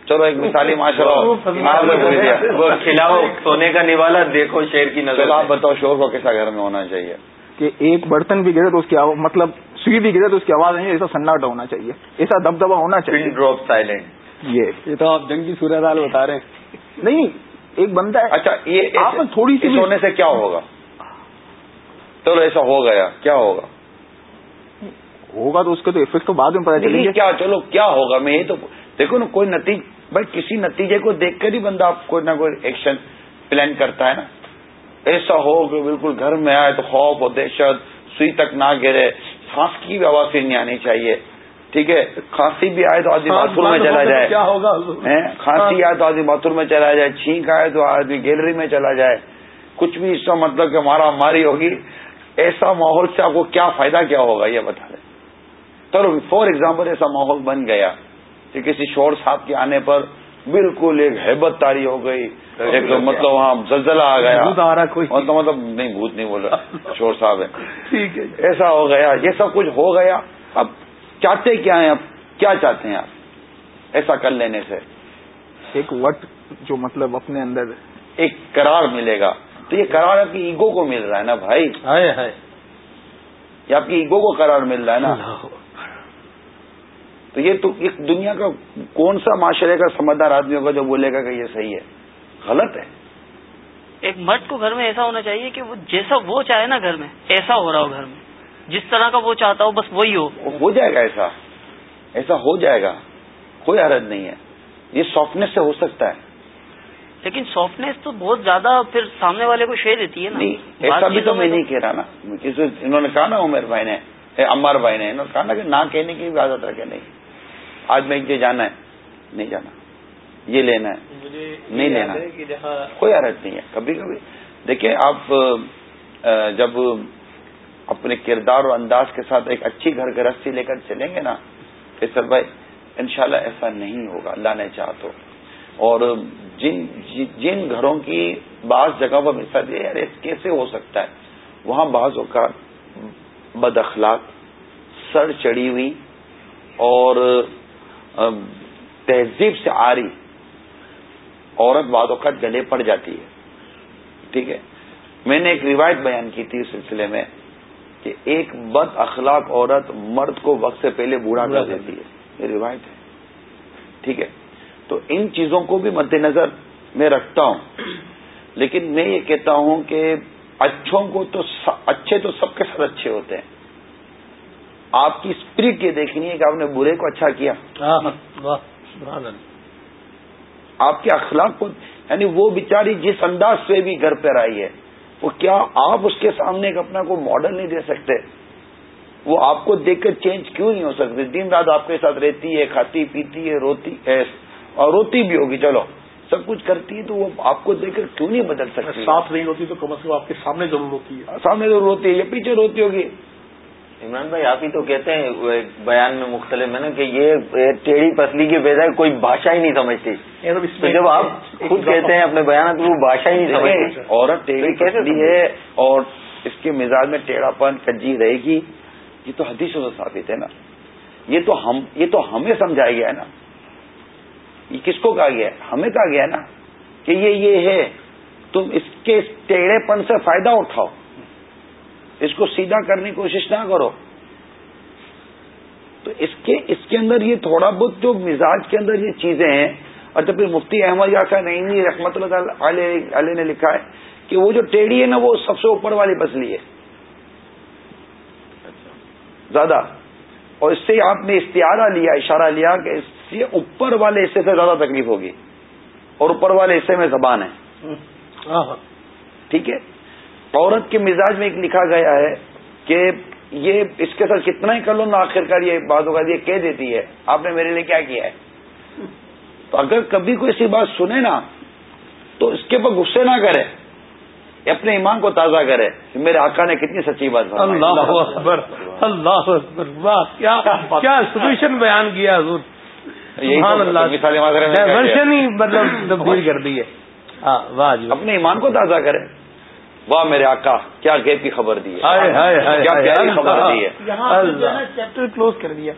چلو ایک مثالی معاشرہ وہ کھلاؤ سونے کا نوالا دیکھو شیر کی نظر آپ بتاؤ شور کو کیسا گھر میں ہونا چاہیے؟ کہ ایک برتن بھی گرے تو اس کی مطلب سوئی بھی گرے تو اس کی آواز نہیں ایسا سناٹا ہونا چاہیے ایسا دبدبا ہونا چاہیے۔ ڈراپ سائلنٹ یہ۔ یہ تو آپ جنگی صورتحال بتا رہے ہیں۔ نہیں ایک بندہ ہے۔ اچھا یہ آپ تھوڑی سی ہونے سے کیا ہوگا؟ چلو ایسا ہو گیا۔ کیا ہوگا؟ ہوگا تو اس کے تو افیکٹ تو بعد میں پتا چلیں گے کیا چلو کیا ہوگا؟ میں یہی تو دیکھو نا کوئی نتیج بھائی کسی نتیجے کو دیکھ کر ہی بندہ کوئی نہ کوئی ایکشن پلان کرتا ہے نا۔ ایسا ہو کہ بالکل گھر میں آئے تو خوف اور دہشت سوئی تک نہ گرے۔ سانس کی بھی آواز نہیں آنی چاہیے۔ ٹھیک ہے؟ کھانسی بھی آئے تو آدمی باتھ روم میں چلا جائے۔ کیا ہوگا؟ کھانسی آئے تو آدمی باتھ روم میں چلا جائے چھینک آئے تو آدمی گیلری میں چلا جائے۔ کچھ بھی اس کا مطلب کہ ہمارا ہماری ہوگی۔ ایسا ماحول سے آپ کو کیا فائدہ کیا ہوگا؟ یہ بتا دیں۔ چلو فار ایگزامپل ایسا ماحول بن گیا کہ کسی شور صاحب کے آنے پر بالکل ایک ہیبت تاری ہو گئی۔ ایک مطلب وہاں زلزلہ آ گیا۔ مطلب نہیں بھوت نہیں بول رہا۔ شور صاحب ہے ٹھیک ہے۔ ایسا ہو گیا یہ سب کچھ ہو گیا۔ اب چاہتے کیا ہیں؟ اب کیا چاہتے ہیں آپ؟ ایسا کر لینے سے۔ ایک وقت جو مطلب اپنے اندر ایک قرار ملے گا۔ تو یہ قرار آپ کی ایگو کو مل رہا ہے نا بھائی؟ یہ آپ کی ایگو کو قرار مل رہا ہے نا۔ تو یہ تو ایک دنیا کا کون سا معاشرے کا سمجھدار آدمی ہوگا جو بولے گا کہ یہ صحیح ہے؟ غلط ہے۔ ایک مرد کو گھر میں ایسا ہونا چاہیے کہ وہ جیسا وہ چاہے نا گھر میں ایسا ہو رہا ہو گھر میں۔ جس طرح کا وہ چاہتا ہو بس وہی ہو۔ ہو جائے گا ایسا۔ ایسا ہو جائے گا۔ کوئی حرج نہیں ہے۔ یہ سافٹنیس سے ہو سکتا ہے۔ لیکن سافٹنیس تو بہت زیادہ پھر سامنے والے کو شے دیتی ہے نا۔ ایسا بھی تو میں نہیں کہہ رہا نا۔ انہوں نے کہا نا عمر بھائی نے امار بھائی نے انہوں نے کہا نا کہ نہ کہنے کی بھی عادت رکھے نہیں۔ آج میں یہ جانا ہے۔ نہیں جانا۔ یہ لینا ہے۔ نہیں لینا۔ کوئی حرج نہیں ہے۔ کبھی کبھی۔ دیکھیں آپ جب اپنے کردار اور انداز کے ساتھ ایک اچھی گھر گرستی لے کر چلیں گے نا سر بھائی انشاءاللہ ایسا نہیں ہوگا۔ اللہ نے چاہ تو۔ اور جن جن گھروں کی بعض جگہ پر مثال یار کیسے ہو سکتا ہے۔ وہاں بعض اوقات بد اخلاق سر چڑی ہوئی اور تہذیب سے آ رہی عورت بعض اوقات گلے پڑ جاتی ہے۔ ٹھیک ہے؟ میں نے ایک روایت بیان کی تھی اس سلسلے میں کہ ایک بد اخلاق عورت مرد کو وقت سے پہلے بوڑھا کر دیتی ہے۔ یہ روایت ہے۔ ٹھیک ہے؟ تو ان چیزوں کو بھی مد نظر میں رکھتا ہوں۔ لیکن میں یہ کہتا ہوں کہ اچھوں کو تو اچھے تو سب کے ساتھ اچھے ہوتے ہیں۔ آپ کی اسپرٹ یہ دیکھنی ہے کہ آپ نے برے کو اچھا کیا۔ آپ کے اخلاق کو یعنی وہ بیچاری جس انداز سے بھی گھر پہ آئی ہے وہ کیا آپ اس کے سامنے ایک اپنا کوئی ماڈل نہیں دے سکتے؟ وہ آپ کو دیکھ کر چینج کیوں نہیں ہو سکتے؟ دن رات آپ کے ساتھ رہتی ہے کھاتی پیتی ہے روتی ہے اور روتی بھی ہوگی چلو۔ سب کچھ کرتی ہے تو وہ آپ کو دیکھ کر کیوں نہیں بدل سکتی؟ ساتھ نہیں ہوتی تو کم از کم آپ کے سامنے ضرور ہوتی ہے۔ سامنے ضرور ہوتی ہے یا پیچھے روتی ہوگی۔ عمران بھائی آپ ہی تو کہتے ہیں بیان میں مختلف ہے نا کہ یہ ٹیڑھی پسلی کی بجائے کوئی بھاشا ہی نہیں سمجھتی۔ جب آپ خود کہتے ہیں اپنے بیان وہ بھاشا ہی نہیں سمجھتی۔ عورت ٹیڑھی کیسے ہے اور اس کے مزاج میں ٹیڑھا پن کجی رہے گی یہ تو حدیث سے ثابت ہے نا۔ یہ تو ہم یہ تو ہمیں سمجھایا گیا ہے نا۔ یہ کس کو کہا گیا ہے؟ ہمیں کہا گیا ہے نا کہ یہ یہ ہے۔ تم اس کے ٹیڑھے پن سے فائدہ اٹھاؤ۔ اس کو سیدھا کرنے کی کوشش نہ کرو۔ تو اس کے اس کے اندر یہ تھوڑا بہت جو مزاج کے اندر یہ چیزیں ہیں اور جب پھر مفتی احمد یاسا نئی رحمت اللہ علیہ نے لکھا ہے کہ وہ جو ٹیڑھی ہے نا وہ سب سے اوپر والی بسلی ہے۔ زیادہ۔ اور اس سے آپ نے استعارہ لیا اشارہ لیا کہ اس سے اوپر والے حصے سے زیادہ تکلیف ہوگی اور اوپر والے حصے میں زبان ہے۔ ٹھیک ہے؟ عورت کے مزاج میں ایک لکھا گیا ہے کہ یہ اس کے ساتھ کتنا ہی کر لو نا آخر کار یہ باتوں کا یہ کہہ دیتی ہے آپ نے میرے لیے کیا کیا ہے؟ تو اگر کبھی کوئی ایسی بات سنے نا تو اس کے اوپر غصے نہ کرے اپنے ایمان کو تازہ کرے میرے آقا نے کتنی سچی بات اللہ اکبر اللہ اکبر واہ کیا سولوشن بیان کیا حضور؟ ورشن ہی مطلب تبدیل کر دی ہے۔ واہ جی اپنے ایمان کو تازہ کرے۔ واہ میرے آقا کیا گیپ کی خبر دی ہے۔ کیا پیاری خبر دی ہے۔ چیپٹر کلوز کر دیا۔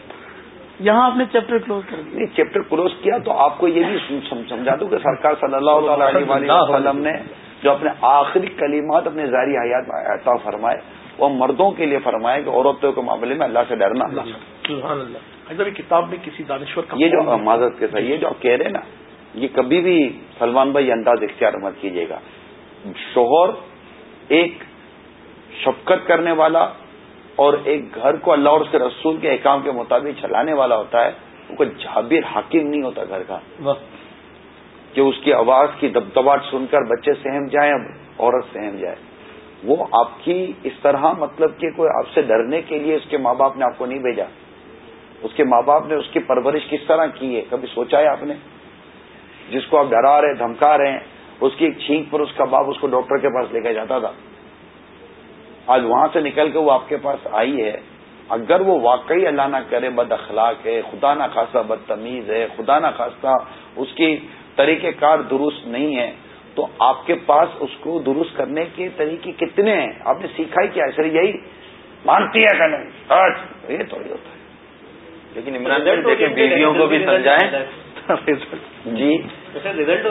یہاں آپ نے چیپٹر کلوز کر دیا۔ چیپٹر کلوز کیا تو آپ کو یہ بھی سمجھا دوں کہ سرکار صلی اللہ تعالی علیہ وسلم نے جو اپنے آخری کلمات اپنے ظاہری حیات میں عطا فرمائے وہ مردوں کے لیے فرمائے کہ عورتوں کے معاملے میں اللہ سے ڈرنا۔ کتاب میں کسی دانشور یہ جو معذرت کے ساتھ یہ جو آپ کہہ رہے ہیں نا یہ کبھی بھی سلمان بھائی انداز اختیار مت کیجیے گا۔ شوہر ایک شفقت کرنے والا اور ایک گھر کو اللہ اور اس کے رسول کے احکام کے مطابق چلانے والا ہوتا ہے وہ کوئی جابر حاکم نہیں ہوتا گھر کا۔ کہ اس کی آواز کی دبدباٹ سن کر بچے سہم جائیں عورت سہم جائے۔ وہ آپ کی اس طرح مطلب کہ کوئی آپ سے ڈرنے کے لیے اس کے ماں باپ نے آپ کو نہیں بھیجا۔ اس کے ماں باپ نے اس کی پرورش کس طرح کی ہے؟ کبھی سوچا ہے آپ نے؟ جس کو آپ ڈرا رہے دھمکا رہے ہیں۔ اس کی ایک چھینک پر اس کا باپ اس کو ڈاکٹر کے پاس لے کے جاتا تھا۔ آج وہاں سے نکل کے وہ آپ کے پاس آئی ہے۔ اگر وہ واقعی اللہ نہ کرے بد اخلاق ہے خدا نہ خاصا بدتمیز ہے خدا نہ خاصا اس کی طریقہ کار درست نہیں ہے تو آپ کے پاس اس کو درست کرنے کے طریقے کتنے ہیں؟ آپ نے سیکھا ہی کیا؟ ہے سر یہی مانتی ہے کہ نہیں؟ یہ تھوڑی ہوتا ہے۔ لیکن عمران دیکھیں بیویوں کو بھی سمجھائیں۔ جی۔ ریزلٹ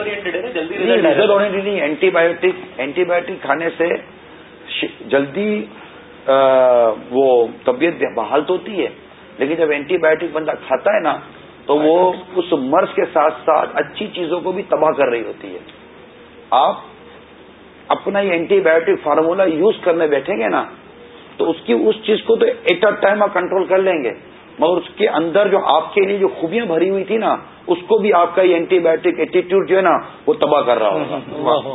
اورینٹڈ نہیں اینٹی بایوٹک اینٹی بایوٹک کھانے سے جلدی وہ طبیعت بحال تو ہوتی ہے لیکن جب اینٹی بایوٹک بندہ کھاتا ہے نا تو وہ اس مرض کے ساتھ ساتھ اچھی چیزوں کو بھی تباہ کر رہی ہوتی ہے۔ آپ اپنا یہ اینٹی بایوٹک فارمولا یوز کرنے بیٹھیں گے نا تو اس کی اس چیز کو تو ایٹ اے ٹائم آپ کنٹرول کر لیں گے۔ مگر اس کے اندر جو آپ کے لیے جو خوبیاں بھری ہوئی تھی نا اس کو بھی آپ کا یہ اینٹی بایوٹک ایٹیٹیوڈ جو ہے نا وہ تباہ کر رہا ہوگا۔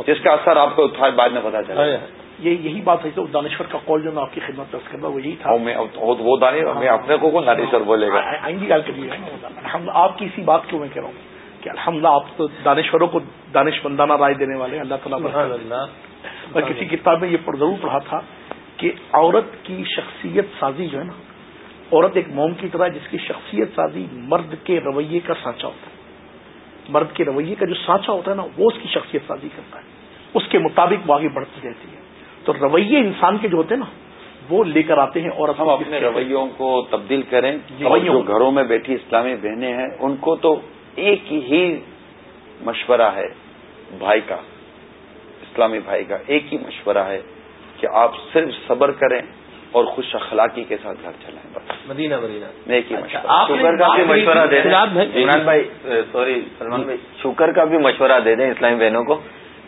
جس کا اثر آپ کو بعد میں پتا چلا۔ یہ یہی بات ہے دانشور کا کال جو میں آپ کی خدمت درج کرنا وہ یہی تھا۔ وہ میں اپنے کو دانشور بولے گا؟ آئندی گال کریے آپ کی اسی بات کو میں کہہ رہا ہوں کہ الحمد آپ تو دانشوروں کو دانش مندانہ رائے دینے والے اللہ تعالیٰ میں کسی کتاب میں یہ ضرور پڑھا تھا کہ عورت کی شخصیت سازی جو ہے نا عورت ایک موم کی طرح جس کی شخصیت سازی مرد کے رویے کا سانچا ہوتا ہے۔ مرد کے رویے کا جو سانچا ہوتا ہے نا وہ اس کی شخصیت سازی کرتا ہے۔ اس کے مطابق وہ آگے بڑھتی رہتی ہے۔ تو رویے انسان کے جو ہوتے ہیں نا وہ لے کر آتے ہیں اور ہم اپنے رویوں کو تبدیل کریں۔ جو گھروں میں بیٹھی اسلامی بہنیں ہیں ان کو تو ایک ہی مشورہ ہے بھائی کا اسلامی بھائی کا ایک ہی مشورہ ہے کہ آپ صرف صبر کریں۔ اور خوش اخلاقی کے ساتھ گھر چلائیں۔ مدینہ مدینہ۔ مشورہ۔ شوگر کا بھی مشورہ دے دیں۔ عمران بھائی۔ سوری سلمان بھائی۔ شوگر کا بھی مشورہ دے دیں اسلامی بہنوں کو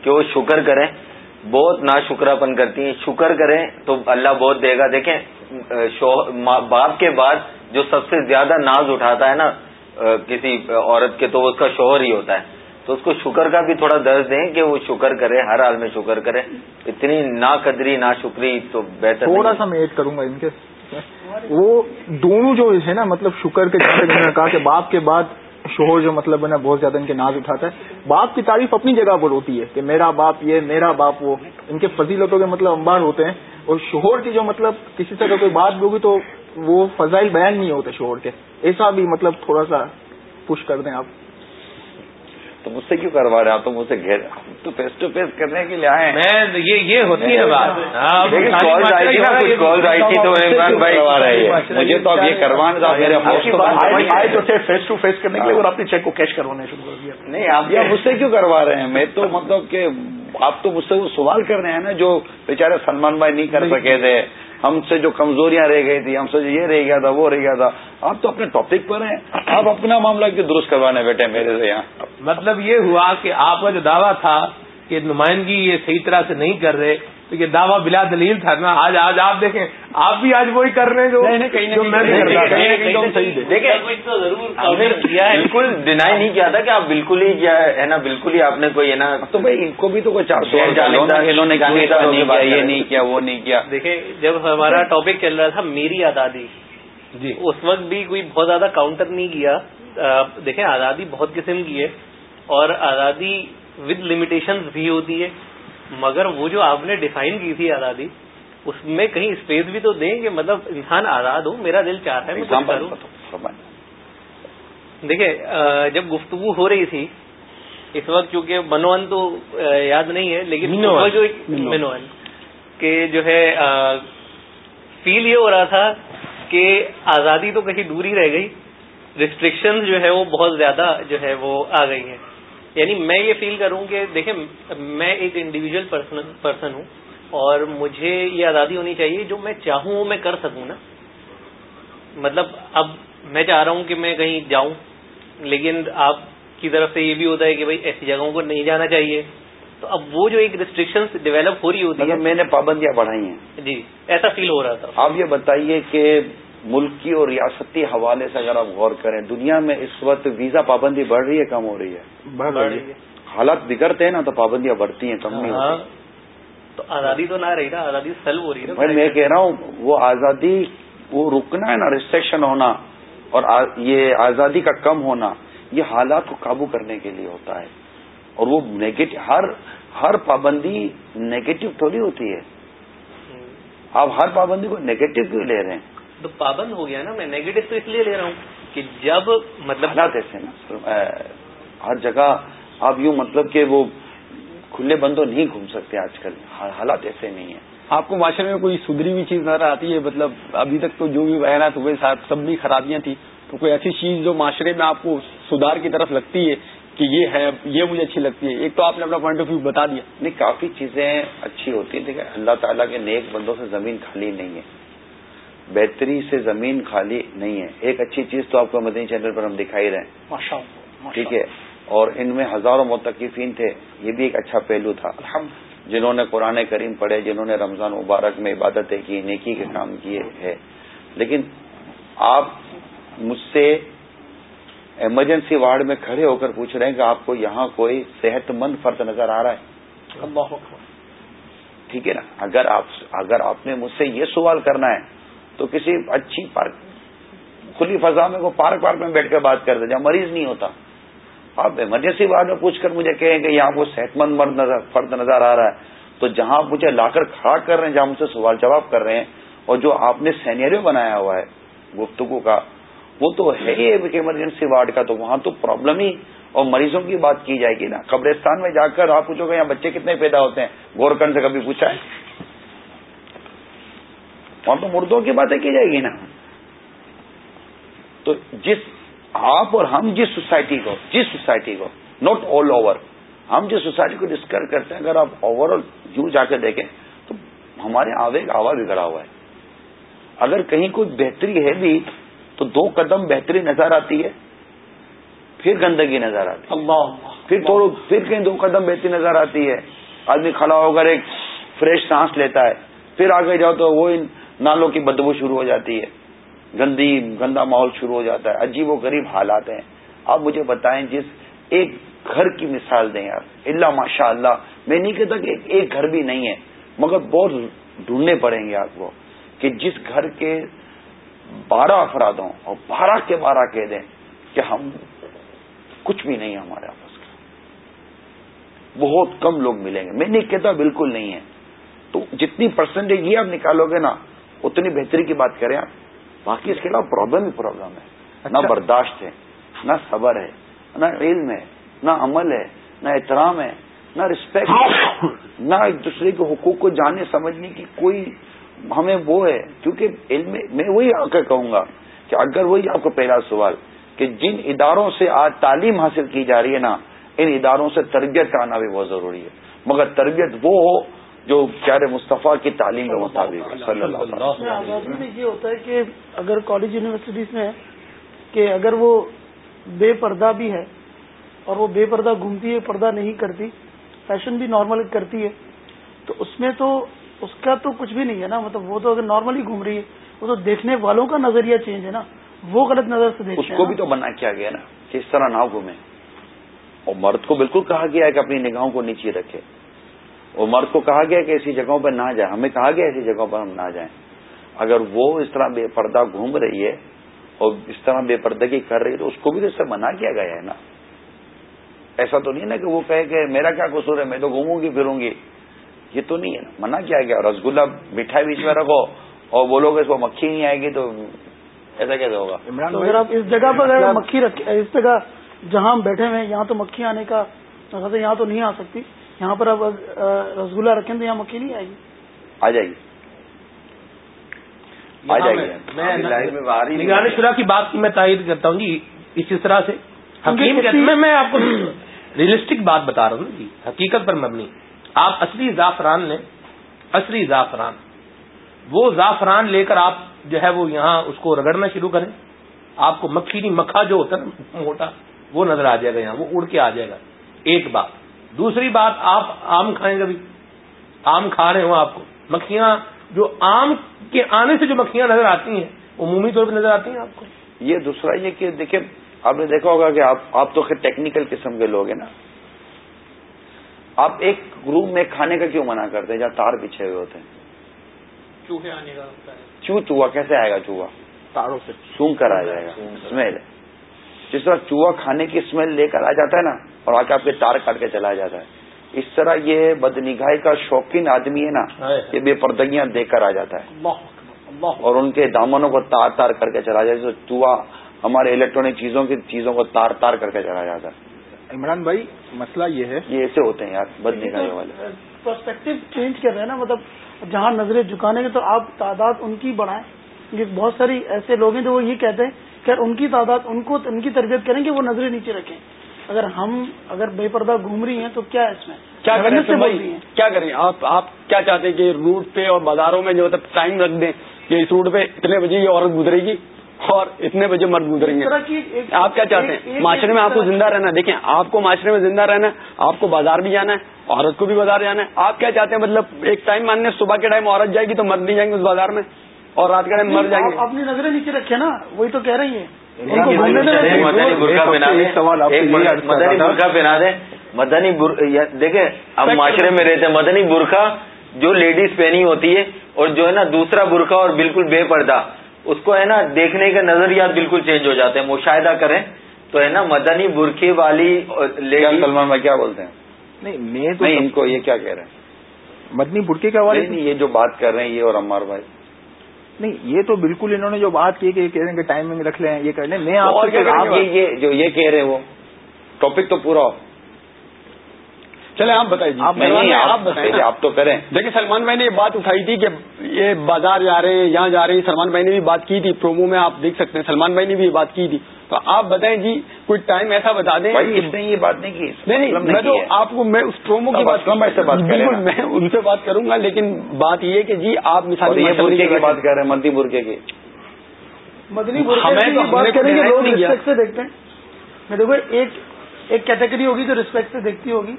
کہ وہ شکر کریں۔ بہت نا شکراپن کرتی ہیں۔ شکر کریں تو اللہ بہت دے گا۔ دیکھیں باپ کے بعد جو سب سے زیادہ ناز اٹھاتا ہے نا کسی عورت کے تو اس کا شوہر ہی ہوتا ہے۔ تو اس کو شکر کا بھی تھوڑا درد دیں کہ وہ شکر کرے، ہر حال میں شکر کرے۔ اتنی نا قدری نا شکری تو بہتر تھوڑا سا میں ایڈ کروں گا ان کے۔ وہ دونوں جو ہے نا مطلب شکر کے جیسے میں نے کہا کہ باپ کے بعد شوہر جو مطلب ہے نا، بہت زیادہ ان کے ناز اٹھاتا ہے۔ باپ کی تعریف اپنی جگہ پر ہوتی ہے کہ میرا باپ یہ، میرا باپ وہ۔ ان کے فضیلتوں کے مطلب امبار ہوتے ہیں۔ اور شوہر کی جو مطلب کسی طرح کوئی بات بھی ہوگی تو وہ فضائل بیان نہیں ہوتے شوہر کے۔ ایسا بھی مطلب تھوڑا سا پش کر دیں آپ۔ تو مجھ سے کیوں کروا رہے آپ تو مجھ سے گھیر تو فیس ٹو فیس کرنے کے لیے آئے میں یہ ہوتی ہے بات۔ کال آئی تھی نا کچھ کال آئی تھی تو عمران بھائی کروا رہے ہیں۔ مجھے تو اب یہ کروانا تھا آئے تو تھے فیس ٹو فیس کرنے کے لیے اور اپنے چیک کو کیش کروانے شروع کر دیا۔ نہیں آپ یہ مجھ سے کیوں کروا رہے ہیں؟ میں تو مطلب کہ آپ تو مجھ سے وہ سوال کر رہے ہیں نا جو بیچارے سلمان بھائی نہیں کر سکے تھے۔ ہم سے جو کمزوریاں رہ گئی تھی، ہم سے جو یہ رہ گیا تھا، وہ رہ گیا تھا۔ آپ تو اپنے ٹاپک پر ہیں۔ آپ اپنا معاملہ کیوں درست کروانے بیٹھے میرے سے یہاں مطلب یہ ہوا کہ آپ کا جو دعویٰ تھا کہ نمائندگی یہ صحیح طرح سے نہیں کر رہے تو یہ دعویٰ بلا دلیل تھا نا آج آج آپ دیکھیں آپ بھی آج وہی کر رہے ہیں جو بالکل ڈینائی نہیں کیا تھا کہ آپ بالکل ہی کیا ہے نا؟ بالکل ہی آپ نے کوئی ہے نا؟ تو بھائی ان کو بھی تو کوئی چار سو انہوں نے یہ نہیں کیا وہ نہیں کیا۔ دیکھیں جب ہمارا ٹاپک چل رہا تھا میری آزادی۔ جی۔ اس وقت بھی کوئی بہت زیادہ کاؤنٹر نہیں کیا۔ دیکھیں آزادی بہت قسم کی ہے اور آزادی ود لمیٹیشن بھی ہوتی ہے۔ مگر وہ جو آپ نے ڈیفائن کی تھی آزادی اس میں کہیں اسپیس بھی تو دیں کہ مطلب انسان آزاد ہو میرا دل چاہتا ہے دیکھیے جب گفتگو ہو رہی تھی اس وقت چونکہ منوان تو یاد نہیں ہے لیکن جو منوان کہ جو ہے فیل یہ ہو رہا تھا کہ آزادی تو کہیں دوری رہ گئی ریسٹرکشن جو ہے وہ بہت زیادہ جو ہے وہ آ گئی ہیں۔ یعنی میں یہ فیل کروں کہ دیکھیں میں ایک انڈیویجل پرسن ہوں اور مجھے یہ آزادی ہونی چاہیے جو میں چاہوں وہ میں کر سکوں نا۔ مطلب اب میں چاہ رہا ہوں کہ میں کہیں جاؤں لیکن آپ کی طرف سے یہ بھی ہوتا ہے کہ بھائی ایسی جگہوں کو نہیں جانا چاہیے۔ تو اب وہ جو ایک ریسٹرکشن ڈیولپ ہو رہی ہوتی مگر میں نے پابندیاں بڑھائی ہیں۔ جی ایسا فیل ہو رہا تھا۔ آپ یہ بتائیے کہ ملکی اور ریاستی حوالے سے اگر آپ غور کریں دنیا میں اس وقت ویزا پابندی بڑھ رہی ہے کم ہو رہی ہے۔ بڑھ رہی ہے۔ حالات بگڑتے ہیں نا تو پابندیاں بڑھتی ہیں کم نہیں ہاں ہوتی تو آزادی تو نہ رہی نا آزادی سلب ہو رہی ہے میں کہہ رہا ہوں وہ آزادی وہ رکنا ہے نا ریسٹرکشن ہونا اور یہ آزادی کا کم ہونا یہ حالات کو قابو کرنے کے لیے ہوتا ہے۔ اور وہ نیگیٹو ہر ہر پابندی نیگیٹو تھوڑی ہوتی ہے۔ آپ ہر پابندی کو نیگیٹو کیوں لے رہے ہیں؟ تو پابند ہو گیا نا میں نیگیٹو تو اس لیے لے رہا ہوں کہ جب مطلب حالات ایسے نا ہر جگہ آپ یوں مطلب کہ وہ کھلے بندوں نہیں گھوم سکتے آج کل حا- حالات ایسے نہیں ہیں۔ آپ کو معاشرے میں کوئی سدھری ہوئی چیز نظر آتی ہے؟ مطلب ابھی تک تو جو بھی بیانات ہوئے ساتھ سب بھی خرابیاں تھیں تو کوئی ایسی چیز جو معاشرے میں آپ کو سدھار کی طرف لگتی ہے کہ یہ ہے یہ مجھے اچھی لگتی ہے؟ ایک تو آپ نے اپنا پوائنٹ آف ویو بتا دیا۔ نہیں کافی چیزیں اچھی ہوتی ہیں۔ دیکھیں اللہ تعالیٰ کے نیک بندوں سے زمین خالی نہیں ہے۔ بہتری سے زمین خالی نہیں ہے۔ ایک اچھی چیز تو آپ کو مدنی چینل پر ہم دکھائی رہے ہیں۔ ٹھیک ہے۔ اور ان میں ہزاروں متقفین تھے۔ یہ بھی ایک اچھا پہلو تھا۔ جنہوں نے قرآن کریم پڑھے جنہوں نے رمضان مبارک میں عبادتیں کی نیکی کے کام کیے ہیں۔ لیکن آپ مجھ سے ایمرجنسی وارڈ میں کھڑے ہو کر پوچھ رہے ہیں کہ آپ کو یہاں کوئی صحت مند فرد نظر آ رہا ہے؟ ٹھیک ہے نا؟ اگر آپ اگر آپ نے مجھ سے یہ سوال کرنا ہے تو کسی اچھی پارک، کھلی فضا میں وہ پارک پارک میں بیٹھ کر بات کر دیں جہاں مریض نہیں ہوتا۔ آپ ایمرجنسی وارڈ میں پوچھ کر مجھے کہیں کہ یہاں کو صحت مند مرد نظر، فرد نظر آ رہا ہے۔ تو جہاں آپ مجھے لا کر کھڑا کر رہے ہیں، جہاں مجھ سے سوال جواب کر رہے ہیں، اور جو آپ نے سینیریو بنایا ہوا ہے، گفتگو کا، وہ تو ہے ہی ایک ایمرجنسی وارڈ کا، تو وہاں تو پرابلم ہی اور مریضوں کی بات کی جائے گی نا۔ قبرستان میں جا کر آپ پوچھو گے، یہاں بچے کتنے پیدا ہوتے ہیں؟ گورکن سے کبھی پوچھا ہے؟ وہاں تو مردوں کی باتیں کی جائے گی نا۔ تو جس آپ اور ہم جس سوسائٹی کو جس سوسائٹی کو ناٹ آل اوور ہم جس سوسائٹی کو ڈسکس کرتے ہیں اگر آپ اوور آل یوں جا کے دیکھیں تو ہمارے آوے آوا بگڑا ہوا ہے۔ اگر کہیں کوئی بہتری ہے بھی تو دو قدم بہتری نظر آتی ہے پھر گندگی نظر آتی ہے۔ اللہ پھر تھوڑا پھر کہیں دو قدم بہتری نظر آتی ہے۔ آدمی کھڑا ہو کر ایک فریش سانس لیتا ہے پھر آگے جاؤ تو وہ ان نالوں کی بدبو شروع ہو جاتی ہے۔ گندی، گندا ماحول شروع ہو جاتا ہے۔ عجیب و غریب حالات ہیں۔ آپ مجھے بتائیں جس ایک گھر کی مثال دیں یار اللہ ماشاء اللہ میں نہیں کہتا کہ ایک- گھر بھی نہیں ہے، مگر بہت ڈھونڈنے پڑیں گے آپ کو کہ جس گھر کے بارہ افراد ہوں اور بارہ کے بارہ کہہ دیں کہ ہم کچھ بھی نہیں ہمارے آپس کا۔ بہت کم لوگ ملیں گے۔ میں نہیں کہتا بالکل نہیں ہے۔ تو جتنی پرسنٹیج یہ آپ نکالو گے نا اتنی بہتری کی بات کریں آپ باقی اس کے علاوہ پرابلم ہی پرابلم ہے۔ نہ برداشت ہے نہ صبر ہے نہ علم ہے نہ عمل ہے نہ احترام ہے نہ رسپیکٹ نہ ایک دوسرے کے حقوق کو جاننے سمجھنے کی کوئی ہمیں وہ ہے۔ کیونکہ علم میں وہی آ کر کہوں گا کہ اگر وہی آپ کا پہلا سوال کہ جن اداروں سے آج تعلیم حاصل کی جا رہی ہے نا ان اداروں سے تربیت کا آنا بھی بہت ضروری ہے۔ مگر تربیت وہ ہو جو پیارے مصطفیٰ کی تعلیم کے مطابق صلی اللہ آزادی میں یہ ہوتا ہے کہ اگر کالج یونیورسٹیز میں ہے کہ اگر وہ بے پردہ بھی ہے اور وہ بے پردہ گھومتی ہے پردہ نہیں کرتی فیشن بھی نارمل کرتی ہے تو اس میں تو اس کا تو کچھ بھی نہیں ہے نا۔ مطلب وہ تو اگر نارملی گھوم رہی ہے وہ تو دیکھنے والوں کا نظریہ چینج ہے نا۔ وہ غلط نظر سے دیکھتے اس کو۔ بھی تو منع کیا گیا نا کہ اس طرح نہ گھومے اور مرد کو بالکل کہا گیا ہے کہ اپنی نگاہوں کو نیچے رکھے۔ اور مرد کو کہا گیا کہ ایسی جگہوں پر نہ جائیں۔ ہمیں کہا گیا ایسی جگہوں پر ہم نہ جائیں۔ اگر وہ اس طرح بے پردہ گھوم رہی ہے اور اس طرح بے پردگی کر رہی ہے تو اس کو بھی تو اس سے منع کیا گیا ہے نا؟ ایسا تو نہیں ہے نا کہ وہ کہے کہ میرا کیا قصور ہے میں تو گھوموں گی پھروں گی۔ یہ تو نہیں ہے نا۔ منع کیا گیا۔ رسگلہ مٹھائی بیچ میں رکھو اور بولو کہ اس کو مکھی نہیں آئے گی تو ایسا کیسے ہوگا؟ تو اگر آپ اس جگہ پر مکھی رکھے اس جگہ جہاں ہم بیٹھے ہوئے ہیں یہاں تو مکھی آنے کا مطلب یہاں تو نہیں آ سکتی۔ یہاں پر اب رسگلہ رکھیں تو یہاں مکھی نہیں آئے گی۔ آ جائیے آ جائیے شرح کی بات کی میں تائید کرتا ہوں جی اس طرح سے۔ حکیم کہتے میں میں آپ کو ریئلسٹک بات بتا رہا ہوں جی حقیقت پر مبنی۔ آپ اصلی زعفران لیں اصلی زعفران۔ وہ زعفران لے کر آپ جو ہے وہ یہاں اس کو رگڑنا شروع کریں۔ آپ کو مکھی نہیں مکھا جو ہوتا ہے نا موٹا وہ نظر آ جائے گا یہاں وہ اڑ کے آ جائے گا۔ ایک بات۔ دوسری بات آپ آم کھائیں کبھی آم کھا رہے ہوں آپ کو۔ مکھیاں جو آم کے آنے سے جو مکھیاں نظر آتی ہیں عمومی طور پہ نظر آتی ہیں آپ کو؟ یہ دوسرا یہ کہ دیکھیں آپ نے دیکھا ہوگا کہ آپ آپ تو خیر ٹیکنیکل قسم کے لوگ ہیں نا۔ آپ ایک روم میں کھانے کا کیوں منع کرتے ہیں؟ جہاں تار بچھے ہوئے ہوتے ہیں۔ چوہے آنے کا چو چوہا کیسے آئے گا چوہا؟ تاروں سے۔ سونگ کر آ جائے گا۔ اسمیل جس طرح چوہا کھانے کی اسمیل لے کر آ جاتا ہے نا اور آ کے آپ کے تار کاٹ کے چلا جاتا ہے۔ اس طرح یہ بدنگاہی کا شوقین آدمی ہے نا یہ بے پردگیاں دیکھ کر آ جاتا ہے۔ اور ان کے دامنوں کو تار تار کر کے چلا جاتا ہے چوہا ہمارے الیکٹرانک چیزوں کی چیزوں کو تار تار کر کے چلا جاتا ہے۔ عمران بھائی مسئلہ یہ ہے۔ یہ ایسے ہوتے ہیں یار بدنگاہی والے۔ پرسپیکٹو چینج کر رہے ہیں نا مطلب جہاں نظریں جھکانے کے تو آپ تعداد ان کی بڑھائیں۔ بہت ساری ایسے لوگ ہیں جو وہ یہ کہتے ہیں کہ ان کی تعداد ان کو ان کی تربیت کریں کہ وہ نظریں نیچے رکھیں۔ اگر ہم اگر بے پردہ گھوم رہی ہیں تو کیا اس میں؟ کیا کریں؟ کیا کریں؟ آپ آپ کیا چاہتے ہیں کہ روٹ پہ اور بازاروں میں جو مطلب ٹائم رکھ دیں کہ اس روٹ پہ اتنے بجے یہ عورت گزرے گی اور اتنے بجے مرد گزریں گے؟ آپ کیا چاہتے ہیں؟ معاشرے میں آپ کو زندہ رہنا دیکھیں آپ کو معاشرے میں زندہ رہنا ہے آپ کو بازار بھی جانا ہے عورت کو بھی بازار جانا ہے۔ آپ کیا چاہتے ہیں؟ مطلب ایک ٹائم ماننے صبح کے ٹائم عورت جائے گی تو مرد نہیں جائیں گے اس بازار میں؟ اور رات ٹائم مر جائیں گے۔ اپنی نظریں نیچے رکھے نا وہی تو کہہ رہی ہے مدنی برقع پہنا دیں۔ مدنی برقع پہنا دیں۔ مدنی دیکھیں اب معاشرے میں رہتے ہیں۔ مدنی برقع جو لیڈیز پہنی ہوتی ہے اور جو ہے نا دوسرا برقع اور بالکل بے پردہ اس کو ہے نا دیکھنے کے نظریات بالکل چینج ہو جاتے ہیں۔ مشاہدہ کریں تو ہے نا مدنی برقی والی سلمان بھائی کیا بولتے ہیں؟ نہیں میں تو ان کو یہ کیا کہہ رہے ہیں؟ مدنی برقے کا والے نہیں یہ جو بات کر رہے ہیں یہ اور عمار بھائی۔ نہیں یہ تو بالکل انہوں نے جو بات کی کہ کہہ رہے ہیں کہ ٹائم میں رکھ لیں یہ کر لیں میں آپ یہ جو یہ کہہ رہے ہیں وہ۔ ٹاپک تو پورا ہو۔ چلے آپ بتائیے آپ بتائیے۔ آپ تو کریں۔ دیکھیں سلمان بھائی نے یہ بات اٹھائی تھی کہ یہ بازار جا رہے ہیں یہاں جا رہے ہیں۔ سلمان بھائی نے بھی بات کی تھی پرومو میں آپ دیکھ سکتے ہیں۔ سلمان بھائی نے بھی یہ بات کی تھی۔ تو آپ بتائیں جی کوئی ٹائم ایسا بتا دیں؟ اس نے یہ بات نہیں کی نہیں میں تو آپ کو میں اس پرومو کی بات بالکل میں ان سے بات کروں گا لیکن بات یہ کہ جی آپ مثال کی بات کر رہے ہیں مدنی برقے کی۔ مدنی بات کریں گے لوگ رسپیکٹ سے دیکھتے ہیں۔ میں دیکھو ایک ایک کیٹیگری ہوگی جو رسپیکٹ سے دیکھتی ہوگی۔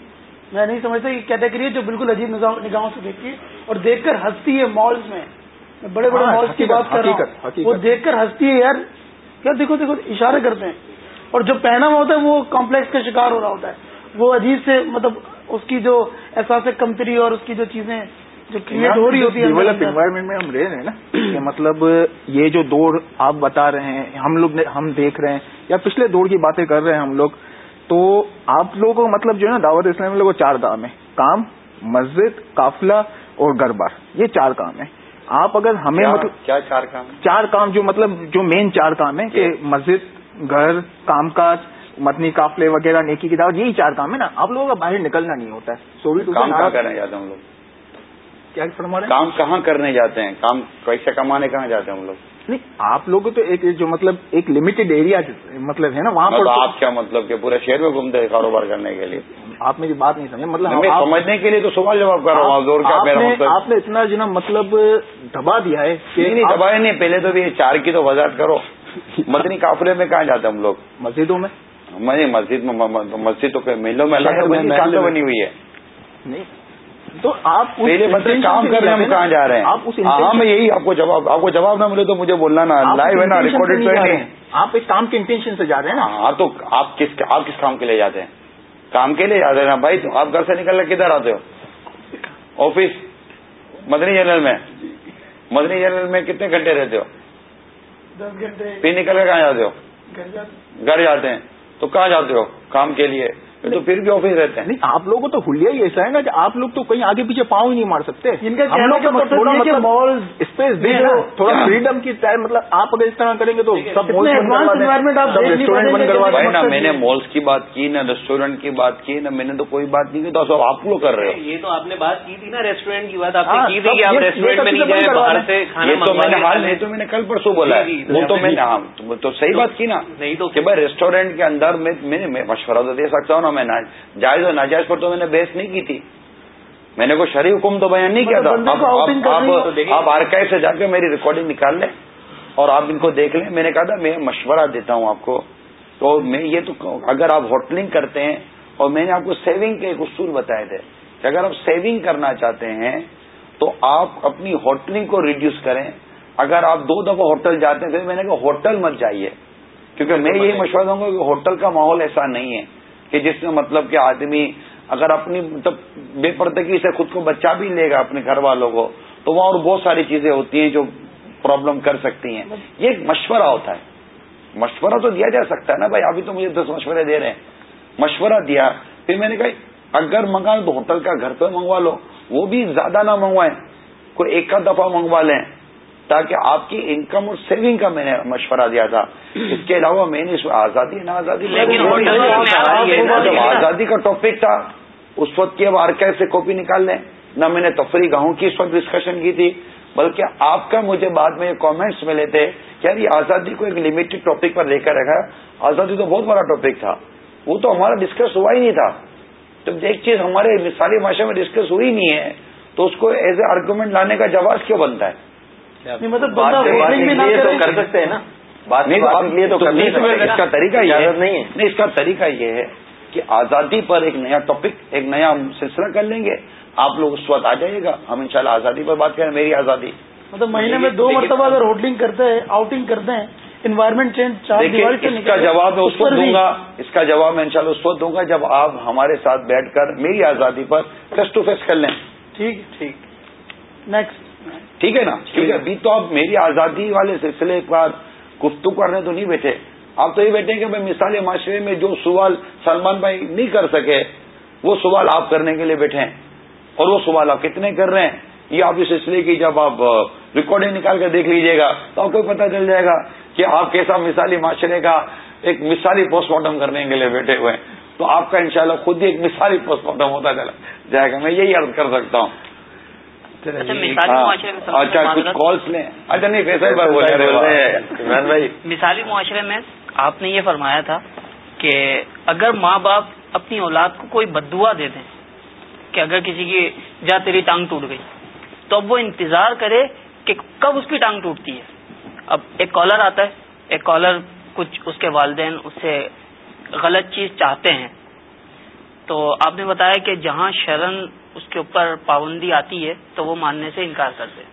میں نہیں سمجھتا یہ کیٹیگری ہے جو بالکل عجیب نگاہوں سے دیکھتی ہے۔ اور دیکھ کر ہنستی ہے مالز میں۔ میں بڑے بڑے مالز کی بات کر رہا ہوں۔ وہ دیکھ کر ہنستی ہے یار کیا دیکھو دیکھو اشارے کرتے ہیں۔ اور جو پہنا ہوا ہوتا ہے وہ کمپلیکس کا شکار ہو رہا ہوتا ہے۔ وہ عجیب سے مطلب اس کی جو احساس کمتری اور اس کی جو چیزیں جو کریٹ ہو رہی ہوتی ہے انوائرمنٹ میں ہم رہ رہے ہیں نا کہ مطلب یہ جو دوڑ آپ بتا رہے ہیں ہم لوگ ہم دیکھ رہے ہیں یا پچھلے دوڑ کی باتیں کر رہے ہیں ہم لوگ تو آپ لوگوں کو مطلب جو ہے نا دعوت اسلام لوگوں چار کام ہے کام مسجد قافلہ اور گھر بار۔ یہ چار کام ہے آپ اگر ہمیں مطلب کیا چار کام چار کام جو مطلب جو مین چار کام ہے کہ مسجد گھر کام کاج متنی قافلے وغیرہ نیکی کی دعوت یہی چار کام ہے نا۔ آپ لوگوں کا باہر نکلنا نہیں ہوتا ہے۔ سو کام کہاں کرنے جاتے ہیں ہم لوگ؟ کیا فرما رہے ہیں؟ کام کہاں کرنے جاتے ہیں؟ کام پیسے کمانے کہاں جاتے ہیں ہم لوگ؟ نہیں آپ لوگ تو ایک جو مطلب ایک لمیٹڈ ایریا مطلب ہے نا وہاں پر آپ کیا مطلب کہ پورے شہر میں گھومتے ہیں کاروبار کرنے کے لیے؟ آپ میری بات نہیں سمجھے مطلب سمجھنے کے لیے تو سوال جواب کر رہا ہوں آپ نے اتنا جو نا مطلب دبا دیا ہے دبائے نہیں پہلے تو چار کی تو وضاحت کرو۔ مدنی قافلے میں کہاں جاتے ہم لوگ؟ مسجدوں میں؟ مسجد میں مسجد تو محلوں میں۔ بنی ہوئی ہے۔ نہیں تو آپ پہلے بندے کام کر رہے ہیں ہم کہاں جا رہے ہیں؟ ہاں میں یہی آپ کو جواب آپ کو جواب نہ ملے تو مجھے بولنا نا لائیو ہے نا ریکارڈیڈ تو نہیں آپ ایک کام کے انٹینشن سے جا رہے ہیں نا۔ ہاں تو آپ کس آپ کس کام کے لیے جاتے ہیں؟ کام کے لیے جاتے ہیں نا بھائی آپ گھر سے نکل کر کدھر آتے ہو؟ آفس مدنی جنرل میں۔ مدنی جنرل میں کتنے گھنٹے رہتے ہو؟ دس گھنٹے۔ پھر نکل کر کہاں جاتے ہو؟ گھر جاتے ہیں۔ تو کہاں جاتے ہو؟ کام کے لیے۔ تو پھر بھی آفس رہتے ہیں. نہیں آپ لوگوں تو ہولیا ہی ایسا ہے نا کہ آپ لوگ تو کہیں آگے پیچھے پاؤں ہی نہیں مار سکتے. اسپیس دیں نا تھوڑا فریڈم کی ٹائم مطلب آپ اگر اس طرح کریں گے تو سب ریسٹورینٹ بند کروا نا میں نے مالس کی بات کی نہ ریسٹورینٹ کی بات کی نہ میں نے تو کوئی بات نہیں کی۔ تو سب آپ لوگ کر رہے ہو۔ یہ تو آپ نے بات کی تھی نا ریسٹورینٹ کی بات آپ نے کی تھی کہ آپ ریسٹورینٹ میں نہیں جائیں باہر سے یہ تو میں نے حال نہیں تو میں نے کل پرسوں بولا ہے۔ وہ تو میں نے تو صحیح بات کی نا۔ نہیں تو کہ بھائی ریسٹورینٹ کے اندر میں مشورہ تو دے سکتا ہوں نا میں جائز اور ناجائز پر تو میں نے بحث نہیں کی تھی۔ میں نے کوئی شرح حکم تو بیان نہیں کیا تھا۔ آپ آرکائو سے جا کے میری ریکارڈنگ نکال لیں اور آپ ان کو دیکھ لیں۔ میں نے کہا تھا میں مشورہ دیتا ہوں آپ کو۔ تو میں یہ تو اگر آپ ہوٹلنگ کرتے ہیں اور میں نے آپ کو سیونگ کے ایک اصول بتائے تھے کہ اگر آپ سیونگ کرنا چاہتے ہیں تو آپ اپنی ہوٹلنگ کو ریڈیوس کریں۔ اگر آپ دو دفعہ ہوٹل جاتے ہیں پھر میں نے کہا ہوٹل مت جائیے۔ کیونکہ میں یہی مشورہ دوں گا کہ ہوٹل کا ماحول ایسا نہیں ہے۔ کہ جس میں مطلب کہ آدمی اگر اپنی مطلب بے پردگی سے خود کو بچا بھی لے گا اپنے گھر والوں کو، تو وہاں اور بہت ساری چیزیں ہوتی ہیں جو پرابلم کر سکتی ہیں۔ یہ ایک مشورہ ہوتا ہے۔ مشورہ تو دیا جا سکتا ہے نا بھائی، ابھی تو مجھے دس مشورے دے رہے ہیں۔ مشورہ دیا۔ پھر میں نے کہا، اگر منگا تو ہوٹل کا گھر پہ منگوا لو، وہ بھی زیادہ نہ منگوائیں، کوئی ایک کا دفعہ منگوا لیں۔ تاکہ آپ کی انکم اور سیونگ کا میں نے مشورہ دیا تھا۔ اس کے علاوہ میں نے اس آزادی نہ آزادی آزادی کا ٹاپک تھا۔ اس وقت کی اب آرکائو سے کاپی نکال لیں۔ نہ میں نے تفریح گاہوں کی اس وقت ڈسکشن کی تھی بلکہ آپ کا مجھے بعد میں کامنٹس ملے تھے کہ یار یہ آزادی کو ایک لمیٹڈ ٹاپک پر لے کر رکھا آزادی تو بہت بڑا ٹاپک تھا۔ وہ تو ہمارا ڈسکس ہوا ہی نہیں تھا۔ جب ایک چیز ہمارے مثالی بھاشا میں ڈسکس ہوئی نہیں ہے تو اس کو ایز اے آرگومنٹ لانے کا جواز کیوں بنتا ہے؟ مطلب کر سکتے ہیں نا۔ اس کا طریقہ یہ نہیں ہے۔ اس کا طریقہ یہ ہے کہ آزادی پر ایک نیا ٹاپک ایک نیا سلسلہ کر لیں گے۔ آپ لوگ اس وقت آ جائیے گا۔ ہم انشاءاللہ آزادی پر بات کریں میری آزادی۔ مطلب مہینے میں دو مرتبہ اگر ہوٹلنگ کرتے ہیں آؤٹنگ کرتے ہیں انوائرمنٹ چینج اس کا جواب میں اس وقت دوں گا۔ اس کا جواب میں انشاءاللہ اس وقت دوں گا جب آپ ہمارے ساتھ بیٹھ کر میری آزادی پر فیس ٹو فیس کر لیں۔ ٹھیک ٹھیک۔ نیکسٹ ٹھیک ہے نا؟ ہے۔ ابھی تو آپ میری آزادی والے سلسلے پر گفتگو کرنے تو نہیں بیٹھے۔ آپ تو یہ بیٹھے کہ بھائی مثال معاشرے میں جو سوال سلمان بھائی نہیں کر سکے وہ سوال آپ کرنے کے لیے بیٹھے ہیں۔ اور وہ سوال آپ کتنے کر رہے ہیں؟ یہ آپ اس سلسلے کی جب آپ ریکارڈنگ نکال کر دیکھ لیجیے گا تو آپ کو پتہ چل جائے گا کہ آپ کیسا مثالی معاشرے کا ایک مثالی پوسٹ مارٹم کرنے کے لیے بیٹھے ہوئے ہیں۔ تو آپ کا انشاءاللہ خود ہی ایک مثالی پوسٹ مارٹم ہوتا چلا جائے گا۔ میں یہی عرض کر سکتا ہوں۔ اچھا کچھ کالس لیں۔ اچھا نہیں پیسے بھائی مثالی معاشرے میں آپ نے یہ فرمایا تھا کہ اگر ماں باپ اپنی اولاد کو کوئی بدعا دے دیں کہ اگر کسی کی جا تیری ٹانگ ٹوٹ گئی تو اب وہ انتظار کرے کہ کب اس کی ٹانگ ٹوٹتی ہے۔ اب ایک کالر آتا ہے ایک کالر کچھ اس کے والدین اس سے غلط چیز چاہتے ہیں۔ تو آپ نے بتایا کہ جہاں شرن اس کے اوپر پابندی آتی ہے تو وہ ماننے سے انکار کرتے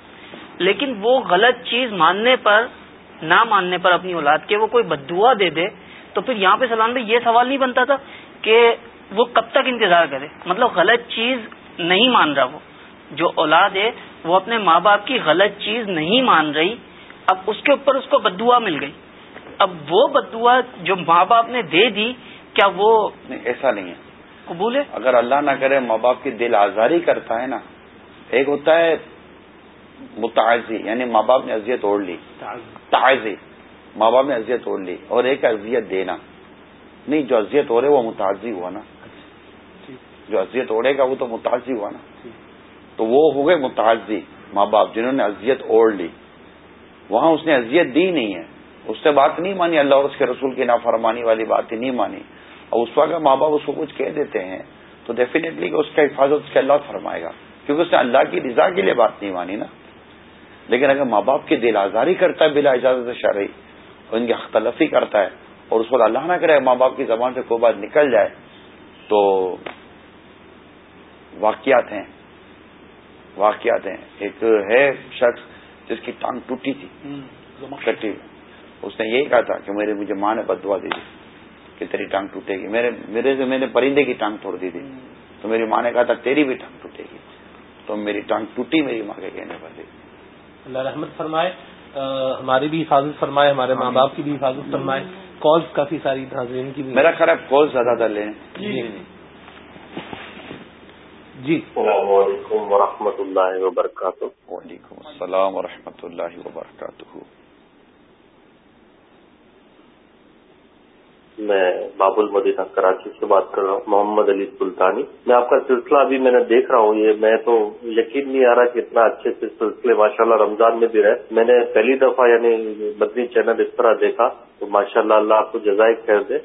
لیکن وہ غلط چیز ماننے پر، نہ ماننے پر اپنی اولاد کے وہ کوئی بدعا دے دے، تو پھر یہاں پہ سلام بھائی یہ سوال نہیں بنتا تھا کہ وہ کب تک انتظار کرے۔ مطلب غلط چیز نہیں مان رہا وہ۔ جو اولاد ہے، وہ اپنے ماں باپ کی غلط چیز نہیں مان رہی۔ اب اس کے اوپر اس کو بدعا مل گئی۔ اب وہ بدعا جو ماں باپ نے دے دی، کیا وہ ایسا نہیں ہے۔ قبول ہے؟ اگر اللہ نہ کرے، ماں باپ کی دل آزاری کرتا ہے نا، ایک ہوتا ہے متعزی یعنی ماں باپ نے اذیت اوڑھ لی۔ تعزی، ماں باپ نے اذیت اوڑھ لی اور ایک اذیت دینا۔ نہیں، جو اذیت ہو رہے وہ متعزی ہوا نا۔ جو اذیت اوڑھے گا وہ تو متعزی ہوا نا۔ تو وہ ہو گئے متعزی، ماں باپ، جنہوں نے اذیت اوڑھ لی۔ وہاں اس نے اذیت دی نہیں ہے۔ اس سے بات نہیں مانی، اللہ اور اس کے رسول کی نافرمانی والی بات ہی نہیں مانی۔ اور اس وقت ماں باپ اس کو کچھ کہہ دیتے ہیں تو ڈیفینیٹلی اس کا حفاظت اس کے اللہ فرمائے گا۔ کیونکہ اس نے اللہ کی رضا کے لیے بات نہیں مانی نا۔ لیکن اگر ماں باپ کی دل آزاری کرتا ہے بلا اجازت شرعی اور ان کی اختلفی کرتا ہے اور اس وقت اللہ نہ کرے ماں باپ کی زبان سے کوئی بات نکل جائے تو واقعات ہیں۔ واقعات ہیں۔ ایک ہے شخص جس کی ٹانگ ٹوٹی تھی۔ کٹی۔ اس نے یہی کہا تھا کہ میرے مجھے ماں نے بدوا دی تھی۔ کہ تیری ٹانگ ٹوٹے گی۔ میرے میرے سے میں نے پرندے کی ٹانگ توڑ دی تھی۔ تو میری ماں نے کہا تھا تیری بھی ٹانگ ٹوٹے گی۔ تو میری ٹانگ ٹوٹی میری ماں کے کہنے پر۔ اللہ رحمت فرمائے ہماری بھی حفاظت فرمائے ہمارے ماں باپ کی بھی حفاظت فرمائے۔ کالس کافی ساری حاضرین کی میرا خراب کال زیادہ تر لیں۔ جی۔ جی۔ السلام علیکم ورحمۃ اللہ وبرکاتہ۔ وعلیکم السلام ورحمۃ اللہ وبرکاتہ۔ میں باب المدینہ کراچی سے بات کر رہا ہوں محمد علی سلطانی۔ میں آپ کا سلسلہ ابھی میں نے دیکھ رہا ہوں یہ میں تو یقین نہیں آ رہا کہ اتنا اچھے سے سلسلے ماشاء اللہ رمضان میں بھی رہے۔ میں نے پہلی دفعہ یعنی بدنی چینل اس طرح دیکھا تو ماشاء اللہ اللہ آپ کو جزائے خیر دے۔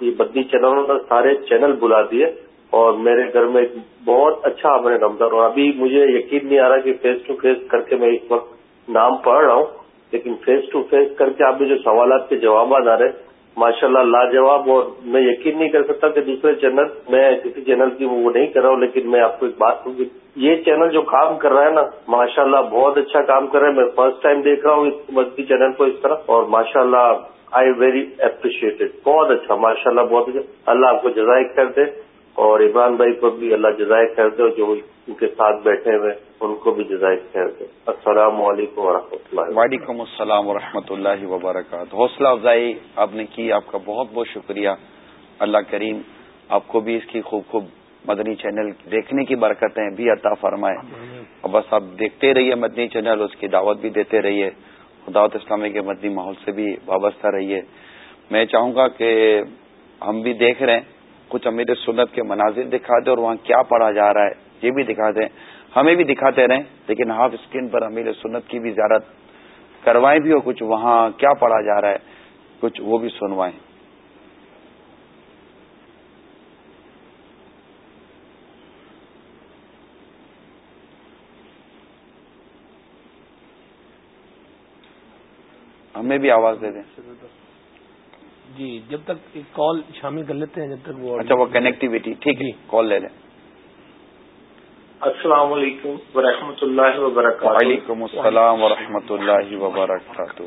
یہ بدنی چینلوں نے سارے چینل بلا دیے اور میرے گھر میں بہت اچھا نے رمضان۔ اور ابھی مجھے یقین نہیں آ رہا کہ فیس ٹو فیس کر کے میں اس وقت نام پڑھ رہا ہوں لیکن فیس ٹو فیس کر کے آپ جو سوالات کے جوابات آ رہے ماشاءاللہ لاجواب اور میں یقین نہیں کر سکتا کہ دوسرے چینل میں کسی چینل کی وہ نہیں کر رہا ہوں، لیکن میں آپ کو ایک بات کہوں یہ چینل جو کام کر رہا ہے نا، ماشاءاللہ بہت اچھا کام کر رہا ہے، میں فرسٹ ٹائم دیکھ رہا ہوں اس مذہبی چینل کو اس طرح، اور ماشاءاللہ آئی ویری اپریشیٹڈ بہت اچھا ماشاء اللہ بہت اچھا اللہ آپ کو جزائک کر دے۔ اور عمران بھائی کو بھی اللہ جزائک کر دے اور جو ان کے ساتھ بیٹھے ہوئے ان کو بھی جزائک کر دے۔ السلام علیکم و اللہ وعلیکم السلام و اللہ وبرکاتہ۔ حوصلہ افزائی آپ نے کی آپ کا بہت بہت شکریہ۔ اللہ کریم آپ کو بھی اس کی خوب خوب مدنی چینل دیکھنے کی برکتیں بھی عطا فرمائے۔ اور بس آپ دیکھتے رہیے مدنی چینل اس کی دعوت بھی دیتے رہیے۔ دعوت اسلامی کے مدنی ماحول سے بھی وابستہ رہیے۔ میں چاہوں گا کہ ہم بھی دیکھ رہے ہیں۔ کچھ امیر سنت کے مناظر دکھا دیں اور وہاں کیا پڑھا جا رہا ہے، یہ بھی دکھا دیں۔ ہمیں بھی دکھاتے رہیں، لیکن ہاف اسکرین پر امیر سنت کی بھی زیارت کروائیں بھی اور کچھ وہاں کیا پڑھا جا رہا ہے، کچھ وہ بھی سنوائیں۔ ہمیں بھی آواز دے دیں۔ جی جب تک کال شامل کر لیتے ہیں جب تک وہ اچھا وہ کنیکٹیوٹی ٹھیک ہے کال لے لیں۔ السلام علیکم ورحمۃ اللہ وبرکاتہ۔ وعلیکم السلام ورحمۃ اللہ وبرکاتہ۔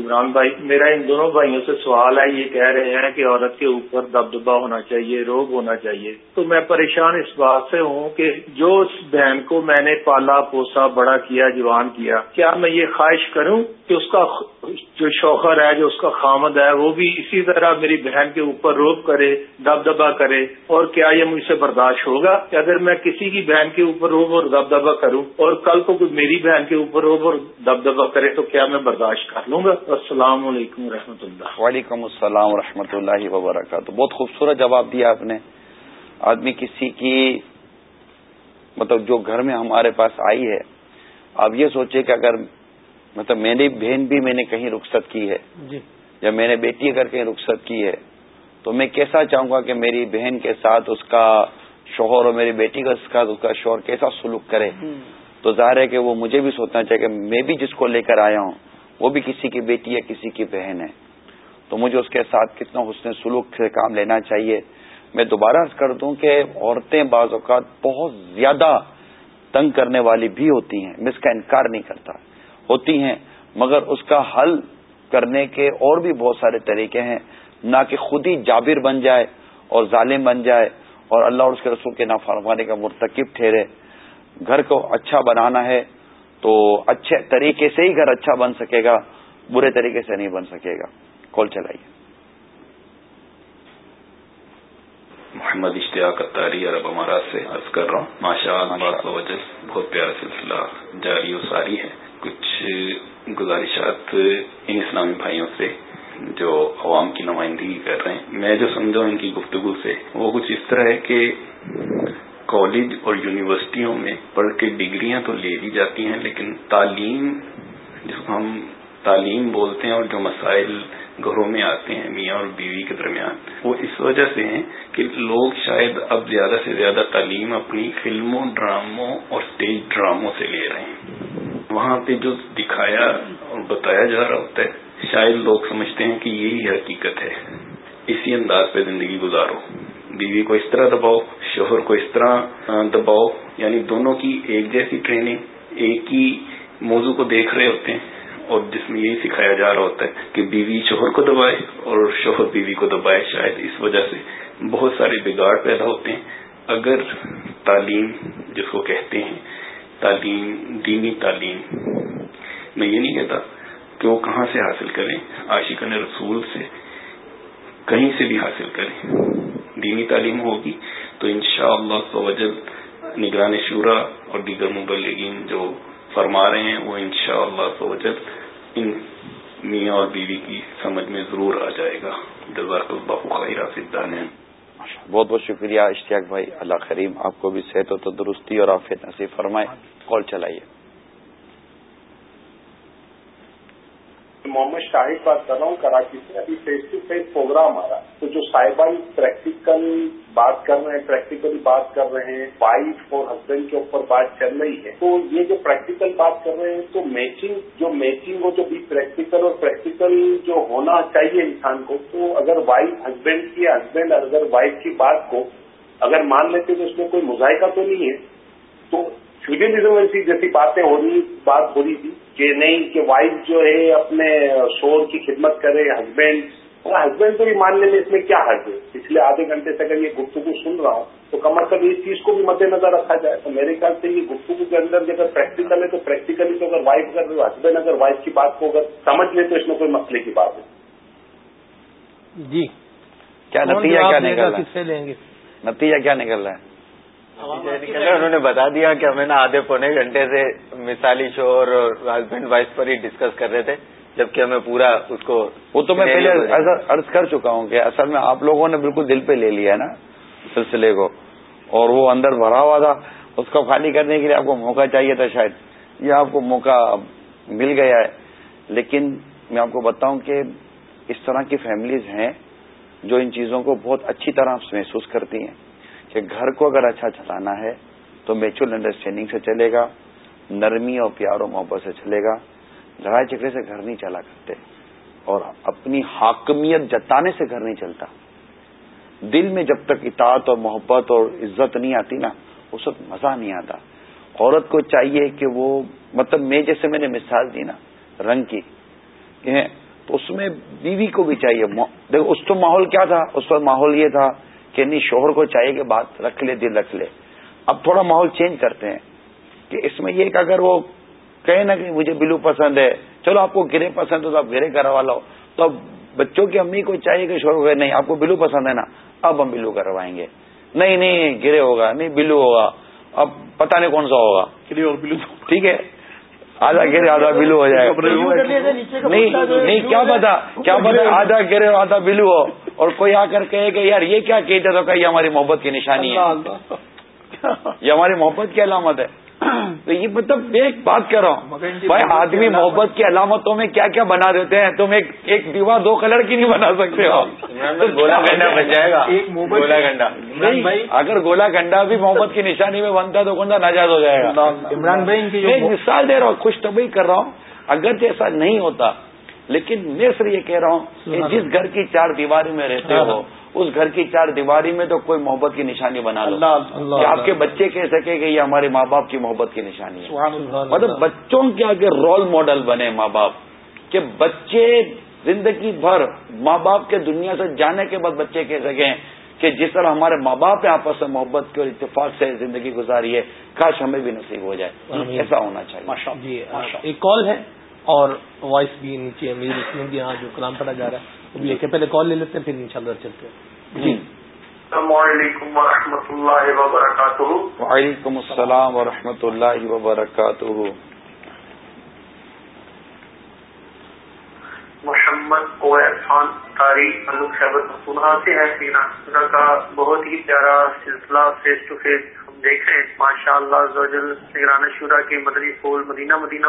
عمران بھائی، میرا ان دونوں بھائیوں سے سوال ہے، یہ کہہ رہے ہیں کہ عورت کے اوپر دبدبا ہونا چاہیے، روگ ہونا چاہیے۔ تو میں پریشان اس بات سے ہوں کہ جو اس بہن کو میں نے پالا پوسا، بڑا کیا، جوان کیا کیا میں یہ خواہش کروں کہ اس کا جو شوہر ہے، جو اس کا خامد ہے، وہ بھی اسی طرح میری بہن کے اوپر روب کرے دب دبا کرے، اور کیا یہ مجھ سے برداشت ہوگا؟ کہ اگر میں کسی کی بہن کے اوپر روب اور دب دبا کروں، اور کل کو کوئی میری بہن کے اوپر روب اور دب دبا کرے، تو کیا میں برداشت کر لوں گا؟ السلام علیکم و رحمۃ اللہ۔ وعلیکم السلام و رحمۃ اللہ وبرکاتہ۔ بہت خوبصورت جواب دیا آپ نے۔ آدمی کسی کی مطلب جو گھر میں ہمارے پاس آئی ہے، آپ یہ سوچے کہ اگر مطلب میری بہن بھی میں نے کہیں رخصت کی ہے۔ جی۔ یا میں نے بیٹی اگر کہیں رخصت کی ہے تو میں کیسا چاہوں گا کہ میری بہن کے ساتھ اس کا شوہر اور میری بیٹی کا ساتھ اس کا شوہر کیسا سلوک کرے؟ تو ظاہر ہے کہ وہ مجھے بھی سوچنا چاہیے کہ میں بھی جس کو لے کر آیا ہوں وہ بھی کسی کی بیٹی یا کسی کی بہن ہے۔ تو مجھے اس کے ساتھ کتنا حسن سلوک سے کام لینا چاہیے۔ میں دوبارہ کر دوں کہ عورتیں بعض اوقات بہت زیادہ تنگ کرنے والی بھی ہوتی ہیں میں اس کا انکار نہیں کرتا۔ ہوتی ہیں، مگر اس کا حل کرنے کے اور بھی بہت سارے طریقے ہیں۔ نہ کہ خود ہی جابر بن جائے اور ظالم بن جائے اور اللہ اور اس کے رسول کے نافرمانے کا مرتکب ٹھہرے۔ گھر کو اچھا بنانا ہے تو اچھے طریقے سے ہی گھر اچھا بن سکے گا، برے طریقے سے نہیں بن سکے گا۔ کال چلائیے۔ محمد اشتیاق اتاری عرب امارات سے عرض کر رہا ہوں۔ ماشاء اللہ بہت پیارا سلسلہ جاری و ساری ہے۔ کچھ گزارشات ان اسلامی بھائیوں سے جو عوام کی نمائندگی کر رہے ہیں۔ میں جو سمجھا ان کی گفتگو سے، وہ کچھ اس طرح ہے کہ کالج اور یونیورسٹیوں میں پڑھ کے ڈگریاں تو لے دی جاتی ہیں، لیکن تعلیم، جس کو ہم تعلیم بولتے ہیں اور جو مسائل گھروں میں آتے ہیں، میاں اور بیوی کے درمیان، وہ اس وجہ سے ہیں کہ لوگ شاید اب زیادہ سے زیادہ تعلیم اپنی فلموں، ڈراموں اور اسٹیج ڈراموں سے لے رہے ہیں۔ وہاں پہ جو دکھایا اور بتایا جا رہا ہوتا ہے، شاید لوگ سمجھتے ہیں کہ یہی حقیقت ہے۔ اسی انداز پہ زندگی گزارو۔ بیوی کو اس طرح دباؤ، شوہر کو اس طرح دباؤ یعنی دونوں کی ایک جیسی ٹریننگ ایک ہی موضوع کو دیکھ رہے ہوتے ہیں۔ اور جس میں یہی سکھایا جا رہا ہوتا ہے کہ بیوی شوہر کو دبائے اور شوہر بیوی کو دبائے۔ شاید اس وجہ سے بہت سارے بگاڑ پیدا ہوتے ہیں۔ اگر تعلیم جس کو کہتے ہیں تعلیم، دینی تعلیم میں یہ نہیں کہتا کہ وہ کہاں سے حاصل کریں عاشقن رسول سے کہیں سے بھی حاصل کریں۔ دینی تعلیم ہوگی تو انشاءاللہ شاء اللہ نگران شورا اور دیگر مبلغین جو فرما رہے ہیں، وہ انشاءاللہ شاء اللہ ان میاں اور بیوی کی سمجھ میں ضرور آ جائے گا۔ جزاک اللہ خیر دان بہت بہت شکریہ، اشتیاق بھائی، اللہ کریم، آپ کو بھی صحت و تندرستی اور آفیت نصیب فرمائے۔ کال چلائیے۔ محمد شاہد بات کر رہا ہوں، کراچی سے۔ ابھی فیس ٹو فیس پروگرام آ رہا ہے۔ تو جو صاحبان پریکٹیکل بات کر رہے ہیں پریکٹیکلی بات کر رہے ہیں وائف اور ہسبینڈ کے اوپر بات چل رہی ہے، تو یہ جو پریکٹیکل بات کر رہے ہیں، تو میچنگ جو میچنگ ہو جو بھی پریکٹیکل اور پریکٹیکل جو ہونا چاہیے انسان کو، تو اگر وائف ہسبینڈ کی ہسبینڈ اگر وائف کی بات کو اگر مان لیتے تو اس میں کوئی مذائقہ تو نہیں ہے۔ تو ایسی جیسی باتیں ہو رہی بات ہو رہی تھی کہ نہیں کہ وائف جو ہے اپنے شور کی خدمت کرے ہسبینڈ اور ہسبینڈ کو بھی ماننے میں اس میں کیا حرض ہے پچھلے آدھے گھنٹے سے اگر یہ گفتگو سن رہا ہوں تو کم از کم اس چیز کو بھی مد نظر رکھا جائے تو میرے خیال سے یہ گفتگو کے اندر اگر پریکٹیکل ہے تو پریکٹیکلی تو اگر وائف اگر ہسبینڈ اگر وائف کی بات کو اگر سمجھ لے تو اس میں کوئی مسئلے کی بات ہے جی. کیا نتیجہ کیا نکل رہا ہے؟ نتیجہ کیا نکل رہا ہے؟ انہوں نے بتا دیا کہ ہمیں نا آدھے پونے گھنٹے سے مثالی شور اور ہسبینڈ وائف پر ہی ڈسکس کر رہے تھے جبکہ ہمیں پورا اس کو وہ تو میں پہلے عرض کر چکا ہوں کہ اصل میں آپ لوگوں نے بالکل دل پہ لے لیا نا سلسلے کو اور وہ اندر بھرا ہوا تھا۔ اس کو خالی کرنے کے لیے آپ کو موقع چاہیے تھا شاید۔ یہ آپ کو موقع مل گیا ہے۔ لیکن میں آپ کو بتاؤں کہ اس طرح کی فیملیز ہیں جو ان چیزوں کو بہت اچھی طرح محسوس کرتی ہیں۔ کہ گھر کو اگر اچھا چلانا ہے تو میچور انڈرسٹینڈنگ سے چلے گا، نرمی اور پیار و محبت سے چلے گا۔ لڑائی جھگڑے سے گھر نہیں چلا کرتے اور اپنی حاکمیت جتانے سے گھر نہیں چلتا۔ دل میں جب تک اطاعت اور محبت اور عزت نہیں آتی نا، اس وقت مزہ نہیں آتا۔ عورت کو چاہیے کہ وہ مطلب میں جیسے میں نے مثال دی نا، رنگ کی۔ تو اس میں بیوی کو بھی چاہیے۔ دیکھو، اس تو ماحول کیا تھا؟ اس وقت ماحول یہ تھا کہ نہیں شوہر کو چاہیے کہ بات رکھ لے دل رکھ لے۔ اب تھوڑا ماحول چینج کرتے ہیں کہ اس میں یہ کہ اگر وہ کہیں نہ کہ مجھے بلو پسند ہے چلو آپ کو گرے پسند ہو تو آپ گرے کروا لو تو اب بچوں کی امی کو چاہیے کہ شوہر کو نہیں آپ کو بلو پسند ہے نا اب ہم بلو کروائیں گے۔ نہیں نہیں گرے ہوگا نہیں بلو ہوگا۔ اب پتہ نہیں کون سا ہوگا۔ بلو۔ ٹھیک ہے؟ آدھا گرے آدھا بلو ہو جائے۔ گا نہیں کیا پتا کیا پتا آدھا گرے آدھا بلو ہو۔ اور کوئی آ کر کہے کہ یار یہ کیا کہتے تو کہ یہ ہماری محبت کی نشانی ہے۔ یہ ہماری محبت کی علامت ہے۔ تو یہ مطلب میں ایک بات کر رہا ہوں۔ بھائی آدمی محبت کی علامتوں میں کیا کیا بنا دیتے ہیں؟ تم ایک ایک دیوا دو کلر کی نہیں بنا سکتے ہو۔ گولا گنڈا بن جائے گا۔ گولا گنڈا۔ اگر گولا گنڈا بھی محبت کی نشانی میں بنتا ہے تو گنڈا ناجائز ہو جائے گا۔ عمران بھائی ایک مثال دے رہا ہوں خوش طبی کر رہا ہوں۔ اگر ایسا نہیں ہوتا لیکن میں صرف یہ کہہ رہا ہوں کہ جس گھر کی چار دیواری میں رہتے ہو اس گھر کی چار دیواری میں تو کوئی محبت کی نشانی بنا لو کہ آپ کے بچے کہہ سکے کہ یہ ہمارے ماں باپ کی محبت کی نشانی ہے۔ مطلب بچوں کے آگے رول ماڈل بنے ماں باپ کہ بچے زندگی بھر ماں باپ کے دنیا سے جانے کے بعد بچے کہہ سکیں کہ جس طرح ہمارے ماں باپ نے آپس میں محبت کی اور اتفاق سے زندگی گزاری ہے کاش ہمیں بھی نصیب ہو جائے۔ ایسا ہونا چاہیے۔ جی ایک کال ہے؟ اور وائس بھی نیچے میری لکھنے بھی یہاں جو کلام پڑھا جا رہا ہے وہ لے کے پہلے کال لے لیتے ہیں پھر انشاءاللہ چلتے ہیں۔ جی۔ السلام علیکم و رحمۃ اللہ وبرکاتہ۔ وعلیکم السلام و رحمۃ اللہ وبرکاتہ۔ محمد او خان تاریخ سے ہے سینا۔ کا بہت ہی پیارا سلسلہ فیس ٹو فیس دیکھ رہے ہیں ماشاء اللہ نگران شورا کے مدنی پھول، مدینہ مدینہ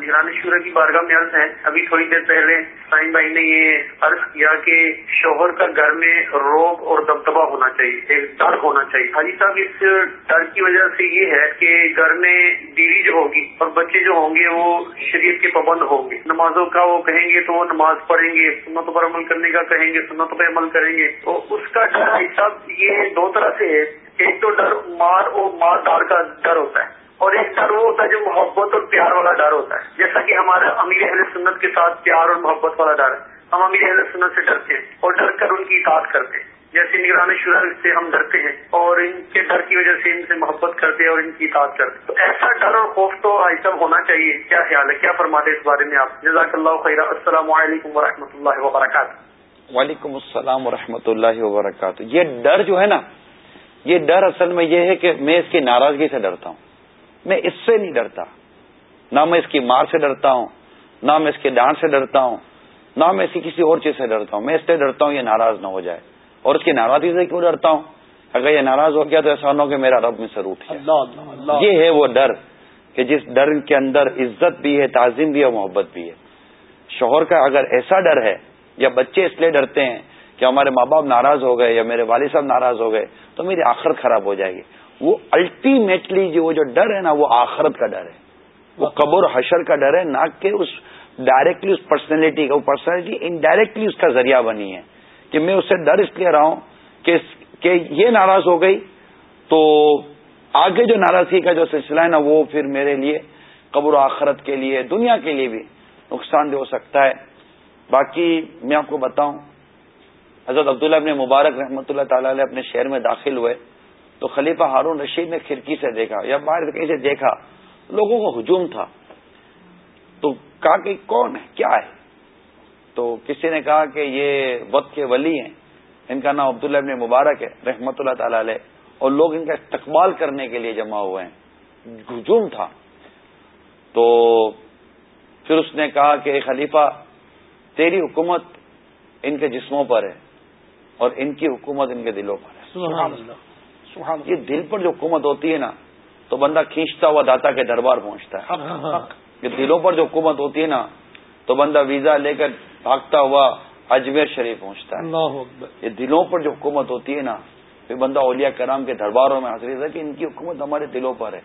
نگران شورا کی بارگاہ میں عرض ہے۔ ابھی تھوڑی دیر پہلے سائن بھائی نے یہ عرض کیا کہ شوہر کا گھر میں روب اور دبدبا ہونا چاہیے، ایک ڈر ہونا چاہیے۔ حاجی صاحب، اس ڈر کی وجہ سے یہ ہے کہ گھر میں بیوی جو ہوگی اور بچے جو ہوں گے، وہ شریف کے پابند ہوں گے۔ نمازوں کا وہ کہیں گے تو وہ نماز پڑھیں گے، سنت پر عمل کرنے کا کہیں گے، سنت پہ عمل کریں گے۔ تو اس کا ڈر صاحب یہ دو طرح سے ہے۔ ایک تو ڈر، مار اور مار دار کا ڈر ہوتا ہے۔ اور ایک ڈر وہ ہوتا ہے جو محبت اور پیار والا ڈر ہوتا ہے۔ جیسا کہ ہمارا امیر اہل سنت کے ساتھ پیار اور محبت والا ڈر ہے۔ ہم امیر اہل سنت سے ڈرتے ہیں اور ڈر کر ان کی اطاعت کرتے ہیں۔ جیسے نگران شرح سے ہم ڈرتے ہیں اور ان کے ڈر کی وجہ سے ان سے محبت کرتے ہیں اور ان کی اطاعت کرتے تو ایسا ڈر اور خوف تو ایسا ہونا چاہیے۔ کیا خیال ہے؟ کیا فرماتے اس بارے میں آپ؟ جزاک اللہ خیر السلام علیکم و اللہ وبرکاتہ۔ وعلیکم السلام و اللہ وبرکاتہ۔ یہ ڈر جو ہے نا یہ ڈر اصل میں یہ ہے کہ میں اس کی ناراضگی سے ڈرتا ہوں۔ میں اس سے نہیں ڈرتا۔ نہ میں اس کی مار سے ڈرتا ہوں نہ میں اس کے ڈانٹ سے ڈرتا ہوں نہ میں اس کی کسی اور چیز سے ڈرتا ہوں۔ میں اس سے ڈرتا ہوں یہ ناراض نہ ہو جائے۔ اور اس کی ناراضگی سے کیوں ڈرتا ہوں؟ اگر یہ ناراض ہو گیا تو ایسا نہ ہو کہ میرا رب میں سے روٹ یہ ہے وہ ڈر کہ جس ڈر کے اندر عزت بھی ہے تعظیم بھی ہے محبت بھی ہے۔ شوہر کا اگر ایسا ڈر ہے یا بچے اس لیے ڈرتے ہیں کہ ہمارے ماں باپ ناراض ہو گئے یا میرے والد صاحب ناراض ہو گئے، تو میری آخرت خراب ہو جائے گی۔ وہ الٹیمیٹلی جو وہ جو ڈر ہے نا، وہ آخرت کا ڈر ہے۔ وہ قبر حشر کا ڈر ہے، نہ کہ اس ڈائریکٹلی اس پرسنالٹی کا، وہ پرسنالٹی انڈائریکٹلی اس کا ذریعہ بنی ہے۔ کہ میں اسے ڈر اس لیے رہا ہوں کہ یہ ناراض ہو گئی، تو آگے جو ناراضگی کا جو سلسلہ ہے نا، وہ پھر میرے لیے، قبر و آخرت کے لیے، دنیا کے لیے بھی نقصان دہ ہو سکتا ہے۔ باقی میں آپ کو بتاؤں حضرت عبداللہ ابن مبارک رحمۃ اللہ تعالی علیہ اپنے شہر میں داخل ہوئے تو خلیفہ ہارون رشید نے کھڑکی سے دیکھا یا باہر کہیں سے دیکھا لوگوں کو ہجوم تھا۔ تو کہا کہ کون ہے؟ کیا ہے؟ تو کسی نے کہا کہ یہ وقت کے ولی ہیں۔ ان کا نام عبداللہ ابن مبارک ہے رحمت اللہ تعالی علیہ۔ اور لوگ ان کا استقبال کرنے کے لیے جمع ہوئے ہیں۔ ہجوم تھا۔ تو پھر اس نے کہا کہ خلیفہ، تیری حکومت ان کے جسموں پر ہے۔ اور ان کی حکومت ان کے دلوں پر ہے۔ سبحان اللہ۔ یہ دل پر جو حکومت ہوتی ہے نا تو بندہ کھینچتا ہوا داتا کے دربار پہنچتا ہے۔ یہ دلوں پر جو حکومت ہوتی ہے نا تو بندہ ویزا لے کر بھاگتا ہوا اجمیر شریف پہنچتا ہے۔ یہ دلوں پر جو حکومت ہوتی ہے نا پھر بندہ اولیاء کرام کے درباروں میں حاصل ہے کہ ان کی حکومت ہمارے دلوں پر ہے۔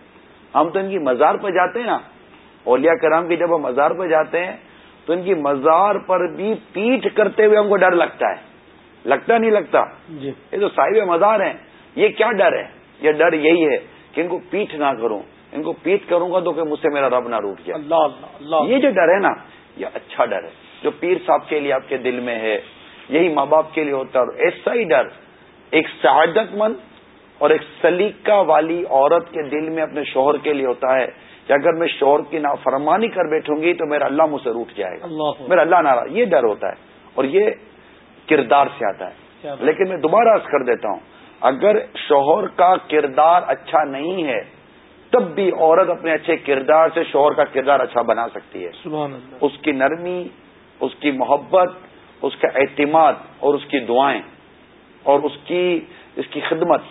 ہم تو ان کی مزار پہ جاتے ہیں نا۔ اولیاء کرام کی جب ہم مزار پہ جاتے ہیں تو ان کی مزار پر بھی پیٹ کرتے ہوئے ہم کو ڈر لگتا ہے۔ لگتا نہیں لگتا۔ جی۔ یہ تو صاحب مزار ہیں یہ کیا ڈر ہے؟ یہ ڈر یہی ہے کہ ان کو پیٹ نہ کروں۔ ان کو پیٹ کروں گا تو کہ مجھ سے میرا رب نہ روٹ گیا۔ اللہ اللہ یہ جو ڈر ہے نا یہ اچھا ڈر ہے۔ جو پیر صاحب کے لیے آپ کے دل میں ہے یہی ماں باپ کے لیے ہوتا ہے۔ اور ایسا ہی ڈر ایک سعادت مند اور ایک سلیقہ والی عورت کے دل میں اپنے شوہر کے لیے ہوتا ہے کہ اگر میں شوہر کی نافرمانی کر بیٹھوں گی تو میرا اللہ مجھ سے روٹ جائے گا۔ میرا اللہ نارا یہ ڈر ہوتا ہے۔ اور یہ کردار سے آتا ہے۔ لیکن میں دوبارہ کر دیتا ہوں اگر شوہر کا کردار اچھا نہیں ہے تب بھی عورت اپنے اچھے کردار سے شوہر کا کردار اچھا بنا سکتی ہے۔ اس کی نرمی اس کی محبت اس کا اعتماد اور اس کی دعائیں اور اس کی اس کی خدمت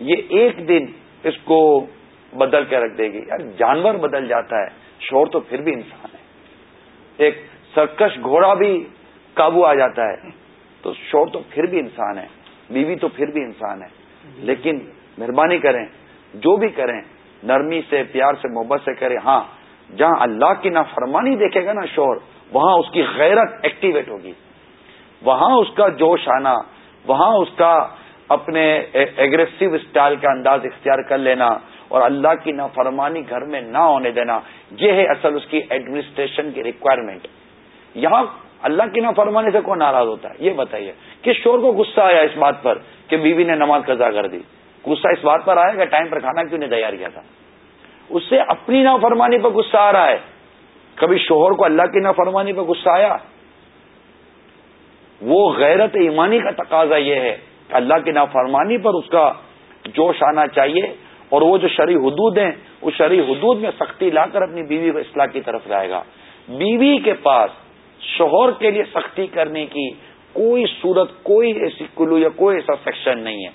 یہ ایک دن اس کو بدل کے رکھ دے گی۔ یار جانور بدل جاتا ہے شور تو پھر بھی انسان ہے۔ ایک سرکش گھوڑا بھی قابو آ جاتا ہے۔ تو شور تو پھر بھی انسان ہے، بیوی تو پھر بھی انسان ہے۔ لیکن مہربانی کریں، جو بھی کریں، نرمی سے، پیار سے، محبت سے کریں۔ ہاں جہاں اللہ کی نافرمانی دیکھے گا نا شور، وہاں اس کی غیرت ایکٹیویٹ ہوگی۔ وہاں اس کا جوش آنا، وہاں اس کا اپنے ایگریسو اسٹائل کا انداز اختیار کر لینا اور اللہ کی نافرمانی گھر میں نہ ہونے دینا، یہ ہے اصل اس کی ایڈمنسٹریشن کی ریکوائرمنٹ یہاں اللہ کی نافرمانی سے کون ناراض ہوتا ہے؟ یہ بتائیے کہ شور کو غصہ آیا اس بات پر کہ بیوی نے نماز قضا کر دی؟ غصہ اس بات پر آیا کہ ٹائم پر کھانا کیوں نہیں تیار کیا تھا؟ اس سے اپنی نافرمانی پر غصہ آ رہا ہے۔ کبھی شوہر کو اللہ کی نافرمانی پر غصہ آیا؟ وہ غیرت ایمانی کا تقاضا یہ ہے کہ اللہ کی نافرمانی پر اس کا جوش آنا چاہیے اور وہ جو شرع حدود ہیں، اس شرع حدود میں سختی لا کر اپنی بیوی کو اصلاح کی طرف جائے گا۔ بیوی کے پاس شوہر کے لیے سختی کرنے کی کوئی صورت کوئی ایسی کلو یا کوئی ایسا سیکشن نہیں ہے۔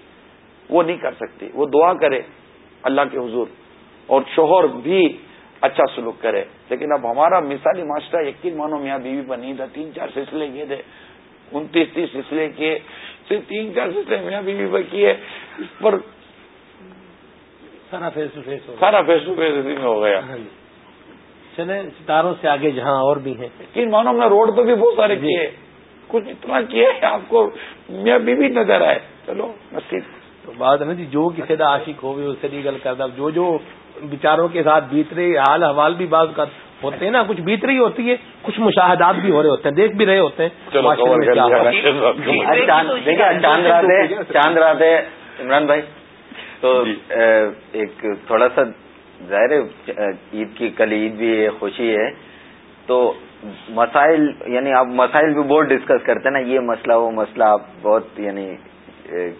وہ نہیں کر سکتی۔ وہ دعا کرے اللہ کے حضور۔ اور شوہر بھی اچھا سلوک کرے۔ لیکن اب ہمارا مثالی معاشرہ یقین مانو میاں بیوی پر نہیں تھا تین چار سلسلے کیے تھے انتیس تیس سلسلے کیے۔ صرف تین چار سلسلے میاں بیوی پر کیے۔ اس پر سارا فیس ٹو فیس سارا فیس ٹو فیس اسی میں ہو گیا۔ چلے ستاروں سے آگے جہاں اور بھی ہیں۔ یقین مانو ہم نے روڈ پہ بھی بہت سارے جی۔ کیے کچھ اتنا کیا ہے آپ کو میاں بیوی نظر آئے۔ چلو نصیب۔ تو بات ہے نا جی جو کسی کا عاشق ہو اس سے گل کرتا۔ جو جو بچاروں کے ساتھ بیت رہی حال حوال بھی بعض کا ہوتے ہیں نا کچھ بیت رہی ہوتی ہے کچھ مشاہدات بھی ہو رہے ہوتے ہیں دیکھ بھی رہے ہوتے ہیں۔ چاند رات ہے چاند رات ہے عمران بھائی۔ تو جی۔ ایک تھوڑا سا ظاہر ہے عید کی کل عید بھی ہے خوشی ہے۔ تو مسائل یعنی آپ مسائل بھی بہت ڈسکس کرتے ہیں نا یہ مسئلہ وہ مسئلہ آپ بہت یعنی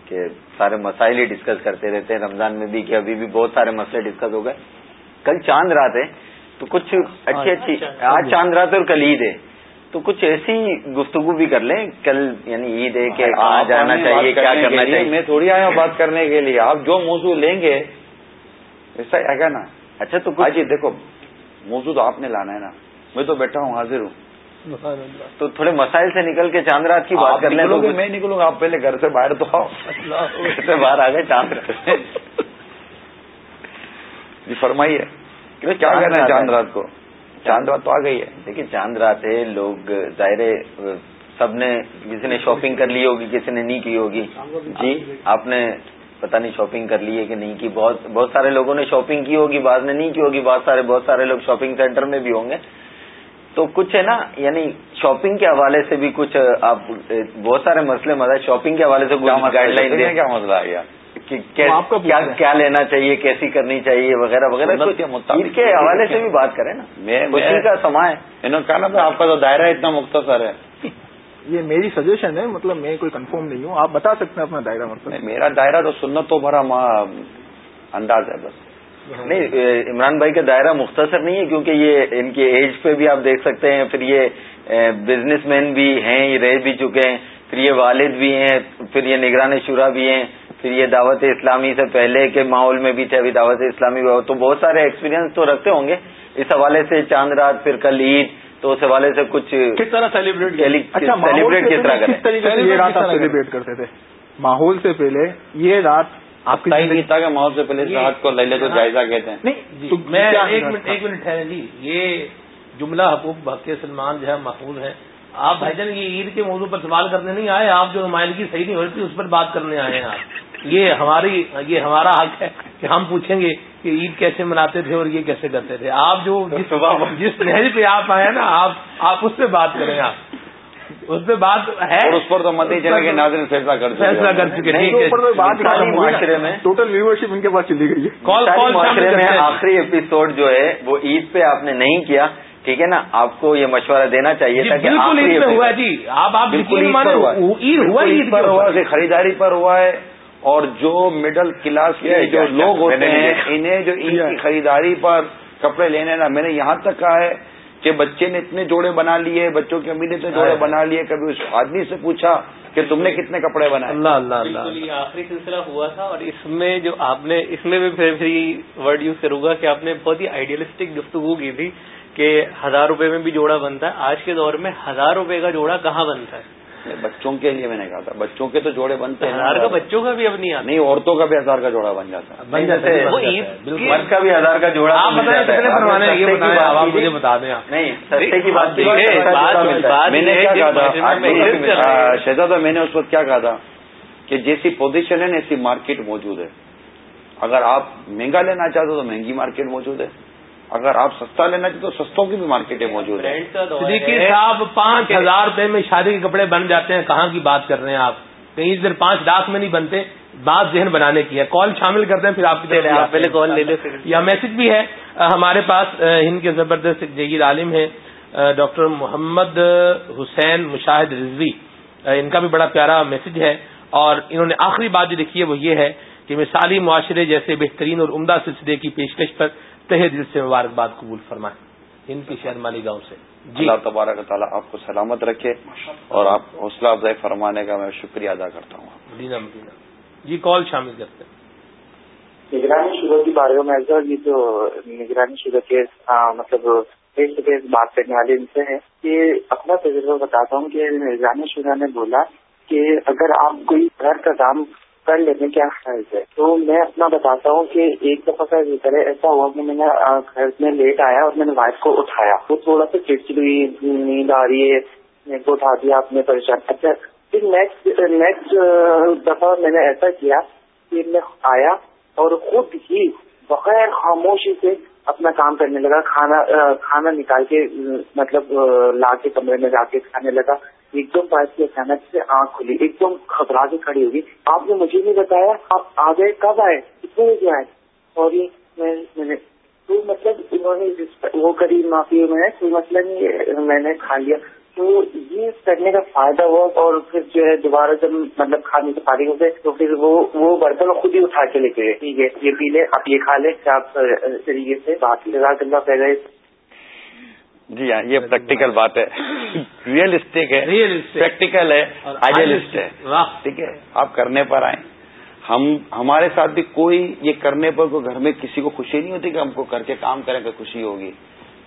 کہ سارے مسائل ہی ڈسکس کرتے رہتے ہیں۔ رمضان میں بھی کہ ابھی بھی بہت سارے مسئلے ڈسکس ہو گئے۔ کل چاند رات ہے تو کچھ اچھی اچھی آج چاند رات ہے اور کل عید ہے۔ تو کچھ ایسی گفتگو بھی کر لیں کل یعنی عید ہے کہ جانا چاہیے کیا کرنا چاہیے؟ میں تھوڑی آیا بات کرنے کے لیے۔ آپ جو موضوع لیں گے ایسا ہے نا؟ اچھا تو جی دیکھو موضوع تو آپ نے لانا ہے نا۔ میں تو بیٹھا ہوں حاضر ہوں۔ تو تھوڑے مسائل سے نکل کے چاند رات کی بات کر لیں تو میں نکلوں گا آپ پہلے گھر سے باہر تو آؤ۔ گھر سے باہر آ گئے چاند رات۔ جی فرمائیے۔ کیا کہنا ہے چاند رات کو؟ چاند رات تو آ گئی ہے۔ دیکھیے چاند رات ہے لوگ ظاہر سب نے کسی نے شاپنگ کر لی ہوگی کسی نے نہیں کی ہوگی۔ جی آپ نے پتہ نہیں شاپنگ کر لی ہے کہ نہیں کی بہت بہت سارے لوگوں نے شاپنگ کی ہوگی بعض نے نہیں کی ہوگی بہت سارے بہت سارے لوگ شاپنگ سینٹر میں بھی ہوں گے۔ تو کچھ ہے نا یعنی شاپنگ کے حوالے سے بھی کچھ آپ بہت سارے مسئلے مزہ شاپنگ کے حوالے سے گائڈ لائن دیں کیا مسئلہ آ گیا کیا لینا چاہیے کیسی کرنی چاہیے وغیرہ وغیرہ۔ عید کے حوالے سے بھی بات کریں نا۔ خوشی کا سما ہے۔ انہوں نے کہا نا آپ کا تو دائرہ اتنا مختصر ہے۔ یہ میری سجیشن ہے مطلب میں کوئی کنفرم نہیں ہوں۔ آپ بتا سکتے ہیں اپنا دائرہ مطلب۔ میرا دائرہ تو سنت تو بھرا انداز ہے بس۔ نہیں عمران بھائی کا دائرہ مختصر نہیں ہے کیونکہ یہ ان کے ایج پہ بھی آپ دیکھ سکتے ہیں۔ پھر یہ بزنس مین بھی ہیں یہ رہ بھی چکے ہیں۔ پھر یہ والد بھی ہیں پھر یہ نگران شورا بھی ہیں۔ پھر یہ دعوت اسلامی سے پہلے کے ماحول میں بھی تھے ابھی دعوت اسلامی تو بہت سارے ایکسپیرینس تو رکھتے ہوں گے۔ اس حوالے سے چاند رات پھر کل عید تو اس حوالے سے کچھ کس طرح سیلیبریٹ سیلیبریٹ کس طرح سیلیبریٹ کرتے تھے؟ ماحول سے پہلے یہ رات آپ کے ماحول سے پہلے رات کو لے جو جائزہ کہتے ہیں۔ نہیں میں ایک منٹ ٹھہرے جی یہ جملہ حقوق بحق سلمان جو ہے محفوظ ہے۔ آپ بھائی جان یہ عید کے موضوع پر سوال کرنے نہیں آئے آپ جو نمائندگی صحیح نہیں ہو رہی تھی اس پر بات کرنے آئے ہیں آپ۔ یہ ہماری یہ ہمارا حق ہے کہ ہم پوچھیں گے کہ عید کیسے مناتے تھے اور یہ کیسے کرتے تھے۔ آپ جو جس نہج پہ آپ آئے نا آپ آپ اس پہ بات کریں آپ۔ اس پہ بات ہے۔ اس پر تو مدی چلے کے ناظرین فیصلہ کر فیصلہ کر چکے معاشرے میں۔ ٹوٹل ویورشپ ان کے پاس چلی گئی ہے۔ معاشرے میں آخری ایپیسوڈ جو ہے وہ عید پہ آپ نے نہیں کیا۔ ٹھیک ہے نا؟ آپ کو یہ مشورہ دینا چاہیے تھا کہ بالکل عید پہ ہوا جی آپ آپ بالکل عید ہوا عید پر ہوا ہے خریداری پر ہوا ہے۔ اور جو مڈل کلاس کے جو لوگ ہوتے ہیں انہیں جو عید کی خریداری پر کپڑے لینے نا میں نے یہاں تک کہا ہے کہ بچے نے اتنے جوڑے بنا لیے بچوں کی امی نے اتنے جوڑے بنا لیے کبھی اس آدمی سے پوچھا کہ تم نے کتنے کپڑے بنائے۔ اللہ اللہ اللہ یہ آخری سلسلہ ہوا تھا اور اس میں جو آپ نے اس میں بھی پھر ورڈ یوز کروں گا کہ آپ نے بہت ہی آئیڈیلسٹک گفتگو کی تھی کہ ہزار روپے میں بھی جوڑا بنتا ہے۔ آج کے دور میں ہزار روپے کا جوڑا کہاں بنتا ہے؟ بچوں کے لیے میں نے کہا تھا۔ بچوں کے تو جوڑے بنتے ہیں۔ ہزار کا بچوں کا بھی اب نہیں آتا۔ نہیں عورتوں کا بھی ہزار کا جوڑا بن جاتا ہے۔ بن جاتا ہے وہ عید مرد کا بھی ہزار کا جوڑا مجھے بتا دیں نہیں سستے کی بات میں نے کیا کہا تھا؟ شہزادہ میں نے اس وقت کیا کہا تھا کہ جیسی پوزیشن ہے نا ایسی مارکیٹ موجود ہے۔ اگر آپ مہنگا لینا چاہتے تو مہنگی مارکیٹ موجود ہے۔ اگر آپ سستا لینا چاہتے تو سستوں کی بھی مارکیٹیں موجود ہیں صدیقی صاحب پانچ ہزار روپے میں شادی کے کپڑے بن جاتے ہیں کہاں کی بات کر رہے ہیں آپ؟ کہیں اس دن پانچ لاکھ میں نہیں بنتے بات ذہن بنانے کی ہے۔ کال شامل کرتے ہیں پھر آپ کی پہلے کال لے لیں یا میسج بھی ہے ہمارے پاس ہند کے زبردست جگیر عالم ہیں ڈاکٹر محمد حسین مشاہد رضوی۔ ان کا بھی بڑا پیارا میسج ہے۔ اور انہوں نے آخری بات جو لکھی ہے وہ یہ ہے کہ مثالی معاشرے جیسے بہترین اور عمدہ سلسلے کی پیشکش پر تہ دل سے مبارکباد قبول فرمائیں ان کی شہر مالی گاؤں سے۔ جی۔ اللہ تبارک تعالیٰ آپ کو سلامت رکھے اور آپ حوصلہ افزائی فرمانے کا میں شکریہ ادا کرتا ہوں۔ مدینہ مدینہ جی کال شامل کرتے ہیں۔ نگرانی شروع کے بارے میں یہ جو نگرانی شروع کے مطلب فیس ٹو فیس بات کرنے والے ان سے ہے کہ اپنا تجربہ بتاتا ہوں کہ نگرانی شروع نے بولا کہ اگر آپ کوئی گھر کا کام کر لینے کیا خیال ہے۔ تو میں اپنا بتاتا ہوں کہ ایک دفعہ کا ذکر ہے ایسا ہوا کہ میں نے گھر میں لیٹ آیا اور میں نے وائف کو اٹھایا۔ وہ تھوڑا سا چڑچڑی، نیند آ رہی ہے، میرے کو اٹھا دیا، آپ نے پریشان اچھا پھر نیکسٹ نیکسٹ دفعہ میں نے ایسا کیا کہ میں آیا اور خود ہی بغیر خاموشی سے اپنا کام کرنے لگا۔ کھانا کھانا نکال کے مطلب لا کے کمرے میں جا کے کھانے لگا۔ ایک دم بات کی اچانک سے آنکھ کھلی، ایک دم گھبرا کے کھڑی ہوگی۔ آپ نے مجھے نہیں بتایا آپ آ گئے، کب آئے؟ کتنے بجے آئے؟ سوری، میں تو مطلب انہوں نے وہ کری معافی میں کوئی مسئلہ مطلب نہیں میں نے کھا لیا۔ تو یہ کرنے کا فائدہ ہوا اور پھر جو ہے دوبارہ جب مطلب کھانے سے فارغ ہو گئے تو پھر وہ وہ برتن خود ہی اٹھا کے لے کے ٹھیک ہے، یہ پی لے، آپ یہ کھا لیں، آپ طریقے سے بات جزاک اللہ پہ جی ہاں یہ پریکٹیکل بات. ہے۔ ریئلسٹک ہے پریکٹیکل ہے آئیڈیلسٹ ہے۔ ٹھیک ہے آپ کرنے پر آئیں۔ ہم ہمارے ساتھ بھی کوئی یہ کرنے پر کوئی گھر میں کسی کو خوشی نہیں ہوتی کہ ہم کو کر کے کام کریں کہ خوشی ہوگی۔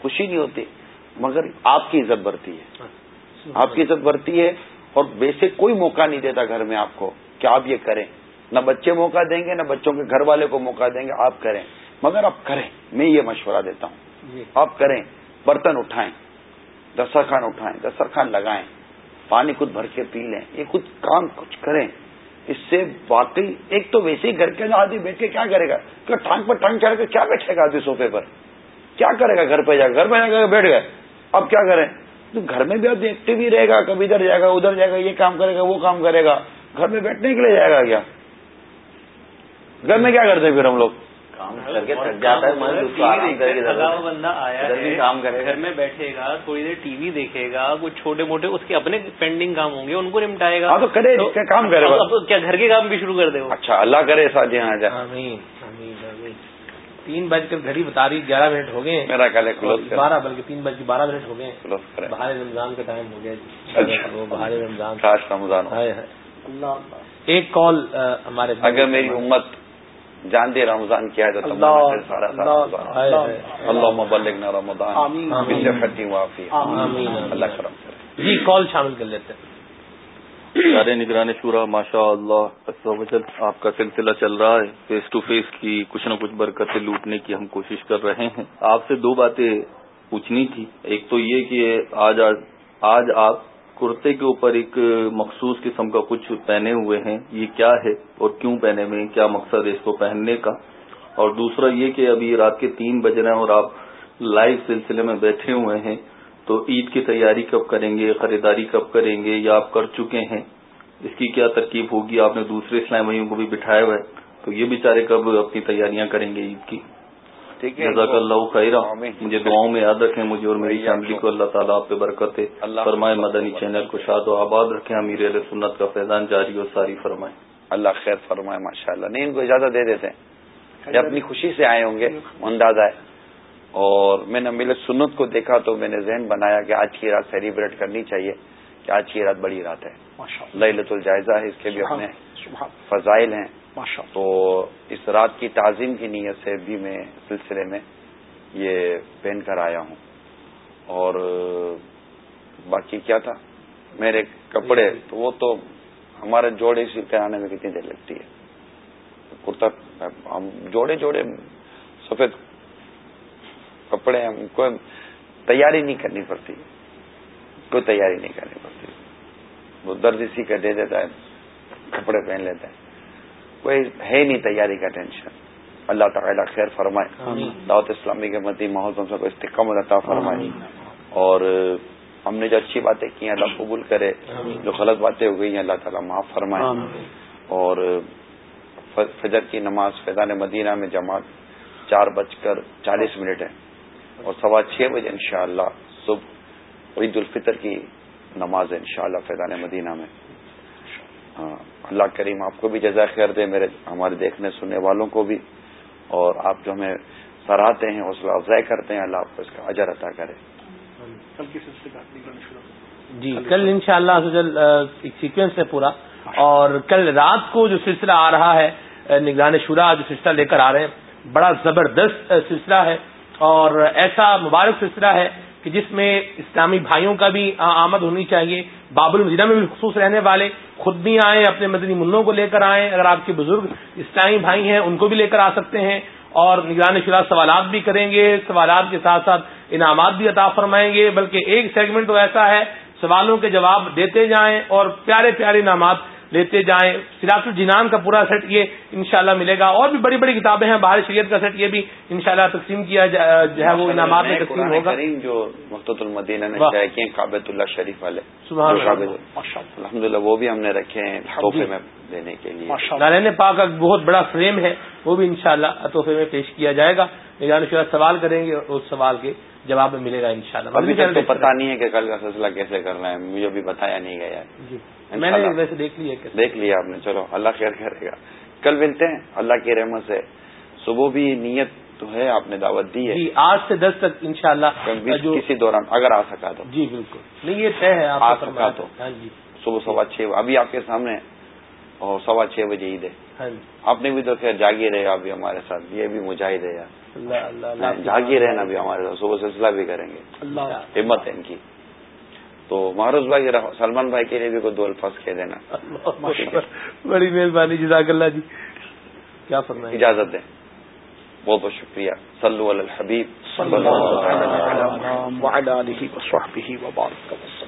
خوشی نہیں ہوتی مگر آپ کی عزت بڑھتی ہے۔ آپ کی عزت بڑھتی ہے اور بیسک کوئی موقع نہیں دیتا گھر میں آپ کو کہ آپ یہ کریں۔ نہ بچے موقع دیں گے نہ بچوں کے گھر والے کو موقع دیں گے آپ کریں۔ مگر آپ کریں میں یہ مشورہ دیتا ہوں۔ جی۔ آپ کریں۔ برتن اٹھائیں دسترخوان اٹھائیں دسترخوان لگائیں، پانی خود بھر کے پی لیں، یہ خود کام کچھ کریں۔ اس سے واقعی ایک تو ویسے ہی گھر کے آدمی بیٹھ کے کیا کرے گا؟ کہ ٹانگ پر ٹانگ چڑھ کے کیا بیٹھے گا آدمی سوفے پر؟ کیا کرے گا گھر پہ جا گھر پہ جا کر بیٹھ گئے۔ اب کیا کریں؟ تو گھر میں بھی اب دیکھتے بھی رہے گا، کبھی ادھر جائے گا، ادھر جائے گا، یہ کام کرے گا، وہ کام کرے گا۔ گھر میں بیٹھنے کے لیے جائے گا کیا؟ گھر میں کیا کرتے پھر ہم لوگ؟ بندہ آیا کام کرے۔ گھر میں بیٹھے گا تھوڑی دیر ٹی وی دیکھے گا کچھ چھوٹے موٹے اس کے اپنے پینڈنگ کام ہوں گے ان کو نمٹائے گا۔ ہاں تو کرے کام کرے گا کیا گھر کے کام بھی شروع کر دے اچھا اللہ کرے ساتھ یہاں جائے تین بج کر گھڑی بتا رہی گیارہ منٹ ہو گئے میرا بارہ بلکہ تین بج کے بارہ منٹ ہو گئے بہار رمضان کا ٹائم ہو گیا اچھا۔ بہار رمضان۔ رمضان ایک کال ہمارے اگر میری امت جان دے رمضان کیا ہے تو اللہ مبلغ رمضان اللہ کرم جی کال شامل کر لیتے ہیں۔ سارے نگران شورا ماشاء اللہ آپ کا سلسلہ چل رہا ہے۔ فیس ٹو فیس کی کچھ نہ کچھ برکتیں لوٹنے کی ہم کوشش کر رہے ہیں۔ آپ سے دو باتیں پوچھنی تھی۔ ایک تو یہ کہ آج آج آپ کرتے کے اوپر ایک مخصوص قسم کا کچھ پہنے ہوئے ہیں، یہ کیا ہے اور کیوں پہنے ہوئے کیا مقصد ہے اس کو پہننے کا؟ اور دوسرا یہ کہ ابھی رات کے تین بج رہے ہیں اور آپ لائیو سلسلے میں بیٹھے ہوئے ہیں، تو عید کی تیاری کب کریں گے؟ خریداری کب کریں گے؟ یا آپ کر چکے ہیں؟ اس کی کیا ترکیب ہوگی؟ آپ نے دوسرے اسلام بھائیوں کو بھی بٹھایا ہوا ہے، تو یہ بیچارے کب اپنی تیاریاں کریں گے عید کی؟ جزاک اللہ خیر مجھے دعاؤں میں یاد رکھیں مجھے اور میری فیملی کو اللہ تعالیٰ آپ پہ برکت ہے فرمائے مدنی چینل کو شاد و آباد رکھیں امیر علیہ سنت کا فیضان جاری اور ساری فرمائے اللہ خیر فرمائے ماشاء اللہ نہیں ان کو اجازت دے دیتے ہیں۔ اپنی خوشی سے آئے ہوں گے انداز آئے اور میں نے میرے سنت کو دیکھا تو میں نے ذہن بنایا کہ آج کی رات سیلیبریٹ کرنی چاہیے کہ آج کی رات بڑی رات ہے۔ لت الجائزہ ہے اس کے بھی اپنے فضائل ہیں۔ تو اس رات کی تعظیم کی نیت سے بھی میں سلسلے میں یہ پہن کر آیا ہوں. اور باقی کیا تھا؟ میرے کپڑے، تو وہ تو ہمارے جوڑے سے کرانے میں کتنی دیر لگتی ہے؟ کرتا ہم جوڑے جوڑے سفید کپڑے ہم کو تیاری نہیں کرنی پڑتی. کوئی تیاری نہیں کرنی پڑتی. وہ درد اسی کا دے دیتا ہے، کپڑے پہن لیتا ہے. کوئی ہے نہیں تیاری کا ٹینشن۔ اللہ تعالیٰ خیر فرمائے۔ دعوت اسلامی کے مدی ماحول سے کوئی استقام عطا فرمائے۔ اور ہم نے جو اچھی باتیں کی ہیں اللہ قبول کرے۔ جو غلط باتیں ہو گئی ہیں اللہ تعالیٰ معاف فرمائے۔ اور فجر کی نماز فیضان مدینہ میں جماعت چار بج کر چالیس منٹ ہے اور سوا چھ بجے انشاءاللہ صبح عید الفطر کی نماز ہے انشاءاللہ فیضان مدینہ میں۔ ہاں۔ اللہ کریم آپ کو بھی جزا خیر دے میرے ہمارے دیکھنے سننے والوں کو بھی۔ اور آپ جو ہمیں سراہتے ہیں حوصلہ افزائی کرتے ہیں اللہ آپ کو اس کا اجر عطا کرے۔ جی کل ان شاء اللہ ایک سیکوینس ہے پورا۔ اور کل رات کو جو سلسلہ آ رہا ہے نگران شورا جو سلسلہ لے کر آ رہے ہیں بڑا زبردست سلسلہ ہے۔ اور ایسا مبارک سلسلہ ہے کہ جس میں اسلامی بھائیوں کا بھی آمد ہونی چاہیے۔ باب المدینہ میں بھی خصوص رہنے والے خود بھی آئیں، اپنے مدنی منوں کو لے کر آئیں۔ اگر آپ کے بزرگ اسلامی بھائی ہیں، ان کو بھی لے کر آ سکتے ہیں۔ اور نگران شدہ سوالات بھی کریں گے۔ سوالات کے ساتھ ساتھ انعامات بھی عطا فرمائیں گے۔ بلکہ ایک سیگمنٹ تو ایسا ہے، سوالوں کے جواب دیتے جائیں اور پیارے پیارے انعامات لیتے جائیں۔ سراط الجنان کا پورا سیٹ یہ انشاءاللہ ملے گا۔ اور بھی بڑی بڑی کتابیں ہیں۔ باہر شریعت کا سیٹ یہ بھی انشاءاللہ تقسیم کیا جو ہے وہ انعامات میں تقسیم ہوگا۔ جو محتوط المدینہ نے کیے اللہ شریف والے۔ الحمد للہ وہ بھی ہم نے رکھے ہیں تحفے میں۔ دینے کے لیے۔ نارائن پاک کا بہت بڑا فریم ہے وہ بھی انشاءاللہ تحفے میں پیش کیا جائے گا۔ نگران شاء سوال کریں گے اس سوال کے جواب میں ملے گا ان شاء اللہ تو پتا نہیں ہے کہ کل کا سلسلہ کیسے کرنا ہے مجھے بھی بتایا نہیں گیا۔ ہے جی میں نے ویسے دیکھ لیا دیکھ لیا آپ نے چلو اللہ خیر کرے گا۔ کل ملتے ہیں اللہ کی رحمت سے۔ صبح بھی نیت تو ہے آپ نے دعوت دی ہے۔ جی آج سے دس تک ان شاء اللہ کسی دوران اگر آ سکا تو۔ جی بالکل۔ نہیں یہ طے ہے آ سکا تو۔ ہاں جی۔ صبح سوا چھ ابھی آپ کے سامنے اور سوا چھ بجے عید ہے۔ ہاں جی۔ آپ نے بھی تو خیر جاگی رہے ابھی ہمارے ساتھ۔ یہ بھی مجاہد ہے یار۔ جاگیر ہے نا ابھی ہمارے ساتھ۔ صبح سلسلہ بھی کریں گے۔ اللہ۔ ہمت ہے ان کی۔ تو مہاروز بھائی سلمان بھائی کے لیے بھی کوئی دو الفاظ کہہ دینا۔ بڑی مہربانی جزاک اللہ جی۔ کیا فرمائیں؟ اجازت دیں۔ بہت بہت شکریہ۔ صلو علی الحبیب۔ آله وصحبه وبارك وسلم